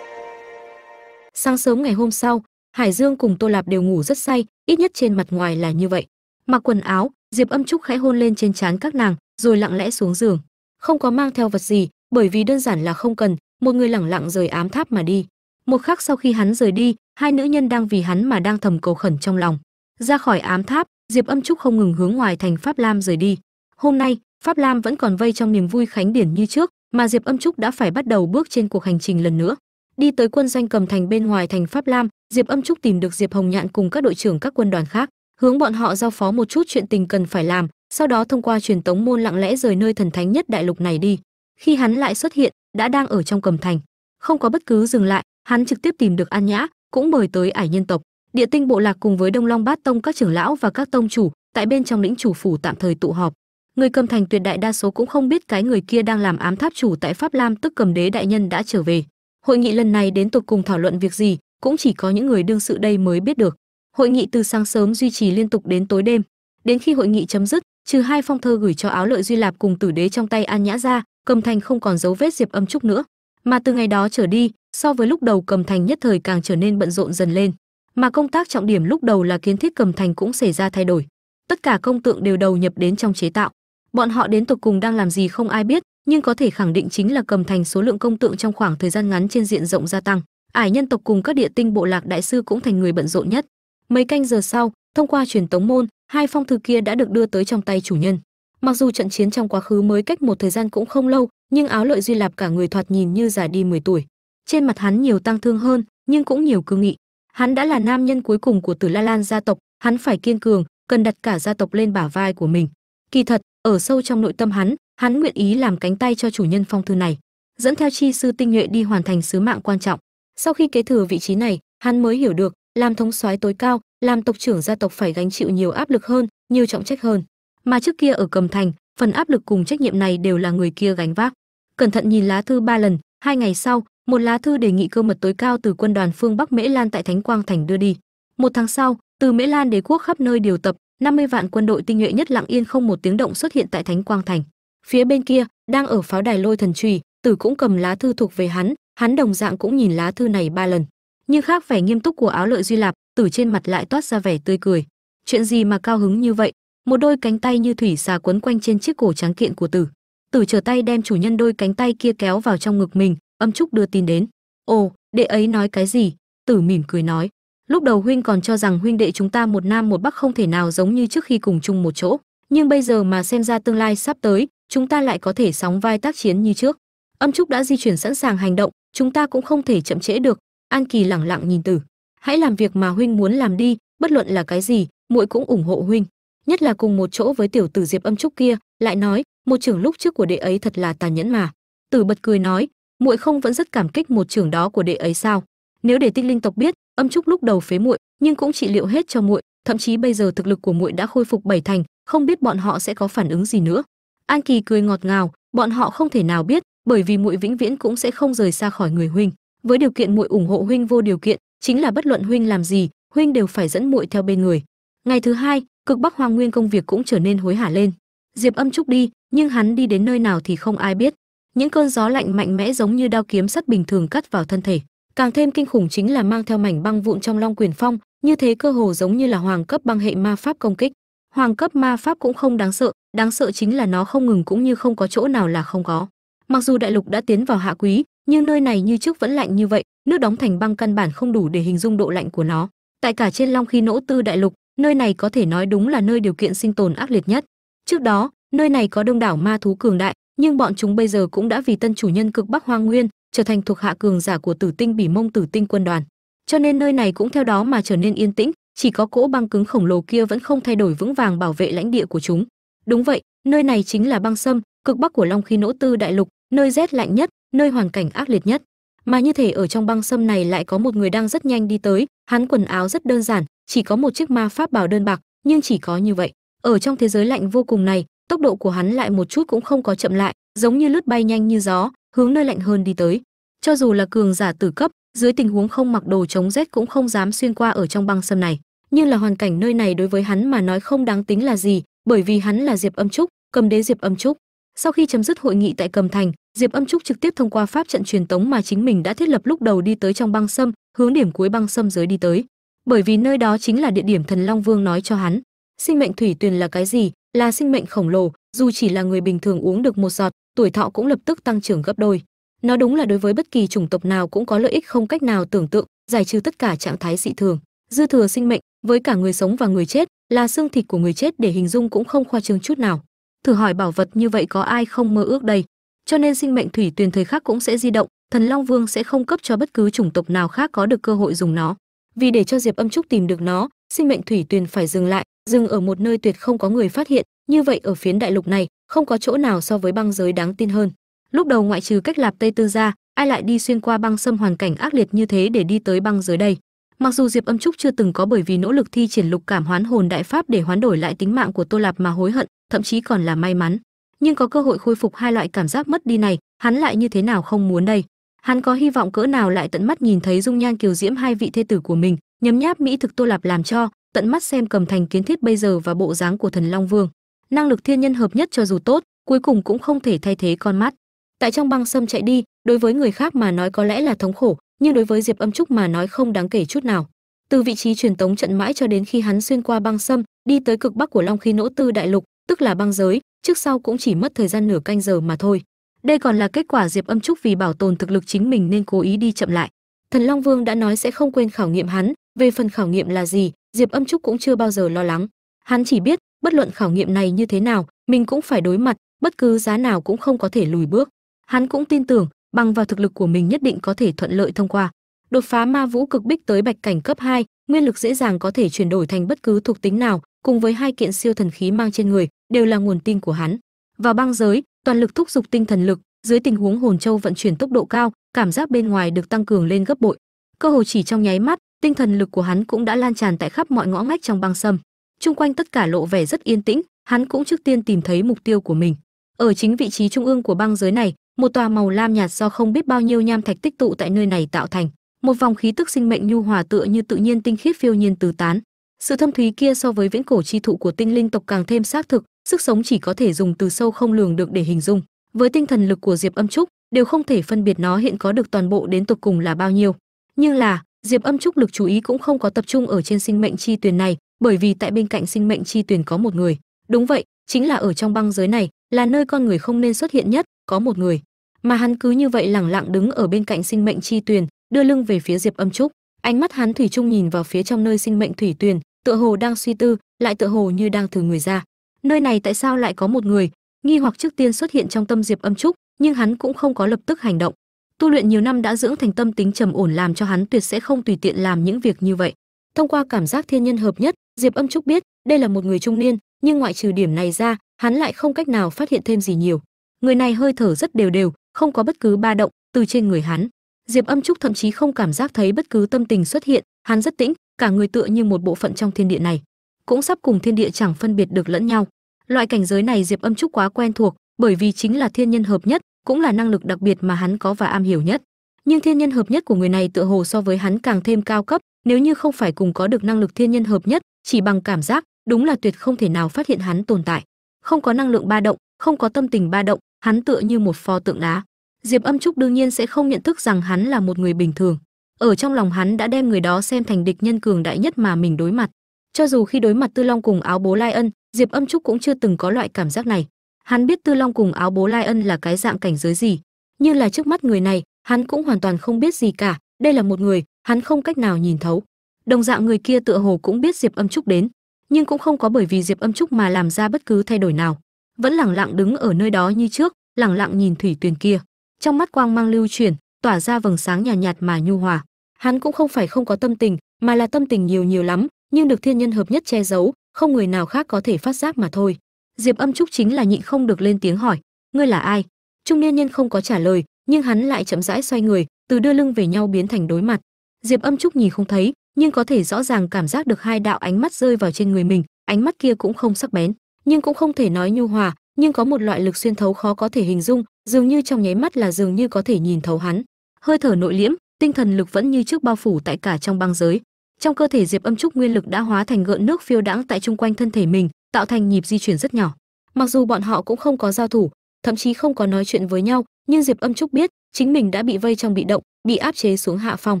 Sáng sớm ngày hôm sau, hải dương cùng tô lạp đều ngủ rất say, ít nhất trên mặt ngoài là như vậy. Mặc quần áo, diệp âm trúc khẽ hôn lên trên trán các nàng, rồi lặng lẽ xuống giường. Không có mang theo vật gì, bởi vì đơn giản là không cần, một người lẳng lặng rời ám tháp mà đi. Một khắc sau khi hắn rời đi, hai nữ nhân đang vì hắn mà đang thầm cầu khẩn trong lòng. Ra khỏi ám tháp, diệp âm trúc không ngừng hướng ngoài thành pháp lam rời đi. Hôm nay, pháp lam vẫn còn vây trong niềm vui khánh điển như trước, mà diệp âm trúc đã phải bắt đầu bước trên cuộc hành trình lần nữa đi tới quân doanh cầm thành bên ngoài thành pháp lam, diệp âm trúc tìm được diệp hồng nhạn cùng các đội trưởng các quân đoàn khác, hướng bọn họ giao phó một chút chuyện tình cần phải làm, sau đó thông qua truyền tống môn lặng lẽ rời nơi thần thánh nhất đại lục này đi. Khi hắn lại xuất hiện, đã đang ở trong cầm thành. Không có bất cứ dừng lại, hắn trực tiếp tìm được an nhã, cũng mời tới ải nhân tộc. Địa tinh bộ lạc cùng với đông long bát tông các trưởng lão và các tông chủ, tại bên trong lĩnh chủ phủ tạm thời tụ họp. Người cầm thành tuyệt đại đa số cũng không biết cái người kia đang làm ám tháp chủ tại pháp lam, tức cầm đế đại nhân đã trở về hội nghị lần này đến tục cùng thảo luận việc gì, cũng chỉ có những người đương sự đây mới biết được. Hội nghị từ sáng sớm duy trì liên tục đến tối đêm. Đến khi hội nghị chấm dứt, trừ hai phong thơ gửi cho áo lợi duy lạp cùng tử đế trong tay an nhã ra, cầm thành không còn dấu vết diệp âm trúc nữa. Mà từ ngày đó trở đi, so với lúc đầu cầm thành nhất thời càng trở nên bận rộn dần lên. Mà công tác trọng điểm lúc đầu là kiến thiết cầm thành cũng xảy ra thay đổi. Tất cả công tượng đều đầu nhập đến trong chế tạo. Bọn họ đến tục cùng đang làm gì không ai biết nhưng có thể khẳng định chính là cầm thành số lượng công tượng trong khoảng thời gian ngắn trên diện rộng gia tăng. Ải nhân tộc cùng các địa tinh bộ lạc đại sư cũng thành người bận rộn nhất. Mấy canh giờ sau, thông qua truyền tống môn, hai phong thư kia đã được đưa tới trong tay chủ nhân. Mặc dù trận chiến trong quá khứ mới cách một thời gian cũng không lâu, nhưng áo lợi duy lạp cả người thoạt nhìn như già đi 10 tuổi. Trên mặt hắn nhiều tăng thương hơn, nhưng cũng nhiều cương nghị. Hắn đã là nam nhân cuối cùng của tử la lan gia tộc, hắn phải kiên cường, cần đặt cả gia tộc lên bả vai của mình. Kỳ thật, ở sâu trong nội tâm hắn hắn nguyện ý làm cánh tay cho chủ nhân phong thư này, dẫn theo chi sư tinh nhuệ đi hoàn thành sứ mạng quan trọng. Sau khi kế thừa vị trí này, hắn mới hiểu được, làm thống soái tối cao, làm tộc trưởng gia tộc phải gánh chịu nhiều áp lực hơn, nhiều trọng trách hơn. Mà trước kia ở cầm thành, phần áp lực cùng trách nhiệm này đều là người kia gánh vác. Cẩn thận nhìn lá thư ba lần, hai ngày sau, một lá thư đề nghị cơ mật tối cao từ quân đoàn phương bắc mễ lan tại thánh quang thành đưa đi. Một tháng sau, từ mễ lan đế quốc khắp nơi điều tập 50 vạn quân đội tinh nhuệ nhất lặng yên không một tiếng động xuất hiện tại thánh quang thành phía bên kia, đang ở pháo đài lôi thần trùy tử cũng cầm lá thư thuộc về hắn hắn đồng dạng cũng nhìn lá thư này ba lần. Nhưng khác vẻ nghiêm túc của áo lợi duy lạp, tử trên mặt lại toát ra vẻ tươi cười. Chuyện gì mà cao hứng như vậy? Một đôi cánh tay như thủy xà quấn quanh trên chiếc cổ trắng kiện của tử. Tử trở tay đem chủ nhân đôi cánh tay kia kéo vào trong ngực mình, âm trúc đưa tin đến. Ồ, đệ ấy nói cái gì? Tử mỉm cười nói. Lúc đầu huynh còn cho rằng huynh đệ chúng ta một nam một bắc không thể nào giống như trước khi cùng chung một chỗ. Nhưng bây giờ mà xem ra tương lai sắp tới chúng ta lại có thể sóng vai tác chiến như trước. Âm trúc đã di chuyển sẵn sàng hành động, chúng ta cũng không thể chậm trễ được. An kỳ lẳng lặng nhìn tử. Hãy làm việc mà huynh muốn làm đi, bất luận là cái gì, muội cũng ủng hộ huynh. Nhất là cùng một chỗ với tiểu tử diệp âm trúc kia, lại nói, một trưởng lúc trước của đệ ấy thật là tàn nhẫn mà. Tử bật cười nói, muội không vẫn rất cảm kích một trưởng đó của đệ ấy sao? Nếu để tinh linh tộc biết, âm trúc lúc đầu phế muội, nhưng cũng trị liệu hết cho muội, thậm chí bây giờ thực lực của muội đã khôi phục bảy thành, không biết bọn họ sẽ có phản ứng gì nữa an kỳ cười ngọt ngào, bọn họ không thể nào biết, bởi vì muội vĩnh viễn cũng sẽ không rời xa khỏi người huynh. Với điều kiện muội ủng hộ huynh vô điều kiện, chính là bất luận huynh làm gì, huynh đều phải dẫn muội theo bên người. Ngày thứ hai, cực bắc hoàng nguyên công việc cũng trở nên hối hả lên. Diệp âm trúc đi, nhưng hắn đi đến nơi nào thì không ai biết. Những cơn gió lạnh mạnh mẽ giống như đao kiếm sắt bình thường cắt vào thân thể. Càng thêm kinh khủng chính là mang theo mảnh băng vụn trong long quyền phong, như thế cơ hồ giống như là hoàng cấp băng hệ ma pháp công kích. Hoàng cấp ma pháp cũng không đáng sợ đáng sợ chính là nó không ngừng cũng như không có chỗ nào là không có. Mặc dù đại lục đã tiến vào hạ quý, nhưng nơi này như trước vẫn lạnh như vậy, nước đóng thành băng căn bản không đủ để hình dung độ lạnh của nó. Tại cả trên long khi nỗ tư đại lục, nơi này có thể nói đúng là nơi điều kiện sinh tồn ác liệt nhất. Trước đó, nơi này có đông đảo ma thú cường đại, nhưng bọn chúng bây giờ cũng đã vì tân chủ nhân cực bắc hoang nguyên, trở thành thuộc hạ cường giả của tử tinh bỉ mông tử tinh quân đoàn. Cho nên nơi này cũng theo đó mà trở nên yên tĩnh, chỉ có cỗ băng cứng khổng lồ kia vẫn không thay đổi vững vàng bảo vệ lãnh địa của chúng đúng vậy, nơi này chính là băng sâm, cực bắc của long khí nỗ tư đại lục, nơi rét lạnh nhất, nơi hoàn cảnh ác liệt nhất. Mà như thể ở trong băng sâm này lại có một người đang rất nhanh đi tới, hắn quần áo rất đơn giản, chỉ có một chiếc ma pháp bảo đơn bạc, nhưng chỉ có như vậy. Ở trong thế giới lạnh vô cùng này, tốc độ của hắn lại một chút cũng không có chậm lại, giống như lướt bay nhanh như gió, hướng nơi lạnh hơn đi tới. Cho dù là cường giả tử cấp, dưới tình huống không mặc đồ chống rét cũng không dám xuyên qua ở trong băng sâm này. Nhưng là hoàn cảnh nơi này đối với hắn mà nói không đáng tính là gì bởi vì hắn là diệp âm trúc, cầm đế diệp âm trúc. Sau khi chấm dứt hội nghị tại cầm thành, diệp âm trúc trực tiếp thông qua pháp trận truyền tống mà chính mình đã thiết lập lúc đầu đi tới trong băng sâm, hướng điểm cuối băng sâm giới đi tới. Bởi vì nơi đó chính là địa điểm thần long vương nói cho hắn, sinh mệnh thủy tuyền là cái gì, là sinh mệnh khổng lồ, dù chỉ là người bình thường uống được một giọt, tuổi thọ cũng lập tức tăng trưởng gấp đôi. Nó đúng là đối với bất kỳ chủng tộc nào cũng có lợi ích không cách nào tưởng tượng, giải trừ tất cả trạng thái dị thường dư thừa sinh mệnh, với cả người sống và người chết, là xương thịt của người chết để hình dung cũng không khoa trương chút nào. Thử hỏi bảo vật như vậy có ai không mơ ước đây? Cho nên sinh mệnh thủy tuyền thời khắc cũng sẽ di động, thần long vương sẽ không cấp cho bất cứ chủng tộc nào khác có được cơ hội dùng nó. Vì để cho diệp âm trúc tìm được nó, sinh mệnh thủy tuyền phải dừng lại, dừng ở một nơi tuyệt không có người phát hiện. Như vậy ở phiến đại lục này, không có chỗ nào so với băng giới đáng tin hơn. Lúc đầu ngoại trừ cách lạp tây tư ra, ai lại đi xuyên qua băng xâm hoàn cảnh ác liệt như thế để đi tới băng giới đây? Mặc dù diệp âm trúc chưa từng có bởi vì nỗ lực thi triển lục cảm hoán hồn đại pháp để hoán đổi lại tính mạng của tô lạp mà hối hận, thậm chí còn là may mắn. Nhưng có cơ hội khôi phục hai loại cảm giác mất đi này, hắn lại như thế nào không muốn đây? Hắn có hy vọng cỡ nào lại tận mắt nhìn thấy dung nhan kiều diễm hai vị thê tử của mình, nhấm nháp mỹ thực tô lạp làm cho, tận mắt xem cầm thành kiến thiết bây giờ và bộ dáng của thần long vương. Năng lực thiên nhân hợp nhất cho dù tốt, cuối cùng cũng không thể thay thế con mắt. Tại trong băng sâm chạy đi, đối với người khác mà nói có lẽ là thống khổ nhưng đối với diệp âm trúc mà nói không đáng kể chút nào. Từ vị trí truyền tống trận mãi cho đến khi hắn xuyên qua băng sâm, đi tới cực bắc của long khí nỗ tư đại lục, tức là băng giới, trước sau cũng chỉ mất thời gian nửa canh giờ mà thôi. Đây còn là kết quả diệp âm trúc vì bảo tồn thực lực chính mình nên cố ý đi chậm lại. Thần long vương đã nói sẽ không quên khảo nghiệm hắn, về phần khảo nghiệm là gì, diệp âm trúc cũng chưa bao giờ lo lắng. Hắn chỉ biết, bất luận khảo nghiệm này như thế nào, mình cũng phải đối mặt, bất cứ giá nào cũng không có thể lùi bước. Hắn cũng tin tưởng bằng vào thực lực của mình nhất định có thể thuận lợi thông qua. Đột phá ma vũ cực bích tới bạch cảnh cấp 2, nguyên lực dễ dàng có thể chuyển đổi thành bất cứ thuộc tính nào cùng với hai kiện siêu thần khí mang trên người đều là nguồn tin của hắn. Vào băng giới toàn lực thúc giục tinh thần lực dưới tình huống hồn châu vận chuyển tốc độ cao cảm giác bên ngoài được tăng cường lên gấp bội. Cơ hồ chỉ trong nháy mắt tinh thần lực của hắn cũng đã lan tràn tại khắp mọi ngõ ngách trong băng sâm. Chung quanh tất cả lộ vẻ rất yên tĩnh hắn cũng trước tiên tìm thấy mục tiêu của mình. Ở chính vị trí trung ương của băng giới này một tòa màu lam nhạt do không biết bao nhiêu nham thạch tích tụ tại nơi này tạo thành. Một vòng khí tức sinh mệnh nhu hòa tựa như tự nhiên tinh khiết phiêu nhiên tứ tán. Sự thâm thúy kia so với viễn cổ chi thụ của tinh linh tộc càng thêm xác thực, sức sống chỉ có thể dùng từ sâu không lường được để hình dung. Với tinh thần lực của diệp âm trúc, đều không thể phân biệt nó hiện có được toàn bộ đến tục cùng là bao nhiêu. Nhưng là, diệp âm trúc lực chú ý cũng không có tập trung ở trên sinh mệnh chi tuyền này, bởi vì tại bên cạnh sinh mệnh chi tuyền có một người. Đúng vậy, chính là ở trong băng giới này, là nơi con người không nên xuất hiện nhất, có một người mà hắn cứ như vậy lẳng lặng đứng ở bên cạnh sinh mệnh chi tuyền, đưa lưng về phía diệp âm trúc. Ánh mắt hắn thủy chung nhìn vào phía trong nơi sinh mệnh thủy tuyền, tựa hồ đang suy tư, lại tựa hồ như đang thử người ra. Nơi này tại sao lại có một người? Nghi hoặc trước tiên xuất hiện trong tâm diệp âm trúc, nhưng hắn cũng không có lập tức hành động. Tu luyện nhiều năm đã dưỡng thành tâm tính trầm ổn làm cho hắn tuyệt sẽ không tùy tiện làm những việc như vậy. Thông qua cảm giác thiên nhân hợp nhất, diệp âm trúc biết đây là một người trung niên, nhưng ngoại trừ điểm này ra, hắn lại không cách nào phát hiện thêm gì nhiều. Người này hơi thở rất đều đều không có bất cứ ba động từ trên người hắn. Diệp âm trúc thậm chí không cảm giác thấy bất cứ tâm tình xuất hiện, hắn rất tĩnh, cả người tựa như một bộ phận trong thiên địa này. Cũng sắp cùng thiên địa chẳng phân biệt được lẫn nhau. Loại cảnh giới này diệp âm trúc quá quen thuộc, bởi vì chính là thiên nhân hợp nhất, cũng là năng lực đặc biệt mà hắn có và am hiểu nhất. Nhưng thiên nhân hợp nhất của người này tựa hồ so với hắn càng thêm cao cấp, nếu như không phải cùng có được năng lực thiên nhân hợp nhất, chỉ bằng cảm giác, đúng là tuyệt không thể nào phát hiện hắn tồn tại. Không có năng lượng ba động, không có tâm tình ba động, hắn tựa như một pho tượng đá diệp âm trúc đương nhiên sẽ không nhận thức rằng hắn là một người bình thường. Ở trong lòng hắn đã đem người đó xem thành địch nhân cường đại nhất mà mình đối mặt. Cho dù khi đối mặt tư long cùng áo bố lai ân, diệp âm trúc cũng chưa từng có loại cảm giác này. Hắn biết tư long cùng áo bố lai ân là cái dạng cảnh giới gì, nhưng là trước mắt người này, hắn cũng hoàn toàn không biết gì cả. Đây là một người, hắn không cách nào nhìn thấu. Đồng dạng người kia tựa hồ cũng biết diệp âm trúc đến, nhưng cũng không có bởi vì diệp âm trúc mà làm ra bất cứ thay đổi nào. Vẫn lẳng lặng đứng ở nơi đó như trước lẳng lặng nhìn thủy tuyền kia trong mắt quang mang lưu chuyển tỏa ra vầng sáng nhàn nhạt, nhạt mà nhu hòa. Hắn cũng không phải không có tâm tình mà là tâm tình nhiều nhiều lắm nhưng được thiên nhân hợp nhất che giấu không người nào khác có thể phát giác mà thôi. Diệp âm trúc chính là nhịn không được lên tiếng hỏi ngươi là ai? Trung niên nhân không có trả lời nhưng hắn lại chậm rãi xoay người từ đưa lưng về nhau biến thành đối mặt. Diệp âm trúc nhìn không thấy nhưng có thể rõ ràng cảm giác được hai đạo ánh mắt rơi vào trên người mình ánh mắt kia cũng không sắc bén nhưng cũng không thể nói nhu hòa nhưng có một loại lực xuyên thấu khó có thể hình dung dường như trong nháy mắt là dường như có thể nhìn thấu hắn. Hơi thở nội liễm, tinh thần lực vẫn như trước bao phủ tại cả trong băng giới. Trong cơ thể diệp âm trúc nguyên lực đã hóa thành gợn nước phiêu đãng tại chung quanh thân thể mình, tạo thành nhịp di chuyển rất nhỏ. Mặc dù bọn họ cũng không có giao thủ, thậm chí không có nói chuyện với nhau, nhưng diệp âm trúc biết chính mình đã bị vây trong bị động, bị áp chế xuống hạ phòng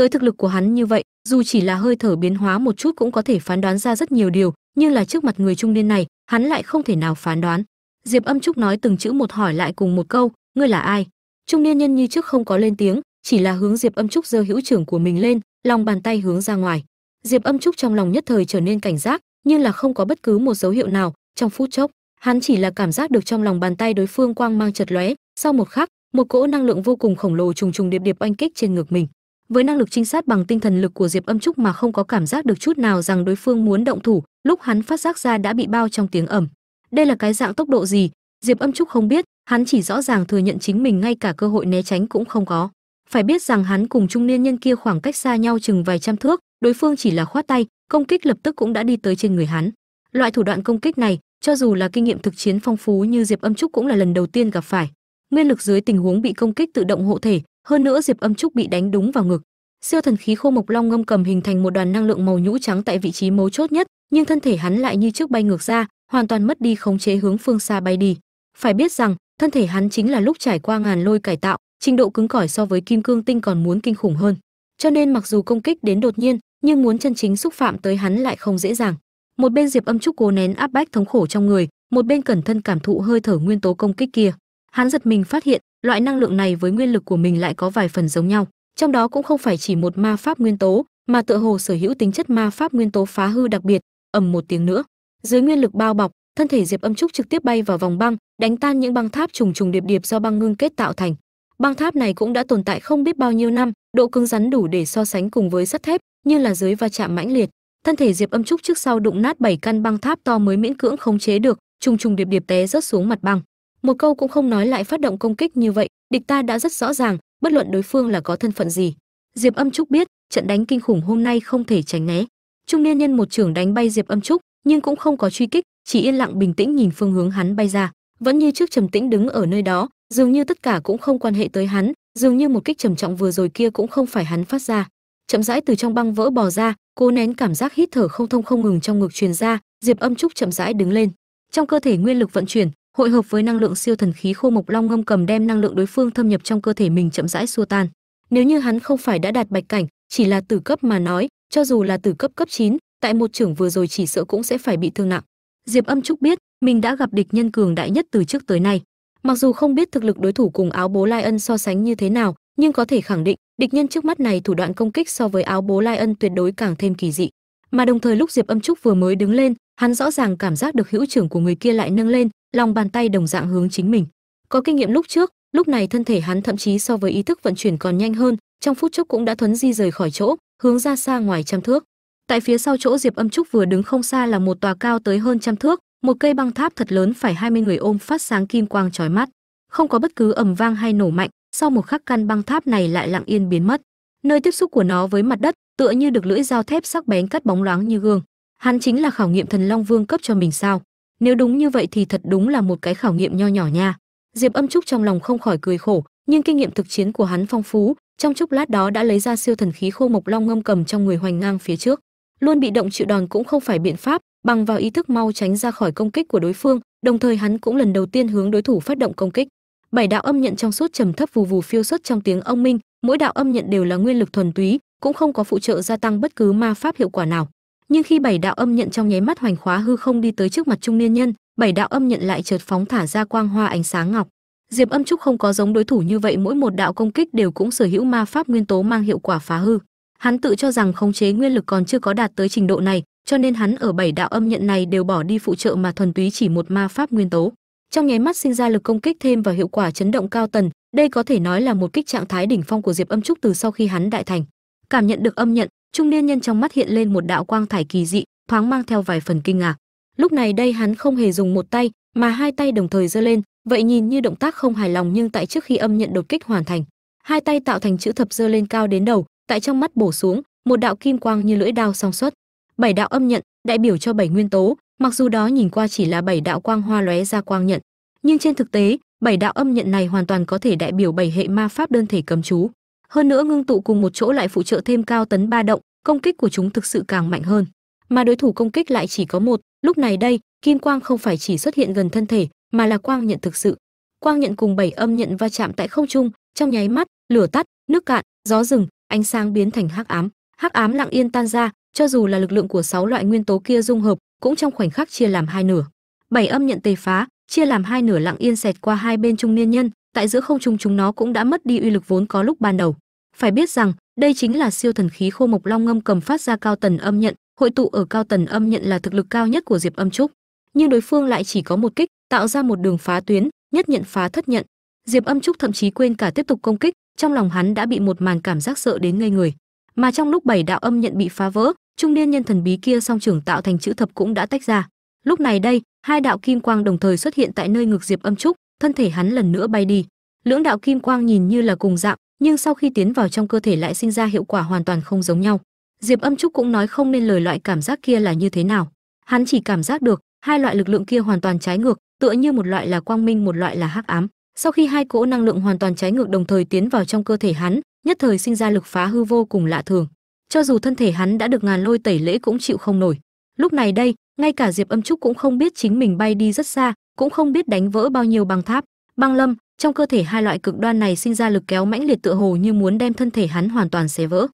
tới thực lực của hắn như vậy, dù chỉ là hơi thở biến hóa một chút cũng có thể phán đoán ra rất nhiều điều, nhưng là trước mặt người trung niên này, hắn lại không thể nào phán đoán diệp âm trúc nói từng chữ một hỏi lại cùng một câu, ngươi là ai? Trung niên nhân như trước không có lên tiếng, chỉ là hướng diệp âm trúc giơ hữu trưởng của mình lên, lòng bàn tay hướng ra ngoài. Diệp âm trúc trong lòng nhất thời trở nên cảnh giác nhưng là không có bất cứ một dấu hiệu nào, trong phút chốc, hắn chỉ là cảm giác được trong lòng bàn tay đối phương quang mang chật lóe, sau một khắc, một cỗ năng lượng vô cùng khổng lồ trùng trùng điệp điệp oanh kích trên ngực mình. Với năng lực trinh sát bằng tinh thần lực của diệp âm trúc mà không có cảm giác được chút nào rằng đối phương muốn động thủ, lúc hắn phát giác ra đã bị bao trong tiếng ẩm đây là cái dạng tốc độ gì? Diệp âm trúc không biết, hắn chỉ rõ ràng thừa nhận chính mình ngay cả cơ hội né tránh cũng không có. Phải biết rằng hắn cùng trung niên nhân kia khoảng cách xa nhau chừng vài trăm thước, đối phương chỉ là khoát tay, công kích lập tức cũng đã đi tới trên người hắn. Loại thủ đoạn công kích này, cho dù là kinh nghiệm thực chiến phong phú như diệp âm trúc cũng là lần đầu tiên gặp phải. Nguyên lực dưới tình huống bị công kích tự động hộ thể, hơn nữa diệp âm trúc bị đánh đúng vào ngực. Siêu thần khí khô mộc long ngâm cầm hình thành một đoàn năng lượng màu nhũ trắng tại vị trí mấu chốt nhất nhưng thân thể hắn lại như trước bay ngược ra, hoàn toàn mất đi khống chế hướng phương xa bay đi. Phải biết rằng, thân thể hắn chính là lúc trải qua ngàn lôi cải tạo, trình độ cứng cỏi so với kim cương tinh còn muốn kinh khủng hơn. Cho nên mặc dù công kích đến đột nhiên, nhưng muốn chân chính xúc phạm tới hắn lại không dễ dàng. Một bên diệp âm trúc cố nén áp bách thống khổ trong người, một bên cẩn thân cảm thụ hơi thở nguyên tố công kích kia. Hắn giật mình phát hiện, loại năng lượng này với nguyên lực của mình lại có vài phần giống nhau, trong đó cũng không phải chỉ một ma pháp nguyên tố, mà tựa hồ sở hữu tính chất ma pháp nguyên tố phá hư đặc biệt ầm một tiếng nữa. Dưới nguyên lực bao bọc, thân thể diệp âm trúc trực tiếp bay vào vòng băng, đánh tan những băng tháp trùng trùng điệp điệp do băng ngưng kết tạo thành. Băng tháp này cũng đã tồn tại không biết bao nhiêu năm, độ cứng rắn đủ để so sánh cùng với sắt thép, như là dưới va chạm mãnh liệt. Thân thể diệp âm trúc trước sau đụng nát bảy căn băng tháp to mới miễn cưỡng khống chế được, trùng trùng điệp điệp té rớt xuống mặt băng. Một câu cũng không nói lại phát động công kích như vậy, địch ta đã rất rõ ràng, bất luận đối phương là có thân phận gì. Diệp âm trúc biết, trận đánh kinh khủng hôm nay không thể tránh né trung niên nhân một trưởng đánh bay diệp âm trúc, nhưng cũng không có truy kích, chỉ yên lặng bình tĩnh nhìn phương hướng hắn bay ra. Vẫn như trước trầm tĩnh đứng ở nơi đó, dường như tất cả cũng không quan hệ tới hắn, dường như một kích trầm trọng vừa rồi kia cũng không phải hắn phát ra. Chậm rãi từ trong băng vỡ bò ra, cố nén cảm giác hít thở không thông không ngừng trong ngực truyền ra, diệp âm trúc chậm rãi đứng lên. Trong cơ thể nguyên lực vận chuyển, hội hợp với năng lượng siêu thần khí khô mộc long ngâm cầm đem năng lượng đối phương thâm nhập trong cơ thể mình chậm rãi xua tan. Nếu như hắn không phải đã đạt bạch cảnh, chỉ là tử cấp mà nói cho dù là tử cấp cấp 9, tại một trưởng vừa rồi chỉ sợ cũng sẽ phải bị thương nặng. Diệp âm trúc biết mình đã gặp địch nhân cường đại nhất từ trước tới nay. Mặc dù không biết thực lực đối thủ cùng áo bố lai ân so sánh như thế nào nhưng có thể khẳng định địch nhân trước mắt này thủ đoạn công kích so với áo bố lai ân tuyệt đối càng thêm kỳ dị. Mà đồng thời lúc diệp âm trúc vừa mới đứng lên hắn rõ ràng cảm giác được hữu trưởng của người kia lại nâng lên lòng bàn tay đồng dạng hướng chính mình. Có kinh nghiệm lúc trước lúc này thân thể hắn thậm chí so với ý thức vận chuyển còn nhanh hơn trong phút chốc cũng đã thuấn di rời khỏi chỗ hướng ra xa ngoài trăm thước. Tại phía sau chỗ diệp âm trúc vừa đứng không xa là một tòa cao tới hơn trăm thước, một cây băng tháp thật lớn phải 20 người ôm phát sáng kim quang chói mắt. Không có bất cứ ầm vang hay nổ mạnh, sau một khắc căn băng tháp này lại lặng yên biến mất. Nơi tiếp xúc của nó với mặt đất tựa như được lưỡi dao thép sắc bén cắt bóng loáng như gương. Hắn chính là khảo nghiệm thần long vương cấp cho mình sao? Nếu đúng như vậy thì thật đúng là một cái khảo nghiệm nho nhỏ nha. Diệp âm trúc trong lòng không khỏi cười khổ, nhưng kinh nghiệm thực chiến của hắn phong phú trong chốc lát đó đã lấy ra siêu thần khí khô mộc long ngâm cầm trong người hoành ngang phía trước. Luôn bị động chịu đòn cũng không phải biện pháp, bằng vào ý thức mau tránh ra khỏi công kích của đối phương, đồng thời hắn cũng lần đầu tiên hướng đối thủ phát động công kích. Bảy đạo âm nhận trong suốt trầm thấp vù vù phiêu xuất trong tiếng ông minh, mỗi đạo âm nhận đều là nguyên lực thuần túy, cũng không có phụ trợ gia tăng bất cứ ma pháp hiệu quả nào. Nhưng khi bảy đạo âm nhận trong nháy mắt hoành khóa hư không đi tới trước mặt trung niên nhân, bảy đạo âm nhận lại chợt phóng thả ra quang hoa ánh sáng ngọc diệp âm trúc không có giống đối thủ như vậy, mỗi một đạo công kích đều cũng sở hữu ma pháp nguyên tố mang hiệu quả phá hư. Hắn tự cho rằng khống chế nguyên lực còn chưa có đạt tới trình độ này, cho nên hắn ở bảy đạo âm nhận này đều bỏ đi phụ trợ mà thuần túy chỉ một ma pháp nguyên tố. Trong nháy mắt sinh ra lực công kích thêm vào hiệu quả chấn động cao tần, đây có thể nói là một kích trạng thái đỉnh phong của diệp âm trúc từ sau khi hắn đại thành. Cảm nhận được âm nhận, trung niên nhân trong mắt hiện lên một đạo quang thải kỳ dị, thoáng mang theo vài phần kinh ngạc. Lúc này đây hắn không hề dùng một tay, mà hai tay đồng thời giơ lên vậy nhìn như động tác không hài lòng nhưng tại trước khi âm nhận đột kích hoàn thành, hai tay tạo thành chữ thập dơ lên cao đến đầu, tại trong mắt bổ xuống, một đạo kim quang như lưỡi đao song xuất. Bảy đạo âm nhận đại biểu cho bảy nguyên tố, mặc dù đó nhìn qua chỉ là bảy đạo quang hoa lóe ra quang nhận, nhưng trên thực tế, bảy đạo âm nhận này hoàn toàn có thể đại biểu bảy hệ ma pháp đơn thể cấm chú. Hơn nữa ngưng tụ cùng một chỗ lại phụ trợ thêm cao tấn ba động, công kích của chúng thực sự càng mạnh hơn. Mà đối thủ công kích lại chỉ có một, lúc này đây, kim quang không phải chỉ xuất hiện gần thân thể mà là quang nhận thực sự. Quang nhận cùng bảy âm nhận va chạm tại không trung, trong nháy mắt, lửa tắt, nước cạn, gió rừng, ánh sáng biến thành hắc ám. Hắc ám lặng yên tan ra, cho dù là lực lượng của sáu loại nguyên tố kia dung hợp, cũng trong khoảnh khắc chia làm hai nửa. Bảy âm nhận tề phá, chia làm hai nửa lặng yên xẹt qua hai bên trung niên nhân, tại giữa không trung chúng nó cũng đã mất đi uy lực vốn có lúc ban đầu. Phải biết rằng, đây chính là siêu thần khí khô mộc long ngâm cầm phát ra cao tần âm nhận, hội tụ ở cao tần âm nhận là thực lực cao nhất của diệp âm trúc. Nhưng đối phương lại chỉ có một kích tạo ra một đường phá tuyến, nhất nhận phá thất nhận. Diệp âm trúc thậm chí quên cả tiếp tục công kích, trong lòng hắn đã bị một màn cảm giác sợ đến ngây người. Mà trong lúc bảy đạo âm nhận bị phá vỡ, trung niên nhân thần bí kia song trưởng tạo thành chữ thập cũng đã tách ra. Lúc này đây, hai đạo kim quang đồng thời xuất hiện tại nơi ngực diệp âm trúc, thân thể hắn lần nữa bay đi. Lưỡng đạo kim quang nhìn như là cùng dạng, nhưng sau khi tiến vào trong cơ thể lại sinh ra hiệu quả hoàn toàn không giống nhau. Diệp âm trúc cũng nói không nên lời loại cảm giác kia là như thế nào. Hắn chỉ cảm giác được, hai loại lực lượng kia hoàn toàn trái ngược tựa như một loại là quang minh, một loại là hắc ám. Sau khi hai cỗ năng lượng hoàn toàn trái ngược đồng thời tiến vào trong cơ thể hắn, nhất thời sinh ra lực phá hư vô cùng lạ thường. Cho dù thân thể hắn đã được ngàn lôi tẩy lễ cũng chịu không nổi. Lúc này đây, ngay cả diệp âm trúc cũng không biết chính mình bay đi rất xa, cũng không biết đánh vỡ bao nhiêu băng tháp. Băng lâm, trong cơ thể hai loại cực đoan này sinh ra lực kéo mãnh liệt tựa hồ như muốn đem thân thể hắn hoàn toàn xé vỡ.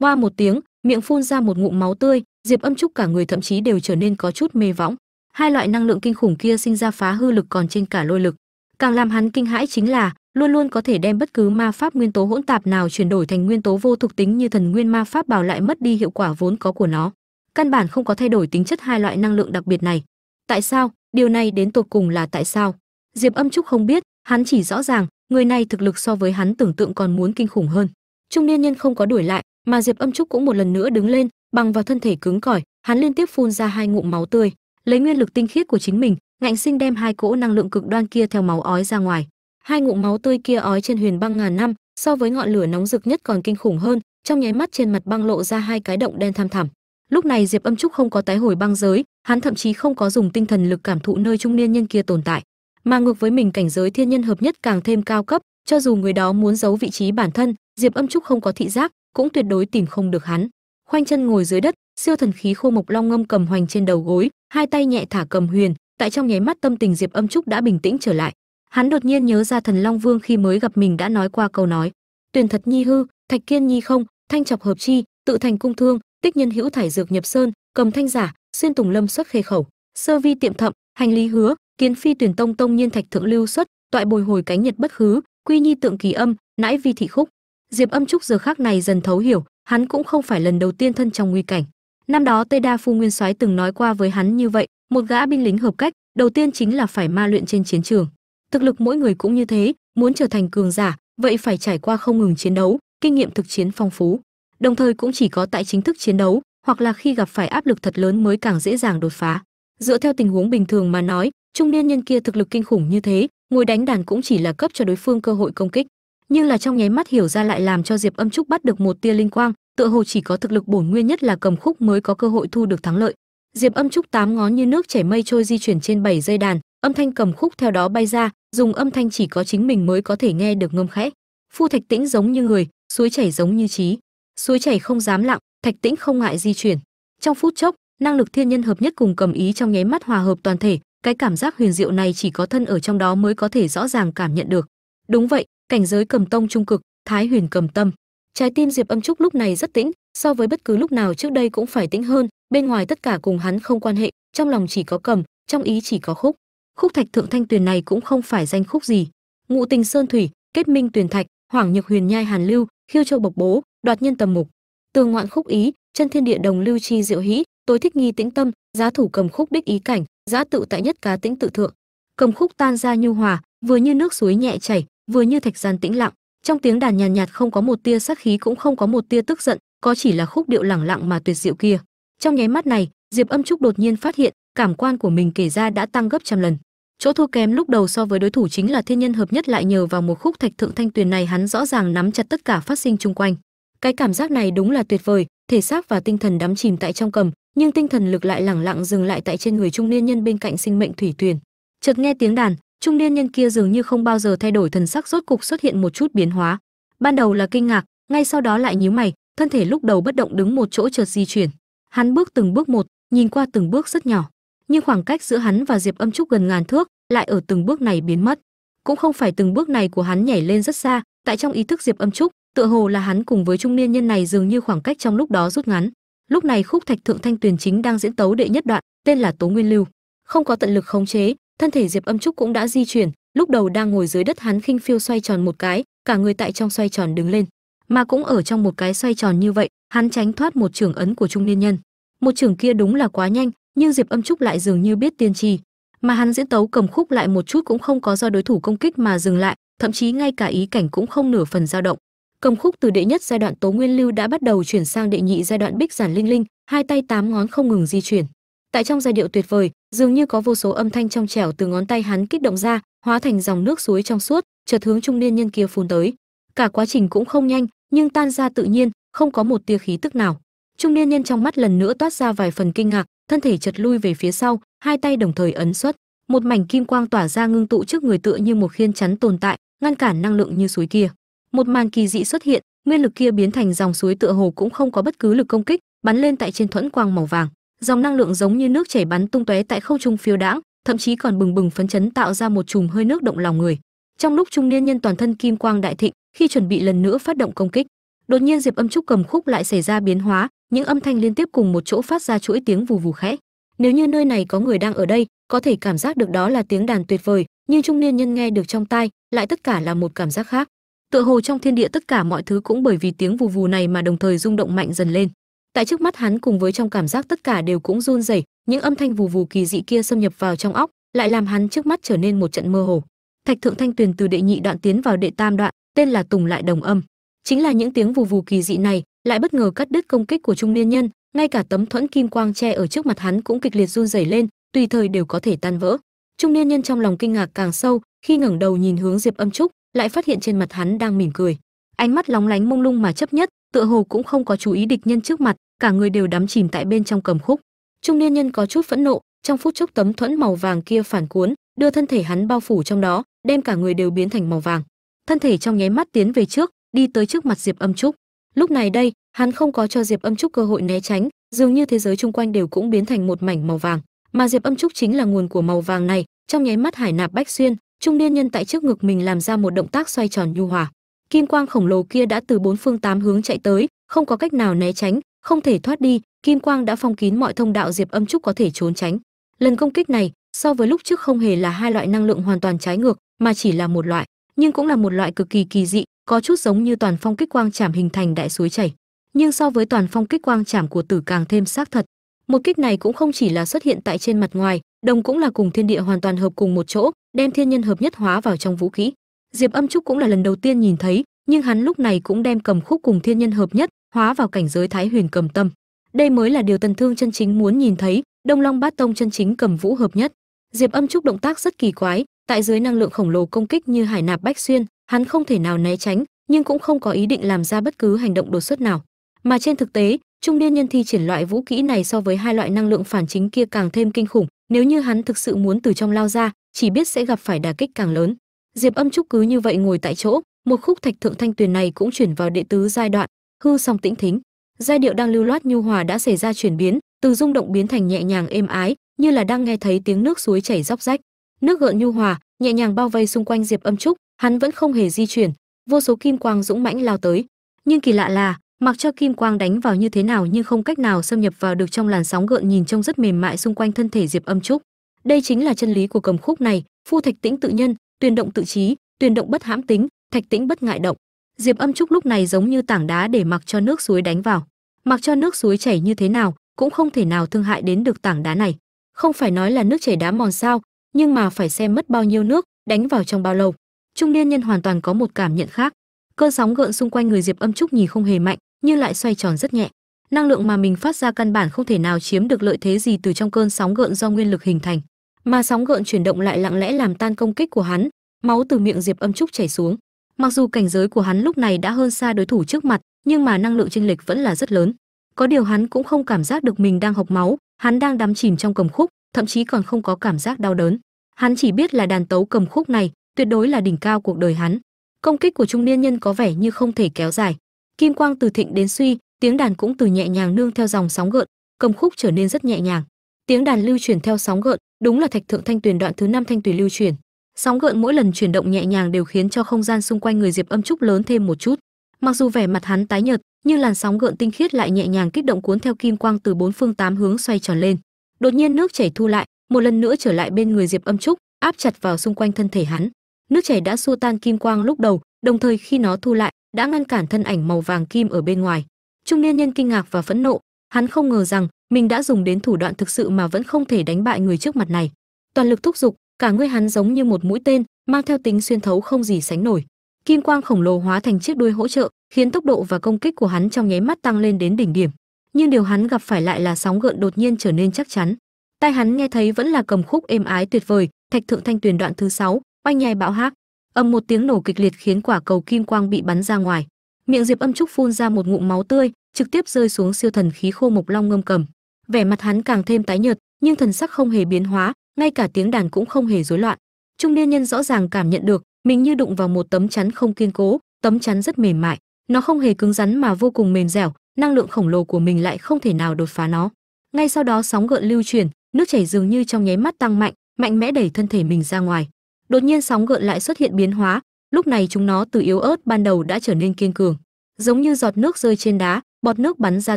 Qua một tiếng, miệng phun ra một ngụm máu tươi, diệp âm trúc cả người thậm chí đều trở nên có chút mê võng hai loại năng lượng kinh khủng kia sinh ra phá hư lực còn trên cả lôi lực. Càng làm hắn kinh hãi chính là, luôn luôn có thể đem bất cứ ma pháp nguyên tố hỗn tạp nào chuyển đổi thành nguyên tố vô thuộc tính như thần nguyên ma pháp bảo lại mất đi hiệu quả vốn có của nó. Căn bản không có thay đổi tính chất hai loại năng lượng đặc biệt này. Tại sao? Điều này đến tột cùng là tại sao? Diệp âm trúc không biết, hắn chỉ rõ ràng, người này thực lực so với hắn tưởng tượng còn muốn kinh khủng hơn. Trung niên nhân không có đuổi lại, mà diệp âm trúc cũng một lần nữa đứng lên, bằng vào thân thể cứng cỏi, hắn liên tiếp phun ra hai ngụm máu tươi lấy nguyên lực tinh khiết của chính mình, ngạnh sinh đem hai cỗ năng lượng cực đoan kia theo máu ói ra ngoài. Hai ngụm máu tươi kia ói trên huyền băng ngàn năm, so với ngọn lửa nóng rực nhất còn kinh khủng hơn, trong nháy mắt trên mặt băng lộ ra hai cái động đen tham thẳm. Lúc này diệp âm trúc không có tái hồi băng giới, hắn thậm chí không có dùng tinh thần lực cảm thụ nơi trung niên nhân kia tồn tại. Mà ngược với mình cảnh giới thiên nhân hợp nhất càng thêm cao cấp, cho dù người đó muốn giấu vị trí bản thân, diệp âm trúc không có thị giác, cũng tuyệt đối tìm không được hắn. Khoanh chân ngồi dưới đất siêu thần khí khô mộc long ngâm cầm hoành trên đầu gối, hai tay nhẹ thả cầm huyền, tại trong nháy mắt tâm tình diệp âm trúc đã bình tĩnh trở lại. Hắn đột nhiên nhớ ra thần long vương khi mới gặp mình đã nói qua câu nói tuyển thật nhi hư, thạch kiên nhi không, thanh chọc hợp chi, tự thành cung thương, tích nhân hữu thải dược nhập sơn, cầm thanh giả, xuyên tùng lâm xuất khê khẩu, sơ vi tiệm thậm, hành lý hứa, kiến phi tuyển tông tông nhiên thạch thượng lưu xuất, toại bồi hồi cánh nhật bất khứ, quy nhi tượng kỳ âm, nãi vi thị khúc. Diệp âm trúc giờ khác này dần thấu hiểu, hắn cũng không phải lần đầu tiên thân trong nguy cảnh năm đó tây đa phu nguyên soái từng nói qua với hắn như vậy, một gã binh lính hợp cách, đầu tiên chính là phải ma luyện trên chiến trường. Thực lực mỗi người cũng như thế, muốn trở thành cường giả, vậy phải trải qua không ngừng chiến đấu, kinh nghiệm thực chiến phong phú. Đồng thời cũng chỉ có tại chính thức chiến đấu, hoặc là khi gặp phải áp lực thật lớn mới càng dễ dàng đột phá. Dựa theo tình huống bình thường mà nói, trung niên nhân kia thực lực kinh khủng như thế, ngồi đánh đàn cũng chỉ là cấp cho đối phương cơ hội công kích. Nhưng là trong nháy mắt hiểu ra lại làm cho diệp âm trúc bắt được một tia linh quang tựa hồ chỉ có thực lực bổn nguyên nhất là cầm khúc mới có cơ hội thu được thắng lợi. Diệp âm trúc tám ngón như nước chảy mây trôi di chuyển trên bảy dây đàn, âm thanh cầm khúc theo đó bay ra, dùng âm thanh chỉ có chính mình mới có thể nghe được ngâm khẽ. Phu thạch tĩnh giống như người, suối chảy giống như trí suối chảy không dám lặng, thạch tĩnh không ngại di chuyển. Trong phút chốc, năng lực thiên nhân hợp nhất cùng cầm ý trong nháy mắt hòa hợp toàn thể, cái cảm giác huyền diệu này chỉ có thân ở trong đó mới có thể rõ ràng cảm nhận được. Đúng vậy, cảnh giới cầm tông trung cực, thái huyền cầm tâm trái tim diệp âm trúc lúc này rất tĩnh, so với bất cứ lúc nào trước đây cũng phải tĩnh hơn, bên ngoài tất cả cùng hắn không quan hệ, trong lòng chỉ có cầm, trong ý chỉ có khúc. Khúc thạch thượng thanh tuyền này cũng không phải danh khúc gì. Ngụ tình sơn thủy, kết minh tuyền thạch hoàng nhược huyền nhai hàn lưu, khiêu châu bộc bố, đoạt nhân tầm mục. Tường ngoạn khúc ý, chân thiên địa đồng lưu chi diệu hĩ tối thích nghi tĩnh tâm, giá thủ cầm khúc bích ý cảnh, giá tự tại nhất cá tĩnh tự thượng. Cầm khúc tan ra nhu hòa, vừa như nước suối nhẹ chảy, vừa như thạch gian tĩnh lặng trong tiếng đàn nhàn nhạt, nhạt không có một tia sát khí cũng không có một tia tức giận có chỉ là khúc điệu lẳng lặng mà tuyệt diệu kia. Trong nháy mắt này diệp âm trúc đột nhiên phát hiện cảm quan của mình kể ra đã tăng gấp trăm lần. Chỗ thua kém lúc đầu so với đối thủ chính là thiên nhân hợp nhất lại nhờ vào một khúc thạch thượng thanh tuyền này hắn rõ ràng nắm chặt tất cả phát sinh chung quanh. Cái cảm giác này đúng là tuyệt vời thể xác và tinh thần đắm chìm tại trong cầm nhưng tinh thần lực lại lẳng lặng dừng lại tại trên người trung niên nhân bên cạnh sinh mệnh thủy tuyền. Chợt nghe tiếng đàn trung niên nhân kia dường như không bao giờ thay đổi thần sắc, rốt cục xuất hiện một chút biến hóa. Ban đầu là kinh ngạc, ngay sau đó lại nhíu mày, thân thể lúc đầu bất động đứng một chỗ chợt di chuyển. Hắn bước từng bước một, nhìn qua từng bước rất nhỏ, nhưng khoảng cách giữa hắn và diệp âm trúc gần ngàn thước, lại ở từng bước này biến mất. Cũng không phải từng bước này của hắn nhảy lên rất xa, tại trong ý thức diệp âm trúc, tựa hồ là hắn cùng với trung niên nhân này dường như khoảng cách trong lúc đó rút ngắn. Lúc này khúc thạch thượng thanh tuyền chính đang diễn tấu đệ nhất đoạn, tên là tố nguyên lưu. Không có tận lực khống chế thân thể diệp âm trúc cũng đã di chuyển, lúc đầu đang ngồi dưới đất hắn khinh phiêu xoay tròn một cái, cả người tại trong xoay tròn đứng lên. Mà cũng ở trong một cái xoay tròn như vậy, hắn tránh thoát một trường ấn của trung niên nhân. Một trường kia đúng là quá nhanh, nhưng diệp âm trúc lại dường như biết tiên tri. Mà hắn diễn tấu cầm khúc lại một chút cũng không có do đối thủ công kích mà dừng lại, thậm chí ngay cả ý cảnh cũng không nửa phần dao động. Cầm khúc từ đệ nhất giai đoạn tố nguyên lưu đã bắt đầu chuyển sang đệ nhị giai đoạn bích giản linh linh, hai tay tám ngón không ngừng di chuyển. Tại trong giai điệu tuyệt vời dường như có vô số âm thanh trong trẻo từ ngón tay hắn kích động ra, hóa thành dòng nước suối trong suốt, chợt hướng trung niên nhân kia phun tới. Cả quá trình cũng không nhanh, nhưng tan ra tự nhiên, không có một tia khí tức nào. Trung niên nhân trong mắt lần nữa toát ra vài phần kinh ngạc, thân thể chợt lui về phía sau, hai tay đồng thời ấn xuất. Một mảnh kim quang tỏa ra ngưng tụ trước người tựa như một khiên chắn tồn tại, ngăn cản năng lượng như suối kia. Một màn kỳ dị xuất hiện, nguyên lực kia biến thành dòng suối tựa hồ cũng không có bất cứ lực công kích, bắn lên tại trên thuẫn quang màu vàng dòng năng lượng giống như nước chảy bắn tung tóe tại không trung phiêu đãng, thậm chí còn bừng bừng phấn chấn tạo ra một chùm hơi nước động lòng người. Trong lúc trung niên nhân toàn thân kim quang đại thịnh, khi chuẩn bị lần nữa phát động công kích, đột nhiên diệp âm trúc cầm khúc lại xảy ra biến hóa, những âm thanh liên tiếp cùng một chỗ phát ra chuỗi tiếng vù vù khẽ. Nếu như nơi này có người đang ở đây, có thể cảm giác được đó là tiếng đàn tuyệt vời, nhưng trung niên nhân nghe được trong tai, lại tất cả là một cảm giác khác. Tựa hồ trong thiên địa tất cả mọi thứ cũng bởi vì tiếng vù vù này mà đồng thời rung động mạnh dần lên tại trước mắt hắn cùng với trong cảm giác tất cả đều cũng run rẩy, những âm thanh vù vù kỳ dị kia xâm nhập vào trong óc, lại làm hắn trước mắt trở nên một trận mơ hồ. Thạch thượng thanh tuyền từ đệ nhị đoạn tiến vào đệ tam đoạn, tên là tùng lại đồng âm. Chính là những tiếng vù vù kỳ dị này lại bất ngờ cắt đứt công kích của trung niên nhân, ngay cả tấm thuẫn kim quang che ở trước mặt hắn cũng kịch liệt run rẩy lên, tùy thời đều có thể tan vỡ. Trung niên nhân trong lòng kinh ngạc càng sâu, khi ngẩng đầu nhìn hướng diệp âm trúc, lại phát hiện trên mặt hắn đang mỉm cười. Ánh mắt lóng lánh mông lung mà chấp nhất, tựa hồ cũng không có chú ý địch nhân trước mặt cả người đều đắm chìm tại bên trong cầm khúc. Trung niên nhân có chút phẫn nộ, trong phút chốc tấm thuẫn màu vàng kia phản cuốn, đưa thân thể hắn bao phủ trong đó, đem cả người đều biến thành màu vàng. Thân thể trong nháy mắt tiến về trước, đi tới trước mặt diệp âm trúc. Lúc này đây, hắn không có cho diệp âm trúc cơ hội né tránh, dường như thế giới chung quanh đều cũng biến thành một mảnh màu vàng. Mà diệp âm trúc chính là nguồn của màu vàng này, trong nháy mắt hải nạp bách xuyên, trung niên nhân tại trước ngực mình làm ra một động tác xoay tròn nhu hòa. Kim quang khổng lồ kia đã từ bốn phương tám hướng chạy tới, không có cách nào né tránh không thể thoát đi, kim quang đã phong kín mọi thông đạo diệp âm trúc có thể trốn tránh. Lần công kích này, so với lúc trước không hề là hai loại năng lượng hoàn toàn trái ngược, mà chỉ là một loại, nhưng cũng là một loại cực kỳ kỳ dị, có chút giống như toàn phong kích quang chảm hình thành đại suối chảy. Nhưng so với toàn phong kích quang chảm của tử càng thêm xác thật, một kích này cũng không chỉ là xuất hiện tại trên mặt ngoài, đồng cũng là cùng thiên địa hoàn toàn hợp cùng một chỗ, đem thiên nhân hợp nhất hóa vào trong vũ khí. Diệp âm trúc cũng là lần đầu tiên nhìn thấy, nhưng hắn lúc này cũng đem cầm khúc cùng thiên nhân hợp nhất hóa vào cảnh giới thái huyền cầm tâm. Đây mới là điều tần thương chân chính muốn nhìn thấy, đông long bát tông chân chính cầm vũ hợp nhất. Diệp âm trúc động tác rất kỳ quái, tại dưới năng lượng khổng lồ công kích như hải nạp bách xuyên, hắn không thể nào né tránh, nhưng cũng không có ý định làm ra bất cứ hành động đột xuất nào. Mà trên thực tế, trung niên nhân thi triển loại vũ kỹ này so với hai loại năng lượng phản chính kia càng thêm kinh khủng, nếu như hắn thực sự muốn từ trong lao ra, chỉ biết sẽ gặp phải đả kích càng lớn. Diệp âm trúc cứ như vậy ngồi tại chỗ, một khúc thạch thượng thanh tuyền này cũng chuyển vào đệ tứ giai đoạn hư song tĩnh thính. Giai điệu đang lưu loát nhu hòa đã xảy ra chuyển biến, từ rung động biến thành nhẹ nhàng êm ái, như là đang nghe thấy tiếng nước suối chảy róc rách. Nước gợn nhu hòa, nhẹ nhàng bao vây xung quanh diệp âm trúc, hắn vẫn không hề di chuyển. Vô số kim quang dũng mãnh lao tới. Nhưng kỳ lạ là, mặc cho kim quang đánh vào như thế nào nhưng không cách nào xâm nhập vào được trong làn sóng gợn nhìn trông rất mềm mại xung quanh thân thể diệp âm trúc. Đây chính là chân lý của cầm khúc này, phu thạch tĩnh tự nhân tuyền động tự trí tuyền động bất hãm tính, thạch tĩnh bất ngại động diệp âm trúc lúc này giống như tảng đá để mặc cho nước suối đánh vào. Mặc cho nước suối chảy như thế nào, cũng không thể nào thương hại đến được tảng đá này. Không phải nói là nước chảy đá mòn sao, nhưng mà phải xem mất bao nhiêu nước đánh vào trong bao lâu. Trung niên nhân hoàn toàn có một cảm nhận khác. Cơn sóng gợn xung quanh người diệp âm trúc nhìn không hề mạnh, nhưng lại xoay tròn rất nhẹ. Năng lượng mà mình phát ra căn bản không thể nào chiếm được lợi thế gì từ trong cơn sóng gợn do nguyên lực hình thành. Mà sóng gợn chuyển động lại lặng lẽ làm tan công kích của hắn, máu từ miệng diệp âm trúc chảy xuống mặc dù cảnh giới của hắn lúc này đã hơn xa đối thủ trước mặt, nhưng mà năng lượng chênh lệch vẫn là rất lớn. Có điều hắn cũng không cảm giác được mình đang học máu, hắn đang đắm chìm trong cầm khúc, thậm chí còn không có cảm giác đau đớn. Hắn chỉ biết là đàn tấu cầm khúc này tuyệt đối là đỉnh cao cuộc đời hắn. Công kích của trung niên nhân có vẻ như không thể kéo dài. Kim quang từ thịnh đến suy, tiếng đàn cũng từ nhẹ nhàng nương theo dòng sóng gợn, cầm khúc trở nên rất nhẹ nhàng. Tiếng đàn lưu chuyển theo sóng gợn, đúng là thạch thượng thanh tuyền đoạn thứ năm thanh tùy lưu chuyển sóng gợn mỗi lần chuyển động nhẹ nhàng đều khiến cho không gian xung quanh người diệp âm trúc lớn thêm một chút. Mặc dù vẻ mặt hắn tái nhợt, nhưng làn sóng gợn tinh khiết lại nhẹ nhàng kích động cuốn theo kim quang từ bốn phương tám hướng xoay tròn lên. Đột nhiên nước chảy thu lại, một lần nữa trở lại bên người diệp âm trúc, áp chặt vào xung quanh thân thể hắn. Nước chảy đã xua tan kim quang lúc đầu, đồng thời khi nó thu lại, đã ngăn cản thân ảnh màu vàng kim ở bên ngoài. Trung niên nhân kinh ngạc và phẫn nộ, hắn không ngờ rằng mình đã dùng đến thủ đoạn thực sự mà vẫn không thể đánh bại người trước mặt này. Toàn lực thúc giục cả người hắn giống như một mũi tên, mang theo tính xuyên thấu không gì sánh nổi. Kim quang khổng lồ hóa thành chiếc đuôi hỗ trợ, khiến tốc độ và công kích của hắn trong nháy mắt tăng lên đến đỉnh điểm. Nhưng điều hắn gặp phải lại là sóng gợn đột nhiên trở nên chắc chắn. Tai hắn nghe thấy vẫn là cầm khúc êm ái tuyệt vời, thạch thượng thanh tuyền đoạn thứ sáu, oanh nhai bão hát ầm một tiếng nổ kịch liệt khiến quả cầu kim quang bị bắn ra ngoài. Miệng diệp âm trúc phun ra một ngụm máu tươi, trực tiếp rơi xuống siêu thần khí khô mộc long ngâm cầm. Vẻ mặt hắn càng thêm tái nhợt, nhưng thần sắc không hề biến hóa ngay cả tiếng đàn cũng không hề rối loạn. Trung niên nhân rõ ràng cảm nhận được, mình như đụng vào một tấm chắn không kiên cố, tấm chắn rất mềm mại. Nó không hề cứng rắn mà vô cùng mềm dẻo, năng lượng khổng lồ của mình lại không thể nào đột phá nó. Ngay sau đó sóng gợn lưu chuyển, nước chảy dường như trong nháy mắt tăng mạnh mạnh mẽ đẩy thân thể mình ra ngoài. Đột nhiên sóng gợn lại xuất hiện biến hóa, lúc này chúng nó từ yếu ớt ban đầu đã trở nên kiên cường, giống như giọt nước rơi trên đá, bọt nước bắn ra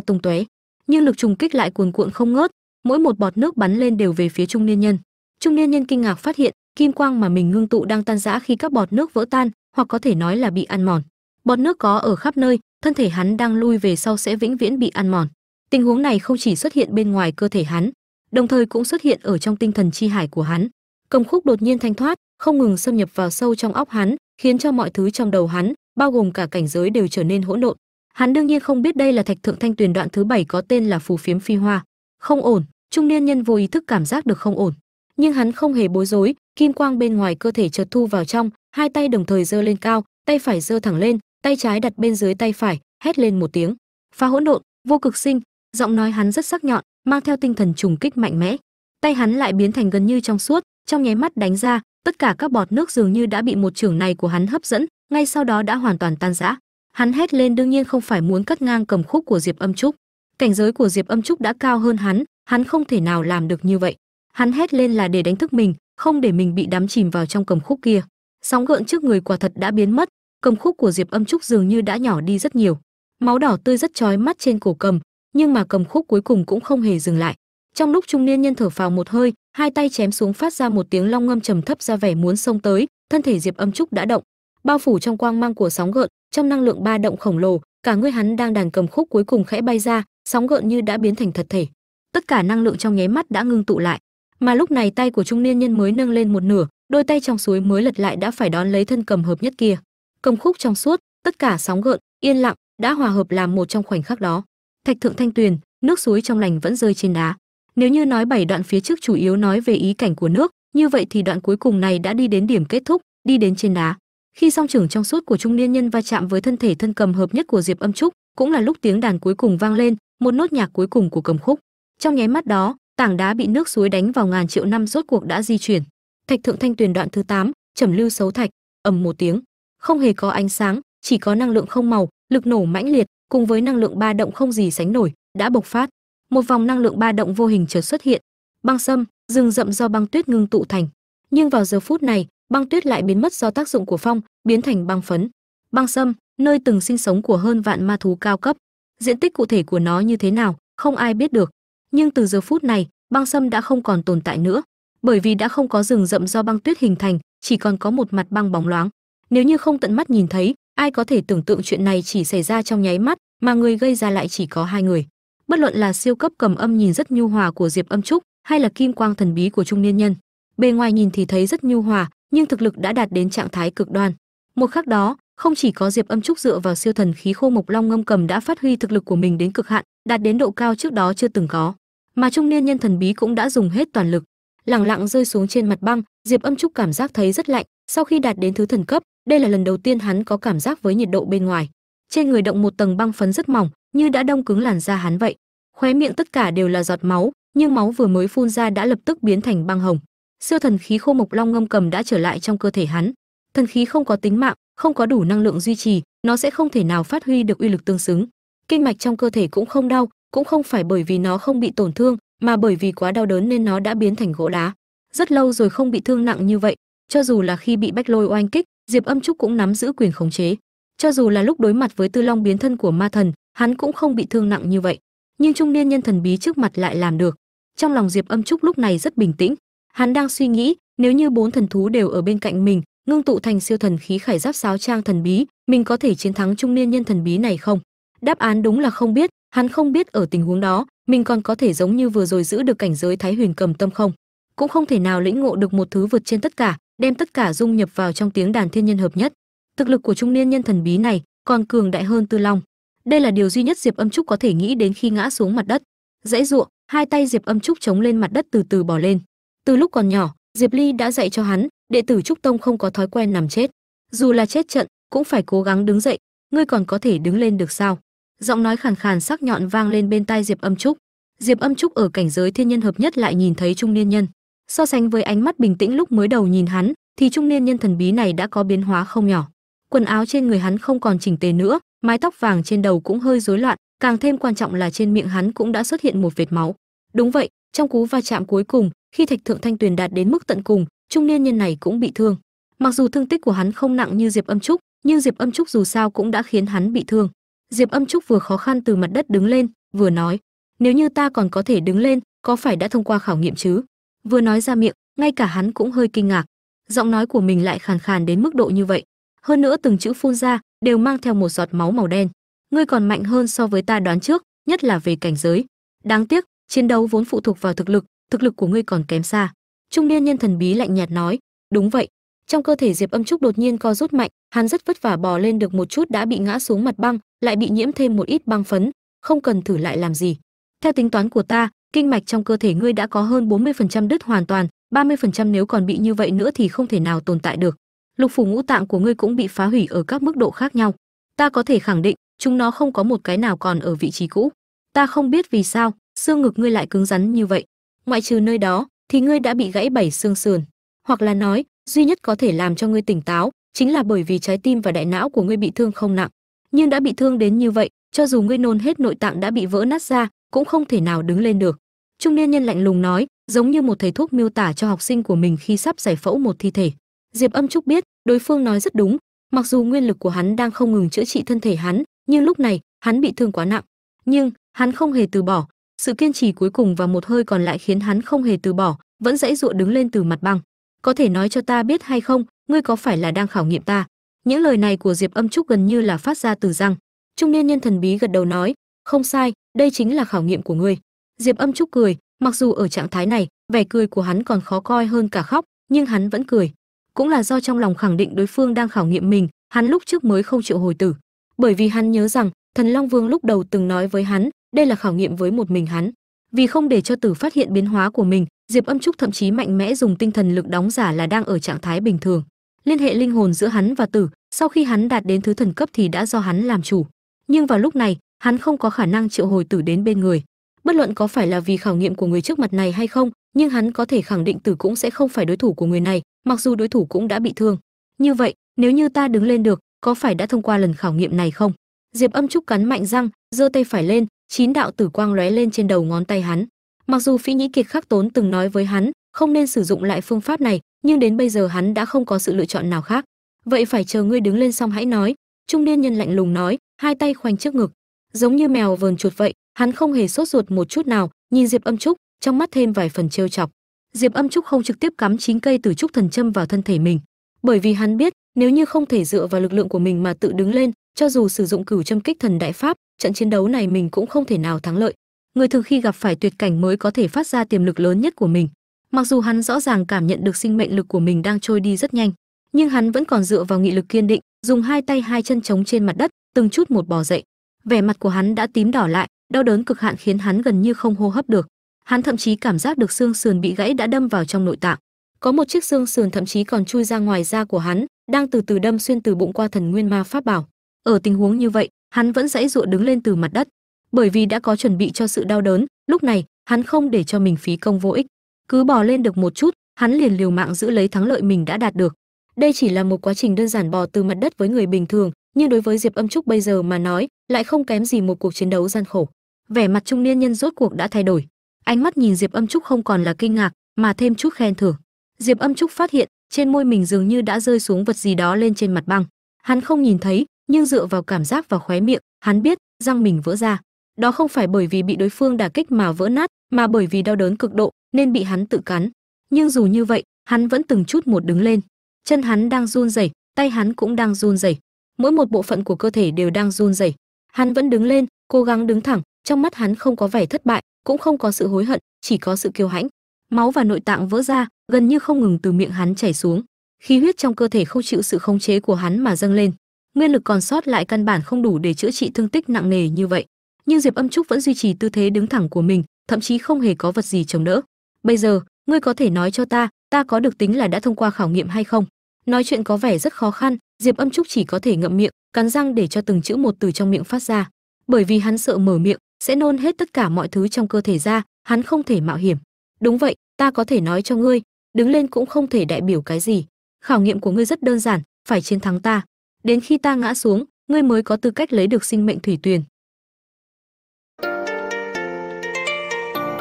tung tóe. Nhưng lực trùng kích lại cuồn cuộn không ngớt, mỗi một bọt nước bắn lên đều về phía trung niên nhân trung niên nhân kinh ngạc phát hiện, kim quang mà mình ngưng tụ đang tan rã khi các bọt nước vỡ tan, hoặc có thể nói là bị ăn mòn. Bọt nước có ở khắp nơi, thân thể hắn đang lui về sau sẽ vĩnh viễn bị ăn mòn. Tình huống này không chỉ xuất hiện bên ngoài cơ thể hắn, đồng thời cũng xuất hiện ở trong tinh thần chi hải của hắn. Cầm khúc đột nhiên thanh thoát, không ngừng xâm nhập vào sâu trong óc hắn, khiến cho mọi thứ trong đầu hắn, bao gồm cả cảnh giới đều trở nên hỗn độn. Hắn đương nhiên không biết đây là thạch thượng thanh tuyền đoạn thứ bảy có tên là phù phiếm phi hoa. Không ổn, trung niên nhân vô ý thức cảm giác được không ổn nhưng hắn không hề bối rối, kim quang bên ngoài cơ thể chợt thu vào trong, hai tay đồng thời giơ lên cao, tay phải giơ thẳng lên, tay trái đặt bên dưới tay phải, hét lên một tiếng. Phá hỗn độn, vô cực sinh, giọng nói hắn rất sắc nhọn, mang theo tinh thần trùng kích mạnh mẽ. Tay hắn lại biến thành gần như trong suốt, trong nháy mắt đánh ra, tất cả các bọt nước dường như đã bị một trưởng này của hắn hấp dẫn, ngay sau đó đã hoàn toàn tan rã. Hắn hét lên đương nhiên không phải muốn cắt ngang cầm khúc của diệp âm trúc. Cảnh giới của diệp âm trúc đã cao hơn hắn hắn không thể nào làm được như vậy hắn hét lên là để đánh thức mình, không để mình bị đắm chìm vào trong cầm khúc kia. Sóng gợn trước người quả thật đã biến mất cầm khúc của diệp âm trúc dường như đã nhỏ đi rất nhiều. Máu đỏ tươi rất chói mắt trên cổ cầm, nhưng mà cầm khúc cuối cùng cũng không hề dừng lại. Trong lúc trung niên nhân thở phào một hơi, hai tay chém xuống phát ra một tiếng long ngâm trầm thấp ra vẻ muốn xông tới, thân thể diệp âm trúc đã động, bao phủ trong quang mang của sóng gợn, trong năng lượng ba động khổng lồ, cả người hắn đang đàn cầm khúc cuối cùng khẽ bay ra, sóng gợn như đã biến thành thật thể. Tất cả năng lượng trong nháy mắt đã ngưng tụ lại mà lúc này tay của trung niên nhân mới nâng lên một nửa, đôi tay trong suối mới lật lại đã phải đón lấy thân cầm hợp nhất kia. Cầm khúc trong suốt, tất cả sóng gợn, yên lặng, đã hòa hợp làm một trong khoảnh khắc đó. Thạch thượng thanh tuyền, nước suối trong lành vẫn rơi trên đá. Nếu như nói bảy đoạn phía trước chủ yếu nói về ý cảnh của nước, như vậy thì đoạn cuối cùng này đã đi đến điểm kết thúc, đi đến trên đá. Khi song trưởng trong suốt của trung niên nhân va chạm với thân thể thân cầm hợp nhất của diệp âm trúc, cũng là lúc tiếng đàn cuối cùng vang lên, một nốt nhạc cuối cùng của cầm khúc. Trong nháy mắt đó tảng đá bị nước suối đánh vào ngàn triệu năm rốt cuộc đã di chuyển. Thạch thượng thanh tuyền đoạn thứ 8, trầm lưu xấu thạch ầm một tiếng. Không hề có ánh sáng chỉ có năng lượng không màu lực nổ mãnh liệt cùng với năng lượng ba động không gì sánh nổi đã bộc phát. Một vòng năng lượng ba động vô hình chợt xuất hiện. Băng sâm rừng rậm do băng tuyết ngưng tụ thành. Nhưng vào giờ phút này băng tuyết lại biến mất do tác dụng của phong biến thành băng phấn. Băng sâm nơi từng sinh sống của hơn vạn ma thú cao cấp. Diện tích cụ thể của nó như thế nào không ai biết được nhưng từ giờ phút này, băng sâm đã không còn tồn tại nữa, bởi vì đã không có rừng rậm do băng tuyết hình thành, chỉ còn có một mặt băng bóng loáng. Nếu như không tận mắt nhìn thấy, ai có thể tưởng tượng chuyện này chỉ xảy ra trong nháy mắt, mà người gây ra lại chỉ có hai người. Bất luận là siêu cấp cầm âm nhìn rất nhu hòa của diệp âm trúc, hay là kim quang thần bí của trung niên nhân. Bề ngoài nhìn thì thấy rất nhu hòa, nhưng thực lực đã đạt đến trạng thái cực đoan. Một khắc đó không chỉ có diệp âm trúc dựa vào siêu thần khí khô mộc long ngâm cầm đã phát huy thực lực của mình đến cực hạn, đạt đến độ cao trước đó chưa từng có, mà trung niên nhân thần bí cũng đã dùng hết toàn lực. Lẳng lặng rơi xuống trên mặt băng, diệp âm trúc cảm giác thấy rất lạnh. Sau khi đạt đến thứ thần cấp, đây là lần đầu tiên hắn có cảm giác với nhiệt độ bên ngoài. Trên người động một tầng băng phấn rất mỏng, như đã đông cứng làn da hắn vậy. Khóe miệng tất cả đều là giọt máu nhưng máu vừa mới phun ra đã lập tức biến thành băng hồng. Siêu thần khí khô mộc long ngâm cầm đã trở lại trong cơ thể hắn thần khí không có tính mạng, không có đủ năng lượng duy trì, nó sẽ không thể nào phát huy được uy lực tương xứng. Kinh mạch trong cơ thể cũng không đau, cũng không phải bởi vì nó không bị tổn thương, mà bởi vì quá đau đớn nên nó đã biến thành gỗ đá. Rất lâu rồi không bị thương nặng như vậy, cho dù là khi bị bách lôi oanh kích, diệp âm trúc cũng nắm giữ quyền khống chế. Cho dù là lúc đối mặt với tư long biến thân của ma thần, hắn cũng không bị thương nặng như vậy. Nhưng trung niên nhân thần bí trước mặt lại làm được. Trong lòng diệp âm trúc lúc này rất bình tĩnh. Hắn đang suy nghĩ, nếu như bốn thần thú đều ở bên cạnh mình ngưng tụ thành siêu thần khí khải giáp sáo trang thần bí, mình có thể chiến thắng trung niên nhân thần bí này không? Đáp án đúng là không biết, hắn không biết ở tình huống đó, mình còn có thể giống như vừa rồi giữ được cảnh giới thái huyền cầm tâm không? Cũng không thể nào lĩnh ngộ được một thứ vượt trên tất cả, đem tất cả dung nhập vào trong tiếng đàn thiên nhân hợp nhất. Thực lực của trung niên nhân thần bí này còn cường đại hơn tư long. Đây là điều duy nhất diệp âm trúc có thể nghĩ đến khi ngã xuống mặt đất. Dãy ruộng, hai tay diệp âm trúc chống lên mặt đất từ từ bỏ lên. Từ lúc còn nhỏ diệp ly đã dạy cho hắn, đệ tử trúc tông không có thói quen nằm chết. Dù là chết trận, cũng phải cố gắng đứng dậy. Ngươi còn có thể đứng lên được sao? Giọng nói khàn khàn sắc nhọn vang lên bên tai diệp âm trúc. Diệp âm trúc ở cảnh giới thiên nhân hợp nhất lại nhìn thấy trung niên nhân. So sánh với ánh mắt bình tĩnh lúc mới đầu nhìn hắn, thì trung niên nhân thần bí này đã có biến hóa không nhỏ. Quần áo trên người hắn không còn chỉnh tề nữa, mái tóc vàng trên đầu cũng hơi rối loạn, càng thêm quan trọng là trên miệng hắn cũng đã xuất hiện một vệt máu. Đúng vậy, trong cú va chạm cuối cùng khi thạch thượng thanh tuyền đạt đến mức tận cùng, trung niên nhân này cũng bị thương. Mặc dù thương tích của hắn không nặng như diệp âm trúc, nhưng diệp âm trúc dù sao cũng đã khiến hắn bị thương. Diệp âm trúc vừa khó khăn từ mặt đất đứng lên, vừa nói, nếu như ta còn có thể đứng lên, có phải đã thông qua khảo nghiệm chứ? Vừa nói ra miệng, ngay cả hắn cũng hơi kinh ngạc. Giọng nói của mình lại khàn khàn đến mức độ như vậy. Hơn nữa từng chữ phun ra đều mang theo một giọt máu màu đen. Ngươi còn mạnh hơn so với ta đoán trước, nhất là về cảnh giới. Đáng tiếc, chiến đấu vốn phụ thuộc vào thực lực thực lực của ngươi còn kém xa. Trung niên nhân thần bí lạnh nhạt nói, đúng vậy, trong cơ thể diệp âm trúc đột nhiên co rút mạnh, hắn rất vất vả bò lên được một chút đã bị ngã xuống mặt băng, lại bị nhiễm thêm một ít băng phấn, không cần thử lại làm gì. Theo tính toán của ta, kinh mạch trong cơ thể ngươi đã có hơn 40% đứt hoàn toàn 30% nếu còn bị như vậy nữa thì không thể nào tồn tại được. Lục phủ ngũ tạng của ngươi cũng bị phá hủy ở các mức độ khác nhau. Ta có thể khẳng định, chúng nó không có một cái nào còn ở vị trí cũ. Ta không biết vì sao, xương ngực ngươi lại cứng rắn như vậy ngoại trừ nơi đó, thì ngươi đã bị gãy bảy xương sườn. Hoặc là nói, duy nhất có thể làm cho ngươi tỉnh táo, chính là bởi vì trái tim và đại não của ngươi bị thương không nặng. Nhưng đã bị thương đến như vậy, cho dù ngươi nôn hết nội tạng đã bị vỡ nát ra, cũng không thể nào đứng lên được. Trung niên nhân lạnh lùng nói, giống như một thầy thuốc miêu tả cho học sinh của mình khi sắp giải phẫu một thi thể. Diệp âm trúc biết, đối phương nói rất đúng. Mặc dù nguyên lực của hắn đang không ngừng chữa trị thân thể hắn, nhưng lúc này, hắn bị thương quá nặng. Nhưng, hắn không hề từ bỏ sự kiên trì cuối cùng và một hơi còn lại khiến hắn không hề từ bỏ, vẫn dãy dụa đứng lên từ mặt băng. Có thể nói cho ta biết hay không, ngươi có phải là đang khảo nghiệm ta? Những lời này của diệp âm trúc gần như là phát ra từ răng. Trung niên nhân thần bí gật đầu nói, không sai, đây chính là khảo nghiệm của ngươi. Diệp âm trúc cười, mặc dù ở trạng thái này, vẻ cười của hắn còn khó coi hơn cả khóc, nhưng hắn vẫn cười. Cũng là do trong lòng khẳng định đối phương đang khảo nghiệm mình, hắn lúc trước mới không chịu hồi tử. Bởi vì hắn nhớ rằng, thần long vương lúc đầu từng nói với hắn đây là khảo nghiệm với một mình hắn. Vì không để cho tử phát hiện biến hóa của mình, diệp âm trúc thậm chí mạnh mẽ dùng tinh thần lực đóng giả là đang ở trạng thái bình thường. Liên hệ linh hồn giữa hắn và tử, sau khi hắn đạt đến thứ thần cấp thì đã do hắn làm chủ. Nhưng vào lúc này, hắn không có khả năng triệu hồi tử đến bên người. Bất luận có phải là vì khảo nghiệm của người trước mặt này hay không, nhưng hắn có thể khẳng định tử cũng sẽ không phải đối thủ của người này, mặc dù đối thủ cũng đã bị thương. Như vậy, nếu như ta đứng lên được, có phải đã thông qua lần khảo nghiệm này không? Diệp âm trúc cắn mạnh răng, giơ tay phải lên chín đạo tử quang lóe lên trên đầu ngón tay hắn. Mặc dù phí nhĩ kiệt khắc tốn từng nói với hắn không nên sử dụng lại phương pháp này, nhưng đến bây giờ hắn đã không có sự lựa chọn nào khác. Vậy phải chờ ngươi đứng lên xong hãy nói. Trung niên nhân lạnh lùng nói, hai tay khoanh trước ngực. Giống như mèo vờn chuột vậy, hắn không hề sốt ruột một chút nào, nhìn diệp âm trúc, trong mắt thêm vài phần trêu chọc. Diệp âm trúc không trực tiếp cắm chín cây tử trúc thần châm vào thân thể mình, bởi vì hắn biết nếu như không thể dựa vào lực lượng của mình mà tự đứng lên, cho dù sử dụng cửu châm kích thần đại pháp trận chiến đấu này mình cũng không thể nào thắng lợi. Người thường khi gặp phải tuyệt cảnh mới có thể phát ra tiềm lực lớn nhất của mình. Mặc dù hắn rõ ràng cảm nhận được sinh mệnh lực của mình đang trôi đi rất nhanh, nhưng hắn vẫn còn dựa vào nghị lực kiên định, dùng hai tay hai chân chống trên mặt đất, từng chút một bò dậy. Vẻ mặt của hắn đã tím đỏ lại, đau đớn cực hạn khiến hắn gần như không hô hấp được. Hắn thậm chí cảm giác được xương sườn bị gãy đã đâm vào trong nội tạng. Có một chiếc xương sườn thậm chí còn chui ra ngoài da của hắn, đang từ từ đâm xuyên từ bụng qua thần nguyên ma pháp bảo. Ở tình huống như vậy hắn vẫn dãy dụa đứng lên từ mặt đất. Bởi vì đã có chuẩn bị cho sự đau đớn, lúc này, hắn không để cho mình phí công vô ích. Cứ bò lên được một chút, hắn liền liều mạng giữ lấy thắng lợi mình đã đạt được. Đây chỉ là một quá trình đơn giản bò từ mặt đất với người bình thường, nhưng đối với diệp âm trúc bây giờ mà nói, lại không kém gì một cuộc chiến đấu gian khổ. Vẻ mặt trung niên nhân rốt cuộc đã thay đổi. Ánh mắt nhìn diệp âm trúc không còn là kinh ngạc, mà thêm chút khen thưởng. Diệp âm trúc phát hiện, trên môi mình dường như đã rơi xuống vật gì đó lên trên mặt băng. Hắn không nhìn thấy nhưng dựa vào cảm giác và khóe miệng, hắn biết răng mình vỡ ra. Đó không phải bởi vì bị đối phương đả kích mà vỡ nát, mà bởi vì đau đớn cực độ nên bị hắn tự cắn. Nhưng dù như vậy, hắn vẫn từng chút một đứng lên. Chân hắn đang run rẩy, tay hắn cũng đang run rẩy. Mỗi một bộ phận của cơ thể đều đang run rẩy. Hắn vẫn đứng lên, cố gắng đứng thẳng, trong mắt hắn không có vẻ thất bại, cũng không có sự hối hận, chỉ có sự kiêu hãnh. Máu và nội tạng vỡ ra, gần như không ngừng từ miệng hắn chảy xuống. Khí huyết trong cơ thể không chịu sự khống chế của hắn mà dâng lên nguyên lực còn sót lại căn bản không đủ để chữa trị thương tích nặng nề như vậy. Nhưng diệp âm trúc vẫn duy trì tư thế đứng thẳng của mình, thậm chí không hề có vật gì chống đỡ. Bây giờ, ngươi có thể nói cho ta ta có được tính là đã thông qua khảo nghiệm hay không? Nói chuyện có vẻ rất khó khăn, diệp âm trúc chỉ có thể ngậm miệng, cắn răng để cho từng chữ một từ trong miệng phát ra. Bởi vì hắn sợ mở miệng, sẽ nôn hết tất cả mọi thứ trong cơ thể ra, hắn không thể mạo hiểm. Đúng vậy, ta có thể nói cho ngươi, đứng lên cũng không thể đại biểu cái gì. Khảo nghiệm của ngươi rất đơn giản, phải chiến thắng ta đến khi ta ngã xuống, ngươi mới có tư cách lấy được sinh mệnh thủy tuyền.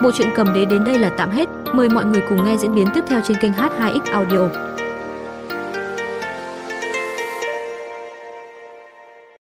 Bộ truyện cầm đế đến đây là tạm hết. Mời mọi người cùng nghe diễn biến tiếp theo trên kênh h2x audio.